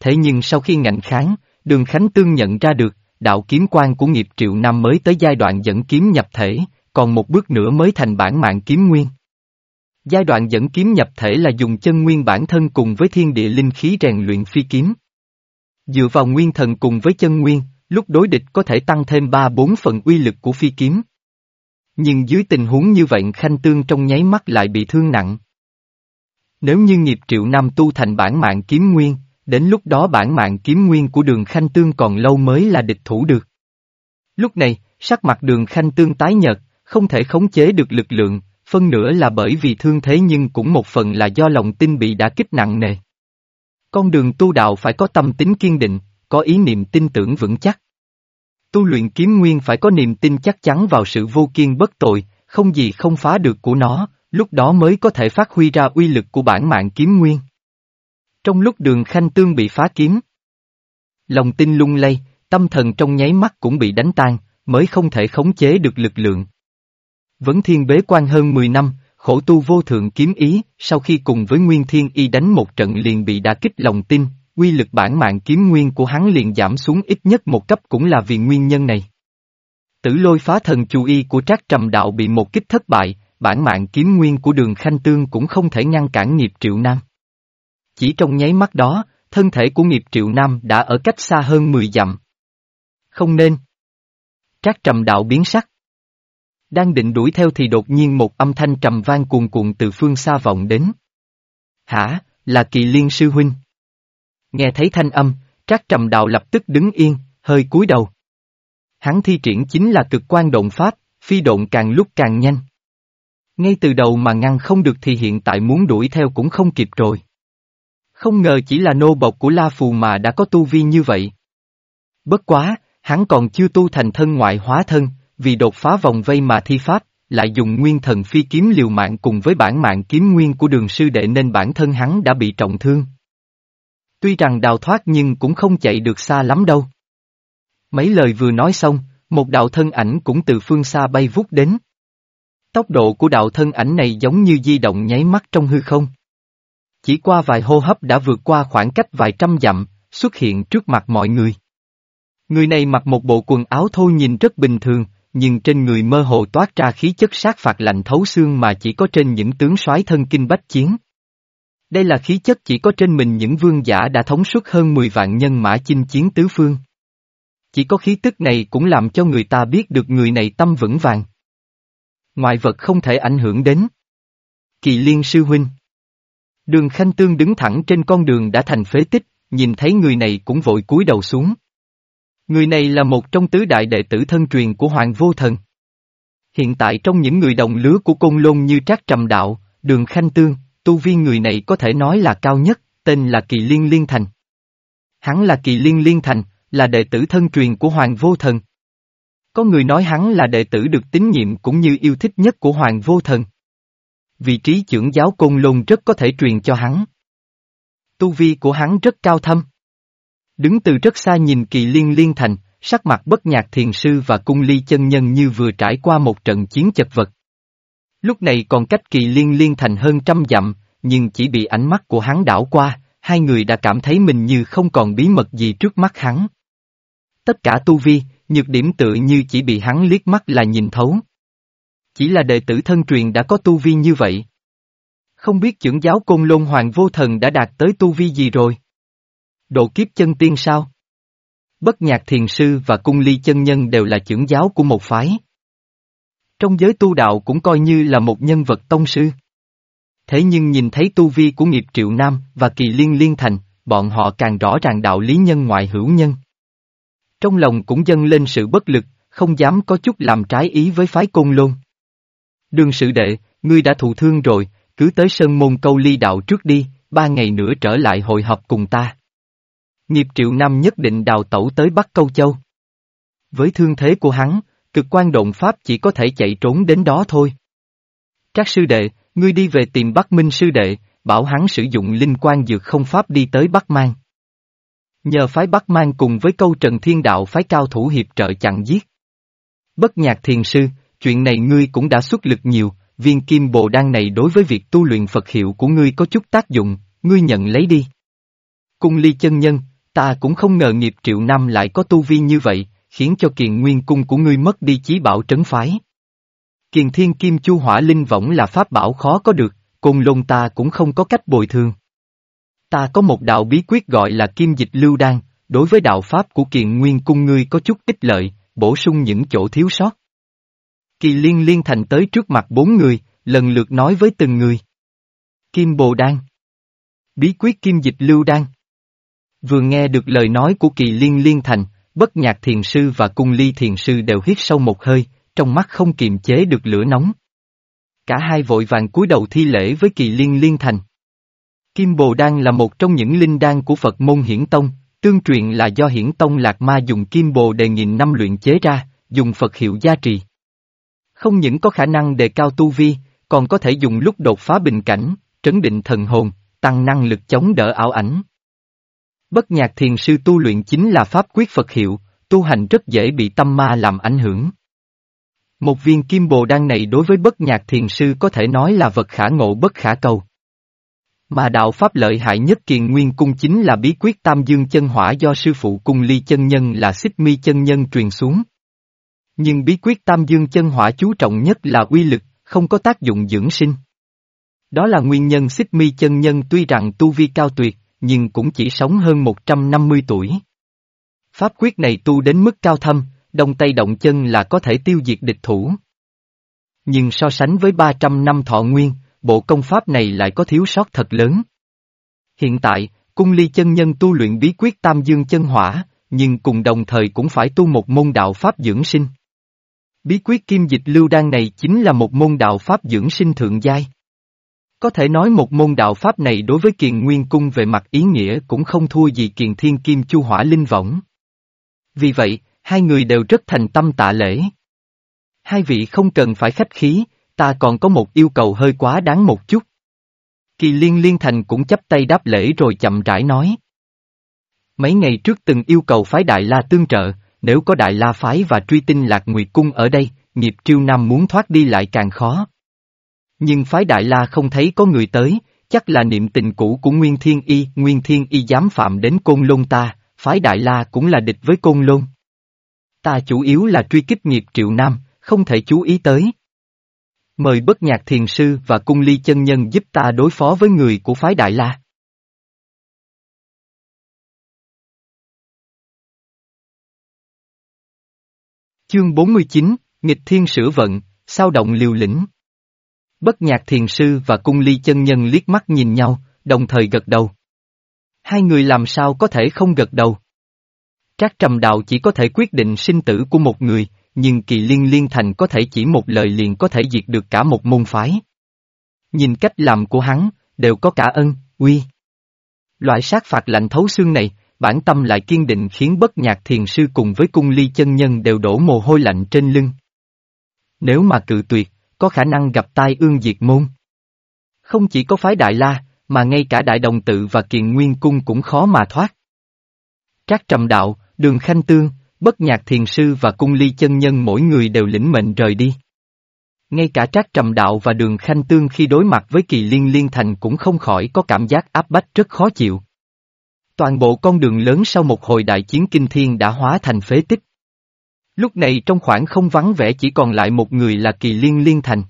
[SPEAKER 1] Thế nhưng sau khi ngạnh kháng, Đường Khánh Tương nhận ra được, đạo kiếm quan của nghiệp triệu năm mới tới giai đoạn dẫn kiếm nhập thể, còn một bước nữa mới thành bản mạng kiếm nguyên. Giai đoạn dẫn kiếm nhập thể là dùng chân nguyên bản thân cùng với thiên địa linh khí rèn luyện phi kiếm. Dựa vào nguyên thần cùng với chân nguyên, lúc đối địch có thể tăng thêm 3-4 phần uy lực của phi kiếm. Nhưng dưới tình huống như vậy Khanh Tương trong nháy mắt lại bị thương nặng. Nếu như nghiệp triệu năm tu thành bản mạng kiếm nguyên, đến lúc đó bản mạng kiếm nguyên của đường khanh tương còn lâu mới là địch thủ được. Lúc này, sắc mặt đường khanh tương tái nhợt, không thể khống chế được lực lượng, phân nửa là bởi vì thương thế nhưng cũng một phần là do lòng tin bị đã kích nặng nề. Con đường tu đạo phải có tâm tính kiên định, có ý niệm tin tưởng vững chắc. Tu luyện kiếm nguyên phải có niềm tin chắc chắn vào sự vô kiên bất tội, không gì không phá được của nó, lúc đó mới có thể phát huy ra uy lực của bản mạng kiếm nguyên. Trong lúc đường khanh tương bị phá kiếm, lòng tin lung lay, tâm thần trong nháy mắt cũng bị đánh tan, mới không thể khống chế được lực lượng. Vấn thiên bế quan hơn 10 năm, khổ tu vô thượng kiếm ý, sau khi cùng với Nguyên Thiên Y đánh một trận liền bị đả kích lòng tin, quy lực bản mạng kiếm nguyên của hắn liền giảm xuống ít nhất một cấp cũng là vì nguyên nhân này. Tử lôi phá thần chú y của trác trầm đạo bị một kích thất bại, bản mạng kiếm nguyên của đường khanh tương cũng không thể ngăn cản nghiệp triệu nam. Chỉ trong nháy mắt đó, thân thể của nghiệp triệu nam đã ở cách xa hơn 10 dặm. Không nên. Trác trầm đạo biến sắc. Đang định đuổi theo thì đột nhiên một âm thanh trầm vang cuồn cuộn từ phương xa vọng đến. Hả, là kỳ liên sư huynh. Nghe thấy thanh âm, trác trầm đạo lập tức đứng yên, hơi cúi đầu. Hắn thi triển chính là cực quan động pháp, phi độn càng lúc càng nhanh. Ngay từ đầu mà ngăn không được thì hiện tại muốn đuổi theo cũng không kịp rồi. Không ngờ chỉ là nô bộc của La Phù mà đã có tu vi như vậy. Bất quá, hắn còn chưa tu thành thân ngoại hóa thân, vì đột phá vòng vây mà thi pháp, lại dùng nguyên thần phi kiếm liều mạng cùng với bản mạng kiếm nguyên của đường sư đệ nên bản thân hắn đã bị trọng thương. Tuy rằng đào thoát nhưng cũng không chạy được xa lắm đâu. Mấy lời vừa nói xong, một đạo thân ảnh cũng từ phương xa bay vút đến. Tốc độ của đạo thân ảnh này giống như di động nháy mắt trong hư không. Chỉ qua vài hô hấp đã vượt qua khoảng cách vài trăm dặm, xuất hiện trước mặt mọi người. Người này mặc một bộ quần áo thô nhìn rất bình thường, nhưng trên người mơ hồ toát ra khí chất sát phạt lạnh thấu xương mà chỉ có trên những tướng soái thân kinh bách chiến. Đây là khí chất chỉ có trên mình những vương giả đã thống suất hơn 10 vạn nhân mã chinh chiến tứ phương. Chỉ có khí tức này cũng làm cho người ta biết được người này tâm vững vàng. Ngoại vật không thể ảnh hưởng đến. Kỳ liên sư huynh. Đường Khanh Tương đứng thẳng trên con đường đã thành phế tích, nhìn thấy người này cũng vội cúi đầu xuống. Người này là một trong tứ đại đệ tử thân truyền của Hoàng Vô Thần. Hiện tại trong những người đồng lứa của Côn Lôn như Trác Trầm Đạo, Đường Khanh Tương, tu vi người này có thể nói là cao nhất, tên là Kỳ Liên Liên Thành. Hắn là Kỳ Liên Liên Thành, là đệ tử thân truyền của Hoàng Vô Thần. Có người nói hắn là đệ tử được tín nhiệm cũng như yêu thích nhất của Hoàng Vô Thần. Vị trí trưởng giáo Côn Lôn rất có thể truyền cho hắn. Tu vi của hắn rất cao thâm. Đứng từ rất xa nhìn Kỳ Liên Liên Thành, sắc mặt bất nhạc thiền sư và cung ly chân nhân như vừa trải qua một trận chiến chật vật. Lúc này còn cách kỳ liên liên thành hơn trăm dặm, nhưng chỉ bị ánh mắt của hắn đảo qua, hai người đã cảm thấy mình như không còn bí mật gì trước mắt hắn. Tất cả tu vi, nhược điểm tự như chỉ bị hắn liếc mắt là nhìn thấu. Chỉ là đệ tử thân truyền đã có tu vi như vậy. Không biết trưởng giáo Côn Lôn Hoàng Vô Thần đã đạt tới tu vi gì rồi? Độ kiếp chân tiên sao? Bất nhạc thiền sư và cung ly chân nhân đều là trưởng giáo của một phái. Trong giới tu đạo cũng coi như là một nhân vật tông sư. Thế nhưng nhìn thấy tu vi của nghiệp triệu nam và kỳ liên liên thành, bọn họ càng rõ ràng đạo lý nhân ngoại hữu nhân. Trong lòng cũng dâng lên sự bất lực, không dám có chút làm trái ý với phái côn lôn. Đường sự đệ, ngươi đã thụ thương rồi, cứ tới sơn môn câu ly đạo trước đi, ba ngày nữa trở lại hội họp cùng ta. Nghiệp triệu năm nhất định đào tẩu tới Bắc Câu Châu. Với thương thế của hắn, cực quan động Pháp chỉ có thể chạy trốn đến đó thôi. Các sư đệ, ngươi đi về tìm Bắc Minh sư đệ, bảo hắn sử dụng linh quan dược không Pháp đi tới Bắc Mang. Nhờ phái Bắc Mang cùng với câu Trần Thiên Đạo phái cao thủ hiệp trợ chặn giết. Bất nhạc thiền sư, chuyện này ngươi cũng đã xuất lực nhiều, viên kim bồ đan này đối với việc tu luyện Phật hiệu của ngươi có chút tác dụng, ngươi nhận lấy đi. Cung ly chân nhân, ta cũng không ngờ nghiệp triệu năm lại có tu vi như vậy, khiến cho kiền nguyên cung của ngươi mất đi chí bảo trấn phái. Kiền thiên kim chu hỏa linh võng là pháp bảo khó có được, côn lôn ta cũng không có cách bồi thường. Ta có một đạo bí quyết gọi là kim dịch lưu đan, đối với đạo pháp của kiền nguyên cung ngươi có chút ích lợi, bổ sung những chỗ thiếu sót. Kỳ liên liên thành tới trước mặt bốn người, lần lượt nói với từng người. Kim bồ đan. Bí quyết kim dịch lưu đan. Vừa nghe được lời nói của kỳ liên liên thành, bất nhạc thiền sư và cung ly thiền sư đều hít sâu một hơi, trong mắt không kiềm chế được lửa nóng. Cả hai vội vàng cúi đầu thi lễ với kỳ liên liên thành. Kim Bồ Đan là một trong những linh đan của Phật môn hiển tông, tương truyền là do hiển tông Lạc Ma dùng Kim Bồ đề nghìn năm luyện chế ra, dùng Phật hiệu gia trì. Không những có khả năng đề cao tu vi, còn có thể dùng lúc đột phá bình cảnh, trấn định thần hồn, tăng năng lực chống đỡ ảo ảnh. Bất nhạc thiền sư tu luyện chính là pháp quyết Phật hiệu, tu hành rất dễ bị tâm ma làm ảnh hưởng. Một viên kim bồ đan này đối với bất nhạc thiền sư có thể nói là vật khả ngộ bất khả cầu. Mà đạo pháp lợi hại nhất kiền nguyên cung chính là bí quyết tam dương chân hỏa do sư phụ cung ly chân nhân là xích mi chân nhân truyền xuống. Nhưng bí quyết tam dương chân hỏa chú trọng nhất là uy lực, không có tác dụng dưỡng sinh. Đó là nguyên nhân xích mi chân nhân tuy rằng tu vi cao tuyệt, nhưng cũng chỉ sống hơn 150 tuổi. Pháp quyết này tu đến mức cao thâm, đông tay động chân là có thể tiêu diệt địch thủ. Nhưng so sánh với 300 năm thọ nguyên, bộ công pháp này lại có thiếu sót thật lớn. Hiện tại, cung ly chân nhân tu luyện bí quyết tam dương chân hỏa, nhưng cùng đồng thời cũng phải tu một môn đạo pháp dưỡng sinh. Bí quyết kim dịch lưu đan này chính là một môn đạo pháp dưỡng sinh thượng giai. Có thể nói một môn đạo pháp này đối với kiền nguyên cung về mặt ý nghĩa cũng không thua gì kiền thiên kim chu hỏa linh võng. Vì vậy, hai người đều rất thành tâm tạ lễ. Hai vị không cần phải khách khí, ta còn có một yêu cầu hơi quá đáng một chút. Kỳ liên liên thành cũng chấp tay đáp lễ rồi chậm rãi nói. Mấy ngày trước từng yêu cầu phái Đại La tương trợ, nếu có Đại La phái và truy tinh Lạc Nguyệt Cung ở đây, nghiệp triêu nam muốn thoát đi lại càng khó. Nhưng phái Đại La không thấy có người tới, chắc là niệm tình cũ của Nguyên Thiên Y, Nguyên Thiên Y dám phạm đến Côn Lôn ta, phái Đại La cũng là địch với Côn Lôn. Ta chủ yếu là truy kích nghiệp Triệu Nam, không thể chú ý tới. Mời bất nhạc thiền sư và cung ly chân nhân giúp ta đối phó với người của phái Đại La. Chương 49, Nghịch Thiên Sửa Vận, sao động liều lĩnh. Bất nhạc thiền sư và cung ly chân nhân liếc mắt nhìn nhau, đồng thời gật đầu. Hai người làm sao có thể không gật đầu. Trác trầm đạo chỉ có thể quyết định sinh tử của một người, nhưng kỳ liên liên thành có thể chỉ một lời liền có thể diệt được cả một môn phái. Nhìn cách làm của hắn, đều có cả ân, uy. Loại sát phạt lạnh thấu xương này, bản tâm lại kiên định khiến bất nhạc thiền sư cùng với cung ly chân nhân đều đổ mồ hôi lạnh trên lưng. Nếu mà cự tuyệt, có khả năng gặp tai ương diệt môn. Không chỉ có phái Đại La, mà ngay cả Đại Đồng Tự và Kiền Nguyên Cung cũng khó mà thoát. Trác Trầm Đạo, Đường Khanh Tương, Bất Nhạc Thiền Sư và Cung Ly Chân Nhân mỗi người đều lĩnh mệnh rời đi. Ngay cả Trác Trầm Đạo và Đường Khanh Tương khi đối mặt với Kỳ Liên Liên Thành cũng không khỏi có cảm giác áp bách rất khó chịu. Toàn bộ con đường lớn sau một hồi đại chiến kinh thiên đã hóa thành phế tích. Lúc này trong khoảng không vắng vẻ chỉ còn lại một người là Kỳ Liên Liên Thành.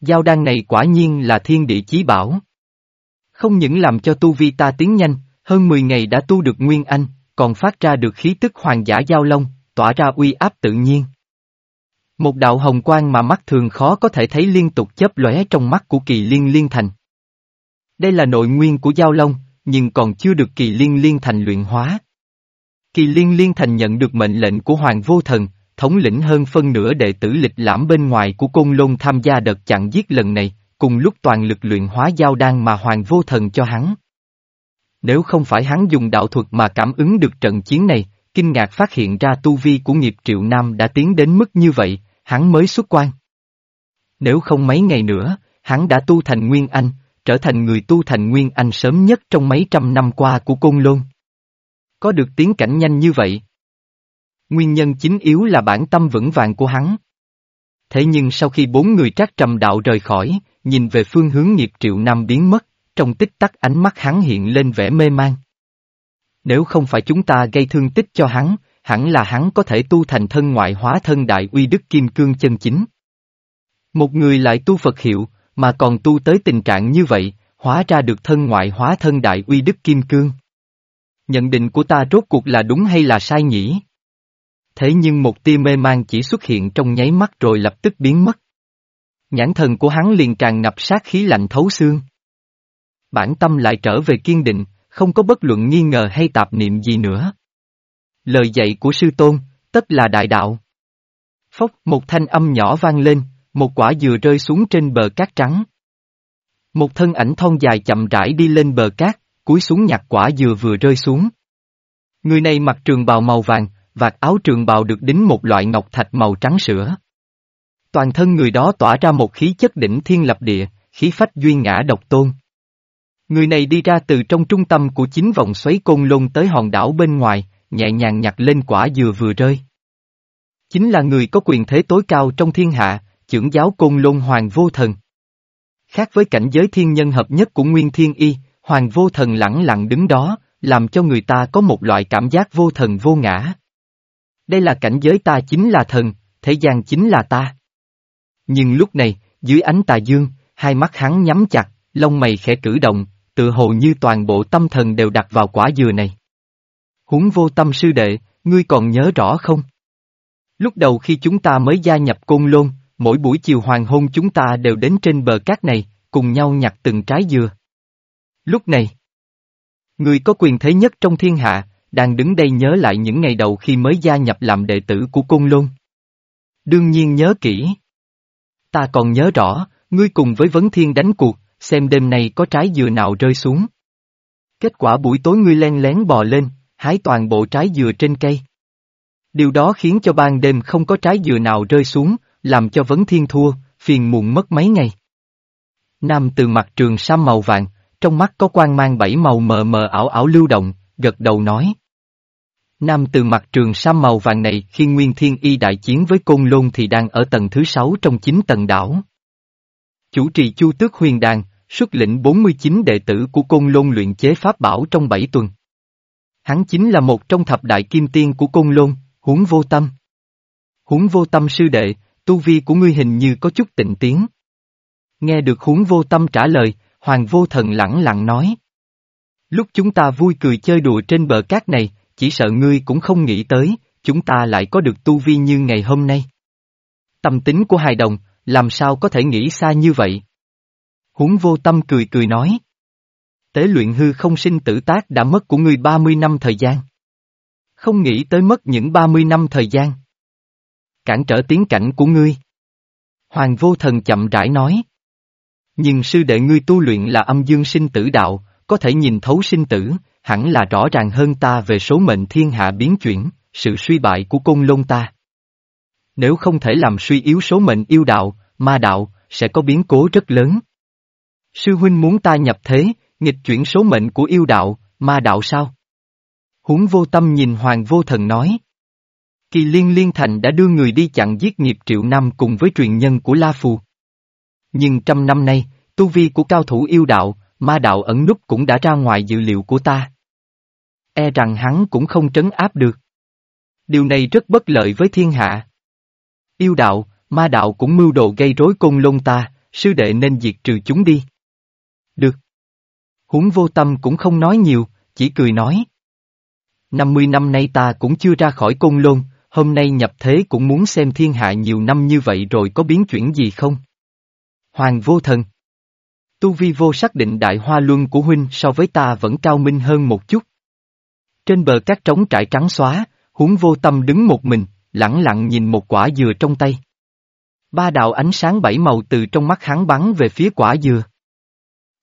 [SPEAKER 1] Giao đan này quả nhiên là thiên địa chí bảo. Không những làm cho tu vi ta tiến nhanh, hơn 10 ngày đã tu được Nguyên Anh, còn phát ra được khí tức hoàng giả giao long, tỏa ra uy áp tự nhiên. Một đạo hồng quang mà mắt thường khó có thể thấy liên tục chớp lóe trong mắt của kỳ liên liên thành. Đây là nội nguyên của giao long, nhưng còn chưa được kỳ liên liên thành luyện hóa. Kỳ liên liên thành nhận được mệnh lệnh của Hoàng Vô Thần, thống lĩnh hơn phân nửa đệ tử lịch lãm bên ngoài của Côn Lôn tham gia đợt chặn giết lần này, cùng lúc toàn lực luyện hóa giao đan mà Hoàng Vô Thần cho hắn. Nếu không phải hắn dùng đạo thuật mà cảm ứng được trận chiến này, kinh ngạc phát hiện ra tu vi của nghiệp triệu nam đã tiến đến mức như vậy, hắn mới xuất quan. Nếu không mấy ngày nữa, hắn đã tu thành Nguyên Anh, trở thành người tu thành Nguyên Anh sớm nhất trong mấy trăm năm qua của Côn Lôn. Có được tiến cảnh nhanh như vậy. Nguyên nhân chính yếu là bản tâm vững vàng của hắn. Thế nhưng sau khi bốn người trác trầm đạo rời khỏi, nhìn về phương hướng nghiệp triệu nam biến mất, trong tích tắc ánh mắt hắn hiện lên vẻ mê man. Nếu không phải chúng ta gây thương tích cho hắn, hẳn là hắn có thể tu thành thân ngoại hóa thân đại uy đức kim cương chân chính. Một người lại tu Phật hiệu, mà còn tu tới tình trạng như vậy, hóa ra được thân ngoại hóa thân đại uy đức kim cương. Nhận định của ta rốt cuộc là đúng hay là sai nhỉ? Thế nhưng một tia mê man chỉ xuất hiện trong nháy mắt rồi lập tức biến mất. Nhãn thần của hắn liền càng ngập sát khí lạnh thấu xương. Bản tâm lại trở về kiên định, không có bất luận nghi ngờ hay tạp niệm gì nữa. Lời dạy của sư tôn, tất là đại đạo. Phốc, một thanh âm nhỏ vang lên, một quả dừa rơi xuống trên bờ cát trắng. Một thân ảnh thon dài chậm rãi đi lên bờ cát, cúi xuống nhặt quả dừa vừa rơi xuống. Người này mặc trường bào màu vàng, vạt áo trường bào được đính một loại ngọc thạch màu trắng sữa. Toàn thân người đó tỏa ra một khí chất đỉnh thiên lập địa, khí phách duy ngã độc tôn. Người này đi ra từ trong trung tâm của chính vòng xoáy côn lôn tới hòn đảo bên ngoài, nhẹ nhàng nhặt lên quả dừa vừa rơi. Chính là người có quyền thế tối cao trong thiên hạ, trưởng giáo côn lôn hoàng vô thần. Khác với cảnh giới thiên nhân hợp nhất của Nguyên Thiên Y, hoàng vô thần lẳng lặng đứng đó, làm cho người ta có một loại cảm giác vô thần vô ngã. Đây là cảnh giới ta chính là thần, thế gian chính là ta. Nhưng lúc này, dưới ánh tà dương, hai mắt hắn nhắm chặt, lông mày khẽ cử động, tự hồ như toàn bộ tâm thần đều đặt vào quả dừa này. Huống vô tâm sư đệ, ngươi còn nhớ rõ không? Lúc đầu khi chúng ta mới gia nhập côn lôn, mỗi buổi chiều hoàng hôn chúng ta đều đến trên bờ cát này, cùng nhau nhặt từng trái dừa. Lúc này, người có quyền thế nhất trong thiên hạ, đang đứng đây nhớ lại những ngày đầu khi mới gia nhập làm đệ tử của Côn Lôn. Đương nhiên nhớ kỹ. Ta còn nhớ rõ, ngươi cùng với Vấn Thiên đánh cuộc, xem đêm nay có trái dừa nào rơi xuống. Kết quả buổi tối ngươi len lén bò lên, hái toàn bộ trái dừa trên cây. Điều đó khiến cho ban đêm không có trái dừa nào rơi xuống, làm cho Vấn Thiên thua, phiền muộn mất mấy ngày. Nam từ mặt trường sam màu vàng, trong mắt có quang mang bảy màu mờ mờ ảo ảo lưu động, gật đầu nói. Nam từ mặt trường sa màu vàng này khi Nguyên Thiên Y đại chiến với Côn Lôn thì đang ở tầng thứ sáu trong chín tầng đảo. Chủ trì Chu Tước Huyền Đàn, xuất lĩnh 49 đệ tử của Côn Lôn luyện chế pháp bảo trong 7 tuần. Hắn chính là một trong thập đại kim tiên của Côn Lôn, huống vô tâm. Huống vô tâm sư đệ, tu vi của ngươi hình như có chút tịnh tiến. Nghe được huống vô tâm trả lời, hoàng vô thần lẳng lặng nói. Lúc chúng ta vui cười chơi đùa trên bờ cát này, chỉ sợ ngươi cũng không nghĩ tới, chúng ta lại có được tu vi như ngày hôm nay. Tâm tính của hài đồng, làm sao có thể nghĩ xa như vậy? Huống vô tâm cười cười nói. Tế luyện hư không sinh tử tác đã mất của ngươi 30 năm thời gian. Không nghĩ tới mất những 30 năm thời gian. Cản trở tiến cảnh của ngươi. Hoàng vô thần chậm rãi nói. Nhưng sư đệ ngươi tu luyện là âm dương sinh tử đạo, có thể nhìn thấu sinh tử, hẳn là rõ ràng hơn ta về số mệnh thiên hạ biến chuyển, sự suy bại của côn lôn ta. Nếu không thể làm suy yếu số mệnh yêu đạo, ma đạo, sẽ có biến cố rất lớn. Sư huynh muốn ta nhập thế, nghịch chuyển số mệnh của yêu đạo, ma đạo sao? Huống vô tâm nhìn Hoàng vô thần nói. Kỳ liên liên thành đã đưa người đi chặn giết nghiệp triệu năm cùng với truyền nhân của La Phù. Nhưng trăm năm nay, tu vi của cao thủ yêu đạo, ma đạo ẩn núp cũng đã ra ngoài dự liệu của ta. E rằng hắn cũng không trấn áp được. Điều này rất bất lợi với thiên hạ. Yêu đạo, ma đạo cũng mưu đồ gây rối côn lôn ta, sư đệ nên diệt trừ chúng đi. Được. Huống vô tâm cũng không nói nhiều, chỉ cười nói. 50 năm nay ta cũng chưa ra khỏi côn lôn, hôm nay nhập thế cũng muốn xem thiên hạ nhiều năm như vậy rồi có biến chuyển gì không? Hoàng vô thần. Tu vi vô xác định đại hoa luân của huynh so với ta vẫn cao minh hơn một chút. Trên bờ cát trống trải trắng xóa, huống vô tâm đứng một mình, lặng lặng nhìn một quả dừa trong tay. Ba đạo ánh sáng bảy màu từ trong mắt hắn bắn về phía quả dừa.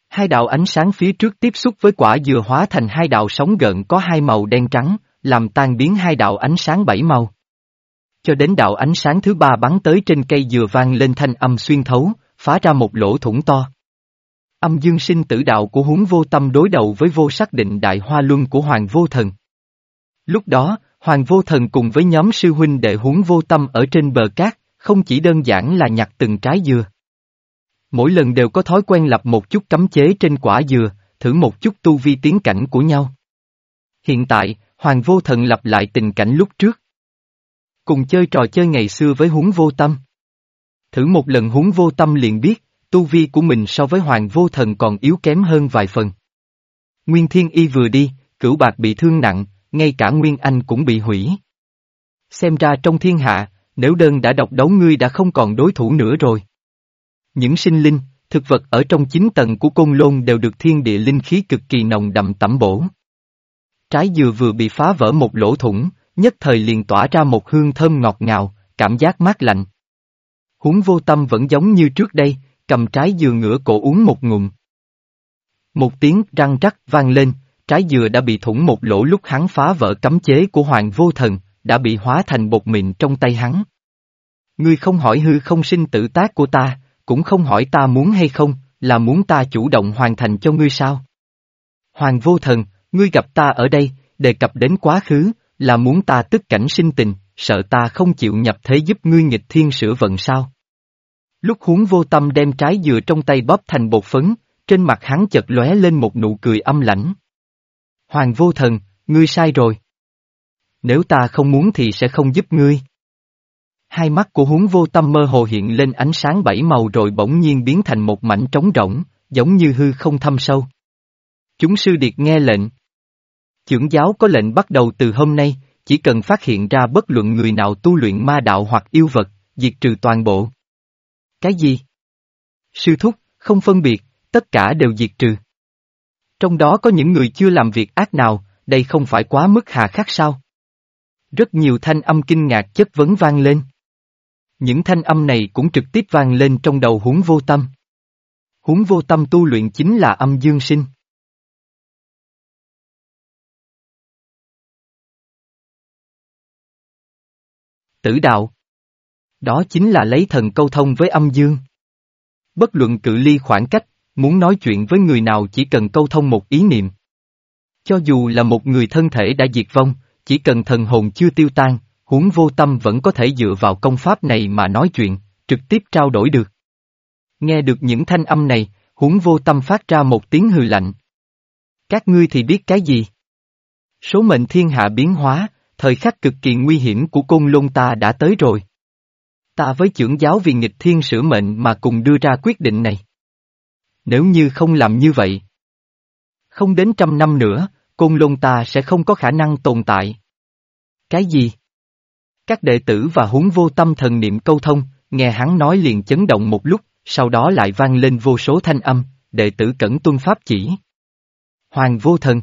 [SPEAKER 1] Hai đạo ánh sáng phía trước tiếp xúc với quả dừa hóa thành hai đạo sóng gợn có hai màu đen trắng, làm tan biến hai đạo ánh sáng bảy màu. Cho đến đạo ánh sáng thứ ba bắn tới trên cây dừa vang lên thanh âm xuyên thấu, phá ra một lỗ thủng to. Âm dương sinh tử đạo của huống vô tâm đối đầu với vô xác định đại hoa luân của Hoàng vô thần. Lúc đó, Hoàng vô thần cùng với nhóm sư huynh đệ huống vô tâm ở trên bờ cát, không chỉ đơn giản là nhặt từng trái dừa. Mỗi lần đều có thói quen lập một chút cấm chế trên quả dừa, thử một chút tu vi tiến cảnh của nhau. Hiện tại, Hoàng vô thần lập lại tình cảnh lúc trước. Cùng chơi trò chơi ngày xưa với huống vô tâm. Thử một lần huống vô tâm liền biết, tu vi của mình so với Hoàng vô thần còn yếu kém hơn vài phần. Nguyên Thiên Y vừa đi, cửu bạc bị thương nặng, ngay cả Nguyên Anh cũng bị hủy. Xem ra trong thiên hạ, nếu đơn đã độc đấu ngươi đã không còn đối thủ nữa rồi. Những sinh linh, thực vật ở trong chín tầng của côn lôn đều được thiên địa linh khí cực kỳ nồng đậm tẩm bổ. Trái dừa vừa bị phá vỡ một lỗ thủng, nhất thời liền tỏa ra một hương thơm ngọt ngào, cảm giác mát lạnh. Huống vô tâm vẫn giống như trước đây, cầm trái dừa ngửa cổ uống một ngụm. Một tiếng răng rắc vang lên, trái dừa đã bị thủng một lỗ lúc hắn phá vỡ cấm chế của hoàng vô thần, đã bị hóa thành bột mịn trong tay hắn. Ngươi không hỏi hư không sinh tự tác của ta, cũng không hỏi ta muốn hay không, là muốn ta chủ động hoàn thành cho ngươi sao? Hoàng vô thần, ngươi gặp ta ở đây, đề cập đến quá khứ, là muốn ta tức cảnh sinh tình, sợ ta không chịu nhập thế giúp ngươi nghịch thiên sửa vận sao? Lúc huống vô tâm đem trái dừa trong tay bóp thành bột phấn, trên mặt hắn chợt lóe lên một nụ cười âm lãnh. Hoàng vô thần, ngươi sai rồi. Nếu ta không muốn thì sẽ không giúp ngươi. Hai mắt của huống vô tâm mơ hồ hiện lên ánh sáng bảy màu rồi bỗng nhiên biến thành một mảnh trống rỗng, giống như hư không thâm sâu. Chúng sư điệt nghe lệnh. Chưởng giáo có lệnh bắt đầu từ hôm nay, chỉ cần phát hiện ra bất luận người nào tu luyện ma đạo hoặc yêu vật, diệt trừ toàn bộ. Cái gì? Sư thúc, không phân biệt, tất cả đều diệt trừ. Trong đó có những người chưa làm việc ác nào, đây không phải quá mức hà khắc sao? Rất nhiều thanh âm kinh ngạc chất vấn vang lên. Những thanh âm này cũng trực tiếp vang lên trong đầu huống vô tâm. Huống vô tâm tu luyện chính là âm dương sinh. Tử đạo. Đó chính là lấy thần câu thông với âm dương. Bất luận cự ly khoảng cách, muốn nói chuyện với người nào chỉ cần câu thông một ý niệm. Cho dù là một người thân thể đã diệt vong, chỉ cần thần hồn chưa tiêu tan, huống vô tâm vẫn có thể dựa vào công pháp này mà nói chuyện, trực tiếp trao đổi được. Nghe được những thanh âm này, huống vô tâm phát ra một tiếng hừ lạnh. Các ngươi thì biết cái gì? Số mệnh thiên hạ biến hóa, thời khắc cực kỳ nguy hiểm của côn lôn ta đã tới rồi. Ta với trưởng giáo vì nghịch thiên sửa mệnh mà cùng đưa ra quyết định này. Nếu như không làm như vậy, không đến trăm năm nữa, côn lôn ta sẽ không có khả năng tồn tại. Cái gì? Các đệ tử và huống vô tâm thần niệm câu thông, nghe hắn nói liền chấn động một lúc, sau đó lại vang lên vô số thanh âm, đệ tử cẩn tuân pháp chỉ. Hoàng vô thần.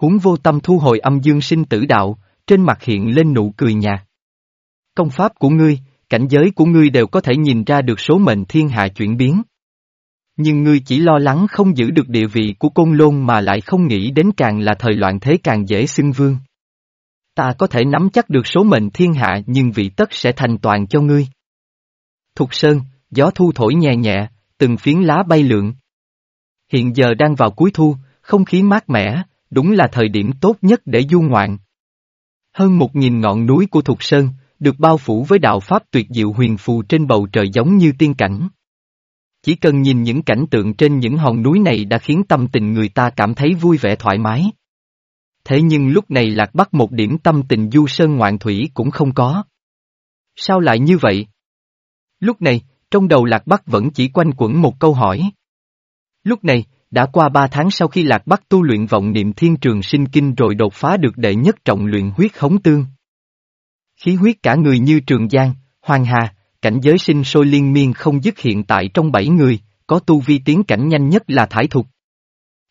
[SPEAKER 1] Huống vô tâm thu hồi âm dương sinh tử đạo, trên mặt hiện lên nụ cười nhạt. Công pháp của ngươi, cảnh giới của ngươi đều có thể nhìn ra được số mệnh thiên hạ chuyển biến. Nhưng ngươi chỉ lo lắng không giữ được địa vị của côn lôn mà lại không nghĩ đến càng là thời loạn thế càng dễ xưng vương. Ta có thể nắm chắc được số mệnh thiên hạ nhưng vị tất sẽ thành toàn cho ngươi. Thục Sơn, gió thu thổi nhẹ nhẹ, từng phiến lá bay lượn. Hiện giờ đang vào cuối thu, không khí mát mẻ, đúng là thời điểm tốt nhất để du ngoạn. Hơn một nghìn ngọn núi của Thục Sơn, được bao phủ với đạo pháp tuyệt diệu huyền phù trên bầu trời giống như tiên cảnh. Chỉ cần nhìn những cảnh tượng trên những hòn núi này đã khiến tâm tình người ta cảm thấy vui vẻ thoải mái. Thế nhưng lúc này lạc bắc một điểm tâm tình du sơn ngoạn thủy cũng không có. Sao lại như vậy? Lúc này, trong đầu lạc bắc vẫn chỉ quanh quẩn một câu hỏi. Lúc này, đã qua ba tháng sau khi lạc bắc tu luyện vọng niệm thiên trường sinh kinh rồi đột phá được đệ nhất trọng luyện huyết khống tương. Khí huyết cả người như trường giang, hoàng hà, cảnh giới sinh sôi liên miên không dứt hiện tại trong bảy người, có tu vi tiến cảnh nhanh nhất là thải thục.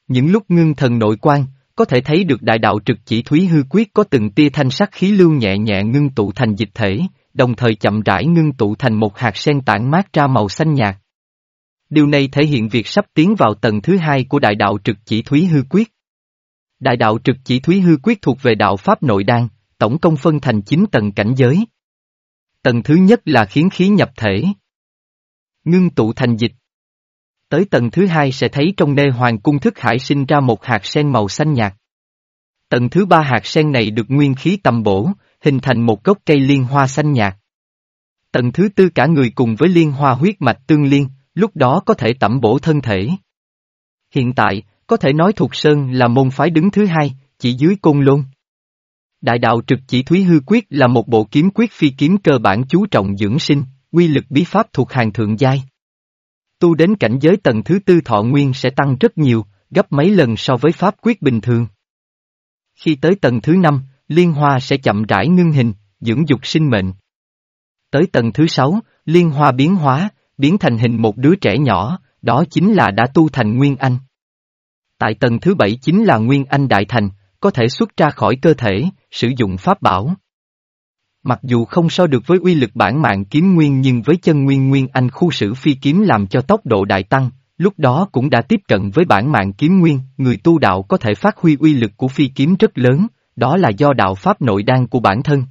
[SPEAKER 1] Những lúc ngưng thần nội quan, có thể thấy được đại đạo trực chỉ thúy hư quyết có từng tia thanh sắc khí lưu nhẹ nhẹ ngưng tụ thành dịch thể, đồng thời chậm rãi ngưng tụ thành một hạt sen tản mát ra màu xanh nhạt. Điều này thể hiện việc sắp tiến vào tầng thứ hai của đại đạo trực chỉ thúy hư quyết. Đại đạo trực chỉ thúy hư quyết thuộc về đạo Pháp nội đan, tổng công phân thành 9 tầng cảnh giới. Tầng thứ nhất là khiến khí nhập thể. Ngưng tụ thành dịch. Tới tầng thứ hai sẽ thấy trong nê hoàng cung thức hải sinh ra một hạt sen màu xanh nhạt. Tầng thứ ba hạt sen này được nguyên khí tầm bổ, hình thành một gốc cây liên hoa xanh nhạt. Tầng thứ tư cả người cùng với liên hoa huyết mạch tương liên, lúc đó có thể tẩm bổ thân thể. Hiện tại, có thể nói Thục Sơn là môn phái đứng thứ hai, chỉ dưới côn lôn. Đại đạo trực chỉ Thúy Hư Quyết là một bộ kiếm quyết phi kiếm cơ bản chú trọng dưỡng sinh, quy lực bí pháp thuộc hàng thượng giai. Tu đến cảnh giới tầng thứ tư thọ nguyên sẽ tăng rất nhiều, gấp mấy lần so với pháp quyết bình thường. Khi tới tầng thứ năm, liên hoa sẽ chậm rãi ngưng hình, dưỡng dục sinh mệnh. Tới tầng thứ sáu, liên hoa biến hóa, biến thành hình một đứa trẻ nhỏ, đó chính là đã tu thành Nguyên Anh. Tại tầng thứ bảy chính là Nguyên Anh Đại Thành, có thể xuất ra khỏi cơ thể, sử dụng pháp bảo. Mặc dù không so được với uy lực bản mạng kiếm nguyên nhưng với chân nguyên nguyên anh khu sử phi kiếm làm cho tốc độ đại tăng, lúc đó cũng đã tiếp cận với bản mạng kiếm nguyên, người tu đạo có thể phát huy uy lực của phi kiếm rất lớn, đó là do đạo pháp nội đan của bản thân.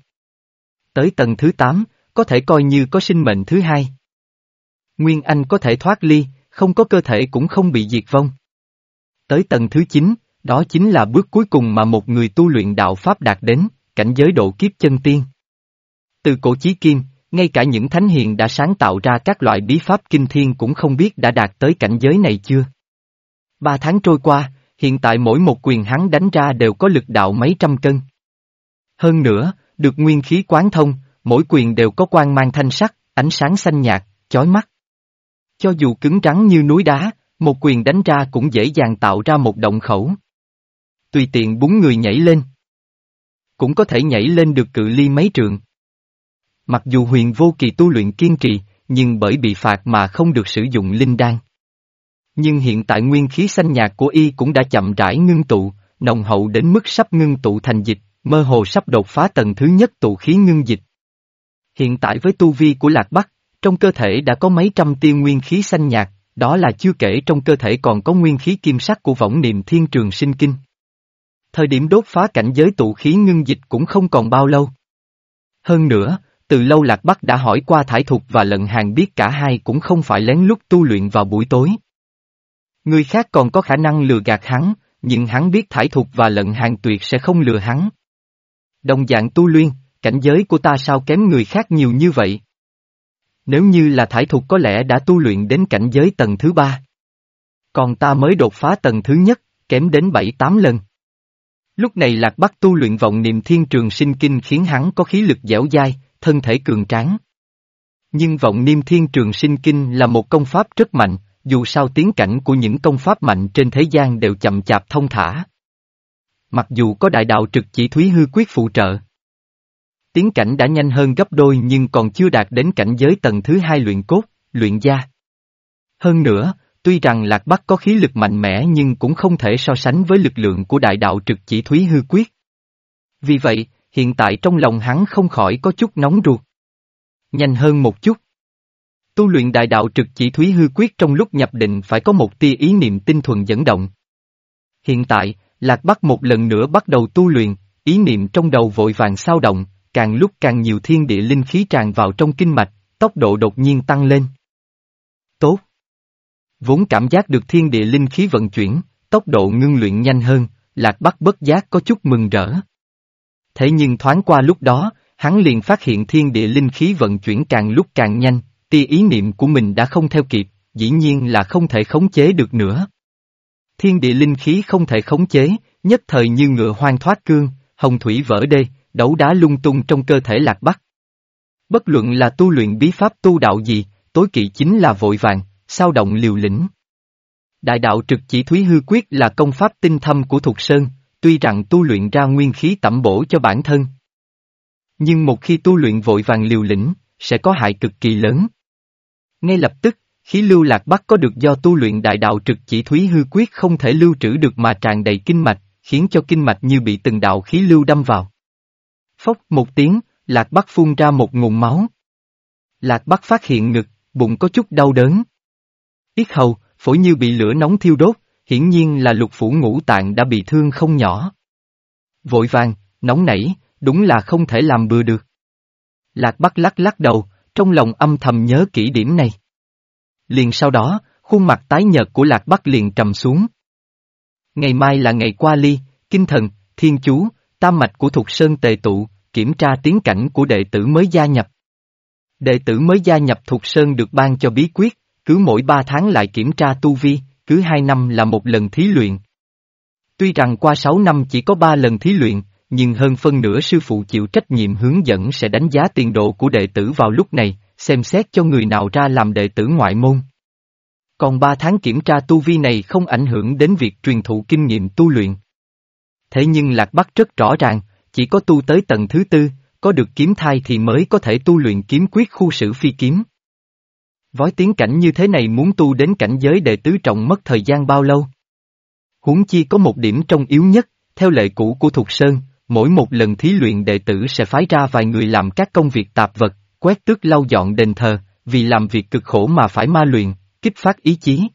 [SPEAKER 1] Tới tầng thứ 8, có thể coi như có sinh mệnh thứ hai. Nguyên Anh có thể thoát ly, không có cơ thể cũng không bị diệt vong. Tới tầng thứ 9, đó chính là bước cuối cùng mà một người tu luyện đạo Pháp đạt đến, cảnh giới độ kiếp chân tiên. Từ cổ chí kim, ngay cả những thánh hiền đã sáng tạo ra các loại bí pháp kinh thiên cũng không biết đã đạt tới cảnh giới này chưa. Ba tháng trôi qua, hiện tại mỗi một quyền hắn đánh ra đều có lực đạo mấy trăm cân. Hơn nữa, được nguyên khí quán thông, mỗi quyền đều có quang mang thanh sắc, ánh sáng xanh nhạt, chói mắt. Cho dù cứng trắng như núi đá, một quyền đánh ra cũng dễ dàng tạo ra một động khẩu. Tùy tiện búng người nhảy lên. Cũng có thể nhảy lên được cự ly mấy trường. Mặc dù huyền vô kỳ tu luyện kiên trì, nhưng bởi bị phạt mà không được sử dụng linh đan. Nhưng hiện tại nguyên khí xanh nhạt của y cũng đã chậm rãi ngưng tụ, nồng hậu đến mức sắp ngưng tụ thành dịch, mơ hồ sắp đột phá tầng thứ nhất tụ khí ngưng dịch. Hiện tại với tu vi của Lạc Bắc, trong cơ thể đã có mấy trăm tiêu nguyên khí xanh nhạt, đó là chưa kể trong cơ thể còn có nguyên khí kim sắc của võng niệm thiên trường sinh kinh. Thời điểm đốt phá cảnh giới tụ khí ngưng dịch cũng không còn bao lâu. Hơn nữa, từ lâu Lạc Bắc đã hỏi qua Thải Thục và Lận Hàng biết cả hai cũng không phải lén lút tu luyện vào buổi tối. Người khác còn có khả năng lừa gạt hắn, nhưng hắn biết Thải Thục và Lận Hàng tuyệt sẽ không lừa hắn. Đồng dạng tu luyện, cảnh giới của ta sao kém người khác nhiều như vậy? Nếu như là thải thục có lẽ đã tu luyện đến cảnh giới tầng thứ ba. Còn ta mới đột phá tầng thứ nhất, kém đến bảy tám lần. Lúc này Lạc Bắc tu luyện vọng niệm thiên trường sinh kinh khiến hắn có khí lực dẻo dai, thân thể cường tráng. Nhưng vọng niêm thiên trường sinh kinh là một công pháp rất mạnh, dù sao tiến cảnh của những công pháp mạnh trên thế gian đều chậm chạp thông thả. Mặc dù có đại đạo trực chỉ thúy hư quyết phụ trợ. Tiến cảnh đã nhanh hơn gấp đôi nhưng còn chưa đạt đến cảnh giới tầng thứ hai luyện cốt, luyện gia. Hơn nữa, tuy rằng Lạc Bắc có khí lực mạnh mẽ nhưng cũng không thể so sánh với lực lượng của đại đạo trực chỉ thúy hư quyết. Vì vậy, hiện tại trong lòng hắn không khỏi có chút nóng ruột. Nhanh hơn một chút. Tu luyện đại đạo trực chỉ thúy hư quyết trong lúc nhập định phải có một tia ý niệm tinh thuần dẫn động. Hiện tại, Lạc Bắc một lần nữa bắt đầu tu luyện, ý niệm trong đầu vội vàng sao động, càng lúc càng nhiều thiên địa linh khí tràn vào trong kinh mạch, tốc độ đột nhiên tăng lên. Tốt! Vốn cảm giác được thiên địa linh khí vận chuyển, tốc độ ngưng luyện nhanh hơn, Lạc Bắc bất giác có chút mừng rỡ. Thế nhưng thoáng qua lúc đó, hắn liền phát hiện thiên địa linh khí vận chuyển càng lúc càng nhanh, tia ý niệm của mình đã không theo kịp, dĩ nhiên là không thể khống chế được nữa. Thiên địa linh khí không thể khống chế, nhất thời như ngựa hoang thoát cương, hồng thủy vỡ đê, đấu đá lung tung trong cơ thể lạc bắc. Bất luận là tu luyện bí pháp tu đạo gì, tối kỵ chính là vội vàng, sao động liều lĩnh. Đại đạo trực chỉ thúy hư quyết là công pháp tinh thâm của Thục Sơn, tuy rằng tu luyện ra nguyên khí tẩm bổ cho bản thân. Nhưng một khi tu luyện vội vàng liều lĩnh, sẽ có hại cực kỳ lớn. Ngay lập tức, khí lưu lạc bắc có được do tu luyện đại đạo trực chỉ thúy hư quyết không thể lưu trữ được mà tràn đầy kinh mạch, khiến cho kinh mạch như bị từng đạo khí lưu đâm vào. Phốc một tiếng, lạc bắc phun ra một nguồn máu. Lạc bắc phát hiện ngực, bụng có chút đau đớn. Yết hầu, phổi như bị lửa nóng thiêu đốt, hiển nhiên là lục phủ ngũ tạng đã bị thương không nhỏ. Vội vàng, nóng nảy, đúng là không thể làm bừa được. Lạc Bắc lắc lắc đầu, trong lòng âm thầm nhớ kỹ điểm này. Liền sau đó, khuôn mặt tái nhợt của Lạc Bắc liền trầm xuống. Ngày mai là ngày qua ly, kinh thần, thiên chú, tam mạch của Thục Sơn tề tụ, kiểm tra tiến cảnh của đệ tử mới gia nhập. Đệ tử mới gia nhập Thục Sơn được ban cho bí quyết, cứ mỗi ba tháng lại kiểm tra tu vi, cứ hai năm là một lần thí luyện. Tuy rằng qua sáu năm chỉ có ba lần thí luyện, nhưng hơn phân nửa sư phụ chịu trách nhiệm hướng dẫn sẽ đánh giá tiền độ của đệ tử vào lúc này, xem xét cho người nào ra làm đệ tử ngoại môn. Còn ba tháng kiểm tra tu vi này không ảnh hưởng đến việc truyền thụ kinh nghiệm tu luyện. Thế nhưng Lạc Bắc rất rõ ràng, chỉ có tu tới tầng thứ tư, có được kiếm thai thì mới có thể tu luyện kiếm quyết khu sử phi kiếm. Vói tiến cảnh như thế này muốn tu đến cảnh giới đệ tứ trọng mất thời gian bao lâu? Huống chi có một điểm trong yếu nhất, theo lệ cũ của Thục Sơn, mỗi một lần thí luyện đệ tử sẽ phái ra vài người làm các công việc tạp vật, quét tước lau dọn đền thờ, vì làm việc cực khổ mà phải ma luyện, kích phát ý chí.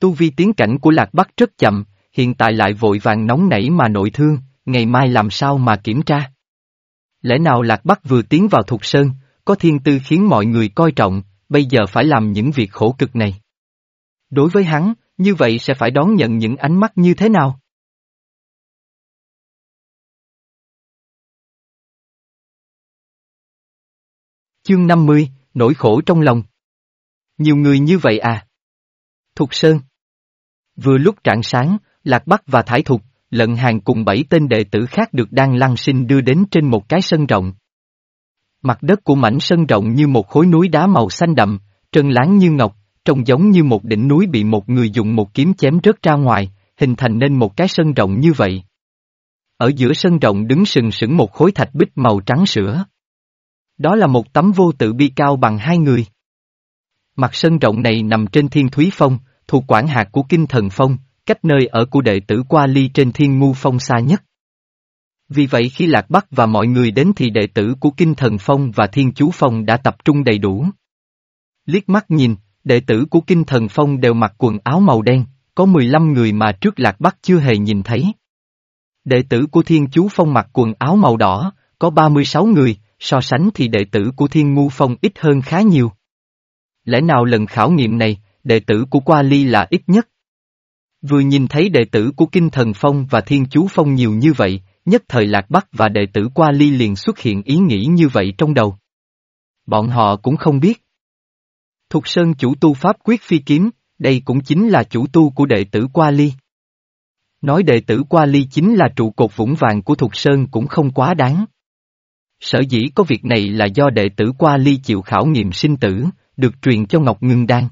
[SPEAKER 1] Tu vi tiến cảnh của Lạc Bắc rất chậm, hiện tại lại vội vàng nóng nảy mà nội thương, ngày mai làm sao mà kiểm tra. Lẽ nào Lạc Bắc vừa tiến vào Thục Sơn, có thiên tư khiến mọi người coi trọng, bây giờ phải làm những việc khổ cực này. Đối với hắn, như vậy sẽ phải đón nhận những ánh mắt như thế nào? Chương 50, nỗi khổ trong lòng. Nhiều người như vậy à? Thục Sơn. Vừa lúc trạng sáng, Lạc Bắc và Thải Thục, lận hàng cùng bảy tên đệ tử khác được đang lăng sinh đưa đến trên một cái sân rộng. Mặt đất của mảnh sân rộng như một khối núi đá màu xanh đậm, trơn láng như ngọc, trông giống như một đỉnh núi bị một người dùng một kiếm chém rớt ra ngoài, hình thành nên một cái sân rộng như vậy. Ở giữa sân rộng đứng sừng sững một khối thạch bích màu trắng sữa. Đó là một tấm vô tự bi cao bằng hai người. Mặt sân rộng này nằm trên thiên thúy phong, thuộc quản hạt của kinh thần phong, cách nơi ở của đệ tử qua ly trên thiên ngu phong xa nhất. Vì vậy khi Lạc Bắc và mọi người đến thì đệ tử của Kinh Thần Phong và Thiên Chú Phong đã tập trung đầy đủ. Liếc mắt nhìn, đệ tử của Kinh Thần Phong đều mặc quần áo màu đen, có 15 người mà trước Lạc Bắc chưa hề nhìn thấy. Đệ tử của Thiên Chú Phong mặc quần áo màu đỏ, có 36 người, so sánh thì đệ tử của Thiên Ngu Phong ít hơn khá nhiều. Lẽ nào lần khảo nghiệm này, đệ tử của Qua Ly là ít nhất? Vừa nhìn thấy đệ tử của Kinh Thần Phong và Thiên Chú Phong nhiều như vậy, nhất thời Lạc Bắc và đệ tử Qua Ly liền xuất hiện ý nghĩ như vậy trong đầu. Bọn họ cũng không biết. Thục Sơn chủ tu Pháp quyết phi kiếm, đây cũng chính là chủ tu của đệ tử Qua Ly. Nói đệ tử Qua Ly chính là trụ cột vững vàng của Thục Sơn cũng không quá đáng. Sở dĩ có việc này là do đệ tử qua ly chịu khảo nghiệm sinh tử, được truyền cho Ngọc Ngưng Đan.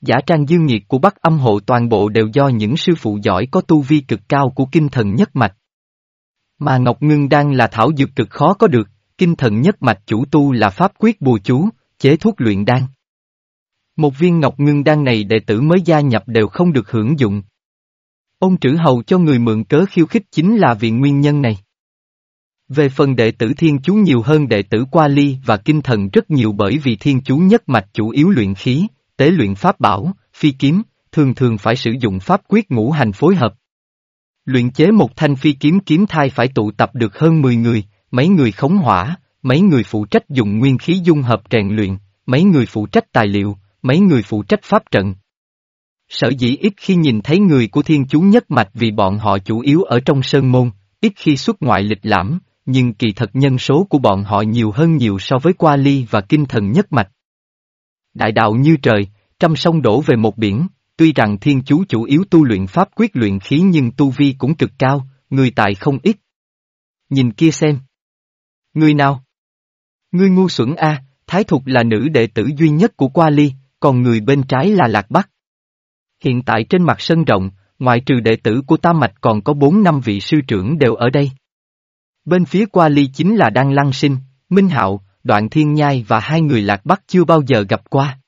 [SPEAKER 1] Giả trang dương nhiệt của Bắc âm hộ toàn bộ đều do những sư phụ giỏi có tu vi cực cao của kinh thần nhất mạch. Mà Ngọc Ngưng Đan là thảo dược cực khó có được, kinh thần nhất mạch chủ tu là pháp quyết bùa chú, chế thuốc luyện đan. Một viên Ngọc Ngưng Đan này đệ tử mới gia nhập đều không được hưởng dụng. Ông trữ hầu cho người mượn cớ khiêu khích chính là vì nguyên nhân này. Về phần đệ tử thiên chú nhiều hơn đệ tử qua ly và kinh thần rất nhiều bởi vì thiên chú nhất mạch chủ yếu luyện khí, tế luyện pháp bảo, phi kiếm, thường thường phải sử dụng pháp quyết ngũ hành phối hợp. Luyện chế một thanh phi kiếm kiếm thai phải tụ tập được hơn 10 người, mấy người khống hỏa, mấy người phụ trách dùng nguyên khí dung hợp rèn luyện, mấy người phụ trách tài liệu, mấy người phụ trách pháp trận. Sở dĩ ít khi nhìn thấy người của thiên chú nhất mạch vì bọn họ chủ yếu ở trong sơn môn, ít khi xuất ngoại lịch lãm, nhưng kỳ thật nhân số của bọn họ nhiều hơn nhiều so với qua ly và kinh thần nhất mạch. Đại đạo như trời, trăm sông đổ về một biển, tuy rằng thiên chú chủ yếu tu luyện pháp quyết luyện khí nhưng tu vi cũng cực cao, người tài không ít. Nhìn kia xem. Người nào? Ngươi ngu xuẩn A, Thái Thục là nữ đệ tử duy nhất của Qua Ly, còn người bên trái là Lạc Bắc. Hiện tại trên mặt sân rộng, ngoại trừ đệ tử của Tam Mạch còn có bốn năm vị sư trưởng đều ở đây. Bên phía Qua Ly chính là Đăng Lăng Sinh, Minh Hạo, Đoạn Thiên Nhai và hai người Lạc Bắc chưa bao giờ gặp qua.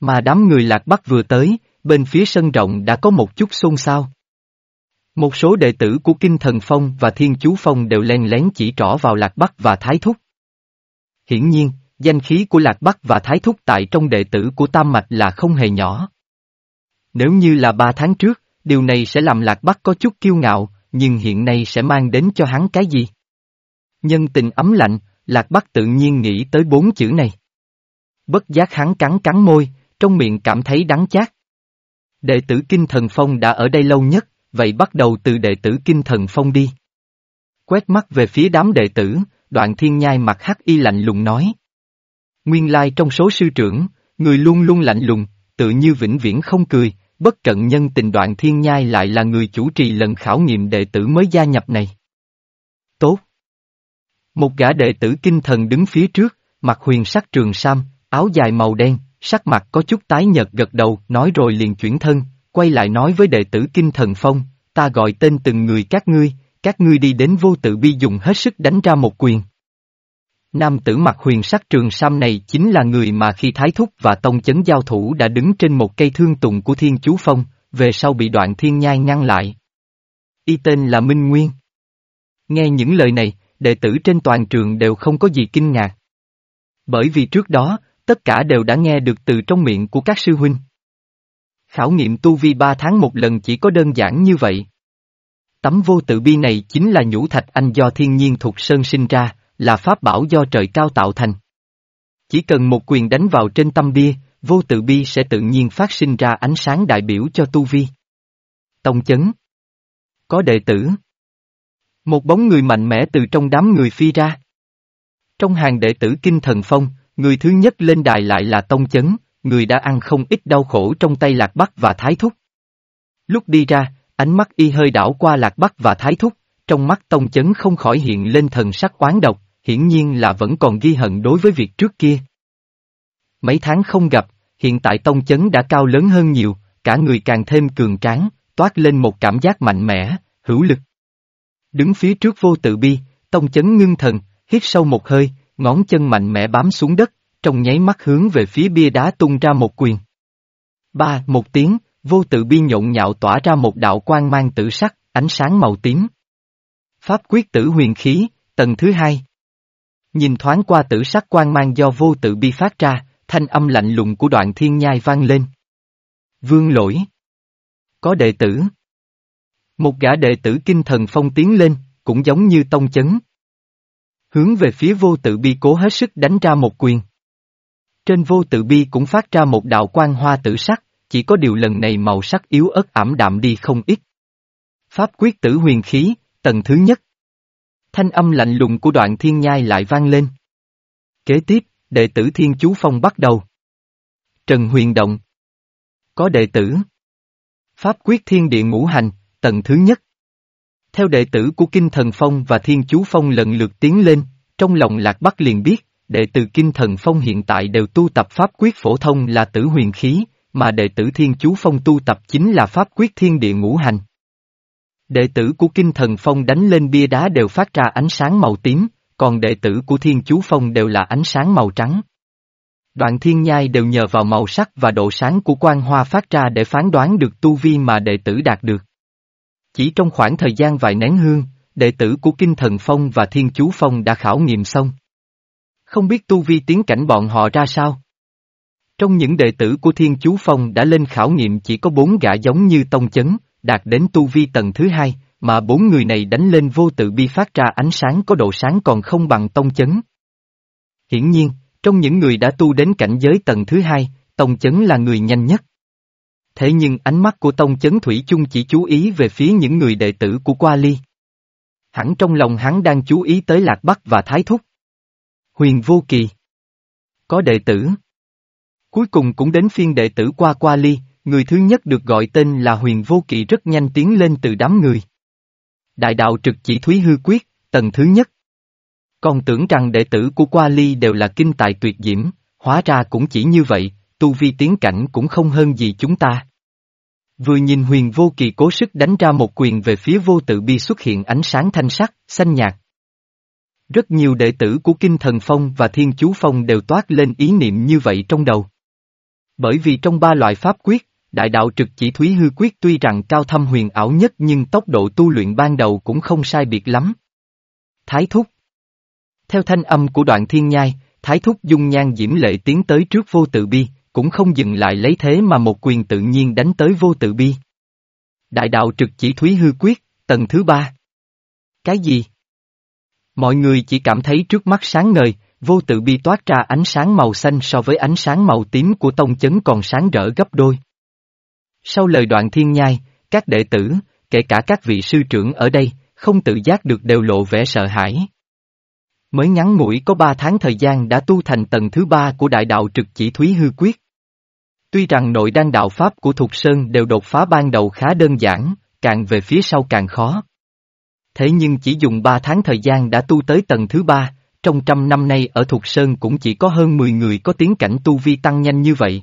[SPEAKER 1] Mà đám người Lạc Bắc vừa tới, bên phía sân rộng đã có một chút xôn xao. Một số đệ tử của Kinh Thần Phong và Thiên Chú Phong đều len lén chỉ trỏ vào Lạc Bắc và Thái Thúc. Hiển nhiên, danh khí của Lạc Bắc và Thái Thúc tại trong đệ tử của Tam Mạch là không hề nhỏ. Nếu như là ba tháng trước, điều này sẽ làm Lạc Bắc có chút kiêu ngạo, nhưng hiện nay sẽ mang đến cho hắn cái gì? Nhân tình ấm lạnh, Lạc Bắc tự nhiên nghĩ tới bốn chữ này. Bất giác hắn cắn cắn môi, trong miệng cảm thấy đắng chát. Đệ tử Kinh Thần Phong đã ở đây lâu nhất, vậy bắt đầu từ đệ tử Kinh Thần Phong đi. Quét mắt về phía đám đệ tử, đoạn thiên nhai mặt hắc y lạnh lùng nói. Nguyên lai trong số sư trưởng, người luôn luôn lạnh lùng, tự như vĩnh viễn không cười, bất cận nhân tình đoạn thiên nhai lại là người chủ trì lần khảo nghiệm đệ tử mới gia nhập này. Tốt. Một gã đệ tử kinh thần đứng phía trước, mặt huyền sắc trường sam, áo dài màu đen, sắc mặt có chút tái nhợt gật đầu, nói rồi liền chuyển thân, quay lại nói với đệ tử kinh thần phong, ta gọi tên từng người các ngươi, các ngươi đi đến vô tự bi dùng hết sức đánh ra một quyền. Nam tử mặt huyền sắc trường sam này chính là người mà khi Thái Thúc và Tông Chấn giao thủ đã đứng trên một cây thương tùng của Thiên Chú Phong, về sau bị đoạn thiên nhai ngăn lại. Y tên là Minh Nguyên. Nghe những lời này, đệ tử trên toàn trường đều không có gì kinh ngạc. Bởi vì trước đó, tất cả đều đã nghe được từ trong miệng của các sư huynh. Khảo nghiệm tu vi ba tháng một lần chỉ có đơn giản như vậy. Tấm vô tự bi này chính là nhũ thạch anh do thiên nhiên thuộc sơn sinh ra, là pháp bảo do trời cao tạo thành. Chỉ cần một quyền đánh vào trên tâm bia, vô tự bi sẽ tự nhiên phát sinh ra ánh sáng đại biểu cho tu vi. Tông chấn. Có đệ tử. Một bóng người mạnh mẽ từ trong đám người phi ra. Trong hàng đệ tử kinh thần phong, người thứ nhất lên đài lại là tông chấn, người đã ăn không ít đau khổ trong tay lạc bắc và thái thúc. Lúc đi ra, ánh mắt y hơi đảo qua lạc bắc và thái thúc, trong mắt tông chấn không khỏi hiện lên thần sắc oán độc, hiển nhiên là vẫn còn ghi hận đối với việc trước kia. Mấy tháng không gặp, hiện tại tông chấn đã cao lớn hơn nhiều, cả người càng thêm cường tráng, toát lên một cảm giác mạnh mẽ, hữu lực. Đứng phía trước vô tự bi, tông chấn ngưng thần, hít sâu một hơi, ngón chân mạnh mẽ bám xuống đất, trong nháy mắt hướng về phía bia đá tung ra một quyền. Ba, một tiếng, vô tự bi nhộn nhạo tỏa ra một đạo quang mang tử sắc, ánh sáng màu tím. Pháp quyết tử huyền khí, tầng thứ hai. Nhìn thoáng qua tử sắc quang mang do vô tự bi phát ra, thanh âm lạnh lùng của đoạn thiên nhai vang lên. Vương lỗi. Có đệ tử. Một gã đệ tử kinh thần phong tiến lên, cũng giống như tông chấn. Hướng về phía vô tự bi cố hết sức đánh ra một quyền. Trên vô tự bi cũng phát ra một đạo quang hoa tử sắc, chỉ có điều lần này màu sắc yếu ớt ảm đạm đi không ít. Pháp quyết tử huyền khí, tầng thứ nhất. Thanh âm lạnh lùng của đoạn thiên nhai lại vang lên. Kế tiếp, đệ tử thiên chú phong bắt đầu. Trần Huyền Động. Có đệ tử. Pháp quyết thiên địa ngũ hành, tầng thứ nhất. Theo đệ tử của Kinh Thần Phong và Thiên Chú Phong lần lượt tiến lên, Trong lòng Lạc Bắc liền biết, đệ tử Kinh Thần Phong hiện tại đều tu tập pháp quyết phổ thông là tử huyền khí, mà đệ tử Thiên Chú Phong tu tập chính là pháp quyết thiên địa ngũ hành. Đệ tử của Kinh Thần Phong đánh lên bia đá đều phát ra ánh sáng màu tím, còn đệ tử của Thiên Chú Phong đều là ánh sáng màu trắng. Đoạn thiên nhai đều nhờ vào màu sắc và độ sáng của quan hoa phát ra để phán đoán được tu vi mà đệ tử đạt được. Chỉ trong khoảng thời gian vài nén hương, đệ tử của Kinh Thần Phong và Thiên Chú Phong đã khảo nghiệm xong. Không biết tu vi tiến cảnh bọn họ ra sao? Trong những đệ tử của Thiên Chú Phong đã lên khảo nghiệm chỉ có bốn gã giống như tông chấn, đạt đến tu vi tầng thứ hai, mà bốn người này đánh lên vô tự bi phát ra ánh sáng có độ sáng còn không bằng tông chấn. Hiển nhiên, trong những người đã tu đến cảnh giới tầng thứ hai, tông chấn là người nhanh nhất. Thế nhưng ánh mắt của tông chấn thủy chung chỉ chú ý về phía những người đệ tử của Qua Ly. Hẳn trong lòng hắn đang chú ý tới Lạc Bắc và Thái Thúc. Huyền Vô Kỳ. Có đệ tử. Cuối cùng cũng đến phiên đệ tử qua Qua Ly, người thứ nhất được gọi tên là Huyền Vô Kỳ rất nhanh tiến lên từ đám người. Đại đạo trực chỉ Thúy Hư Quyết, tầng thứ nhất. Còn tưởng rằng đệ tử của Qua Ly đều là kinh tài tuyệt diễm, hóa ra cũng chỉ như vậy, tu vi tiến cảnh cũng không hơn gì chúng ta. Vừa nhìn huyền vô kỳ cố sức đánh ra một quyền về phía vô tự bi xuất hiện ánh sáng thanh sắc, xanh nhạt. Rất nhiều đệ tử của Kinh Thần Phong và Thiên Chú Phong đều toát lên ý niệm như vậy trong đầu. Bởi vì trong ba loại pháp quyết, đại đạo trực chỉ thúy hư quyết tuy rằng cao thâm huyền ảo nhất nhưng tốc độ tu luyện ban đầu cũng không sai biệt lắm. Thái Thúc Theo thanh âm của đoạn thiên nhai, Thái Thúc dung nhan diễm lệ tiến tới trước vô tự bi, cũng không dừng lại lấy thế mà một quyền tự nhiên đánh tới vô tự bi. Đại đạo trực chỉ thúy hư quyết, tầng thứ ba. Cái gì? Mọi người chỉ cảm thấy trước mắt sáng ngời, vô tự bi toát ra ánh sáng màu xanh so với ánh sáng màu tím của tông chấn còn sáng rỡ gấp đôi. Sau lời đoạn thiên nhai, các đệ tử, kể cả các vị sư trưởng ở đây, không tự giác được đều lộ vẻ sợ hãi. Mới ngắn ngủi có ba tháng thời gian đã tu thành tầng thứ ba của đại đạo trực chỉ thúy hư quyết. Tuy rằng nội đan đạo pháp của Thục Sơn đều đột phá ban đầu khá đơn giản, càng về phía sau càng khó. Thế nhưng chỉ dùng ba tháng thời gian đã tu tới tầng thứ ba, trong trăm năm nay ở Thục Sơn cũng chỉ có hơn 10 người có tiến cảnh tu vi tăng nhanh như vậy.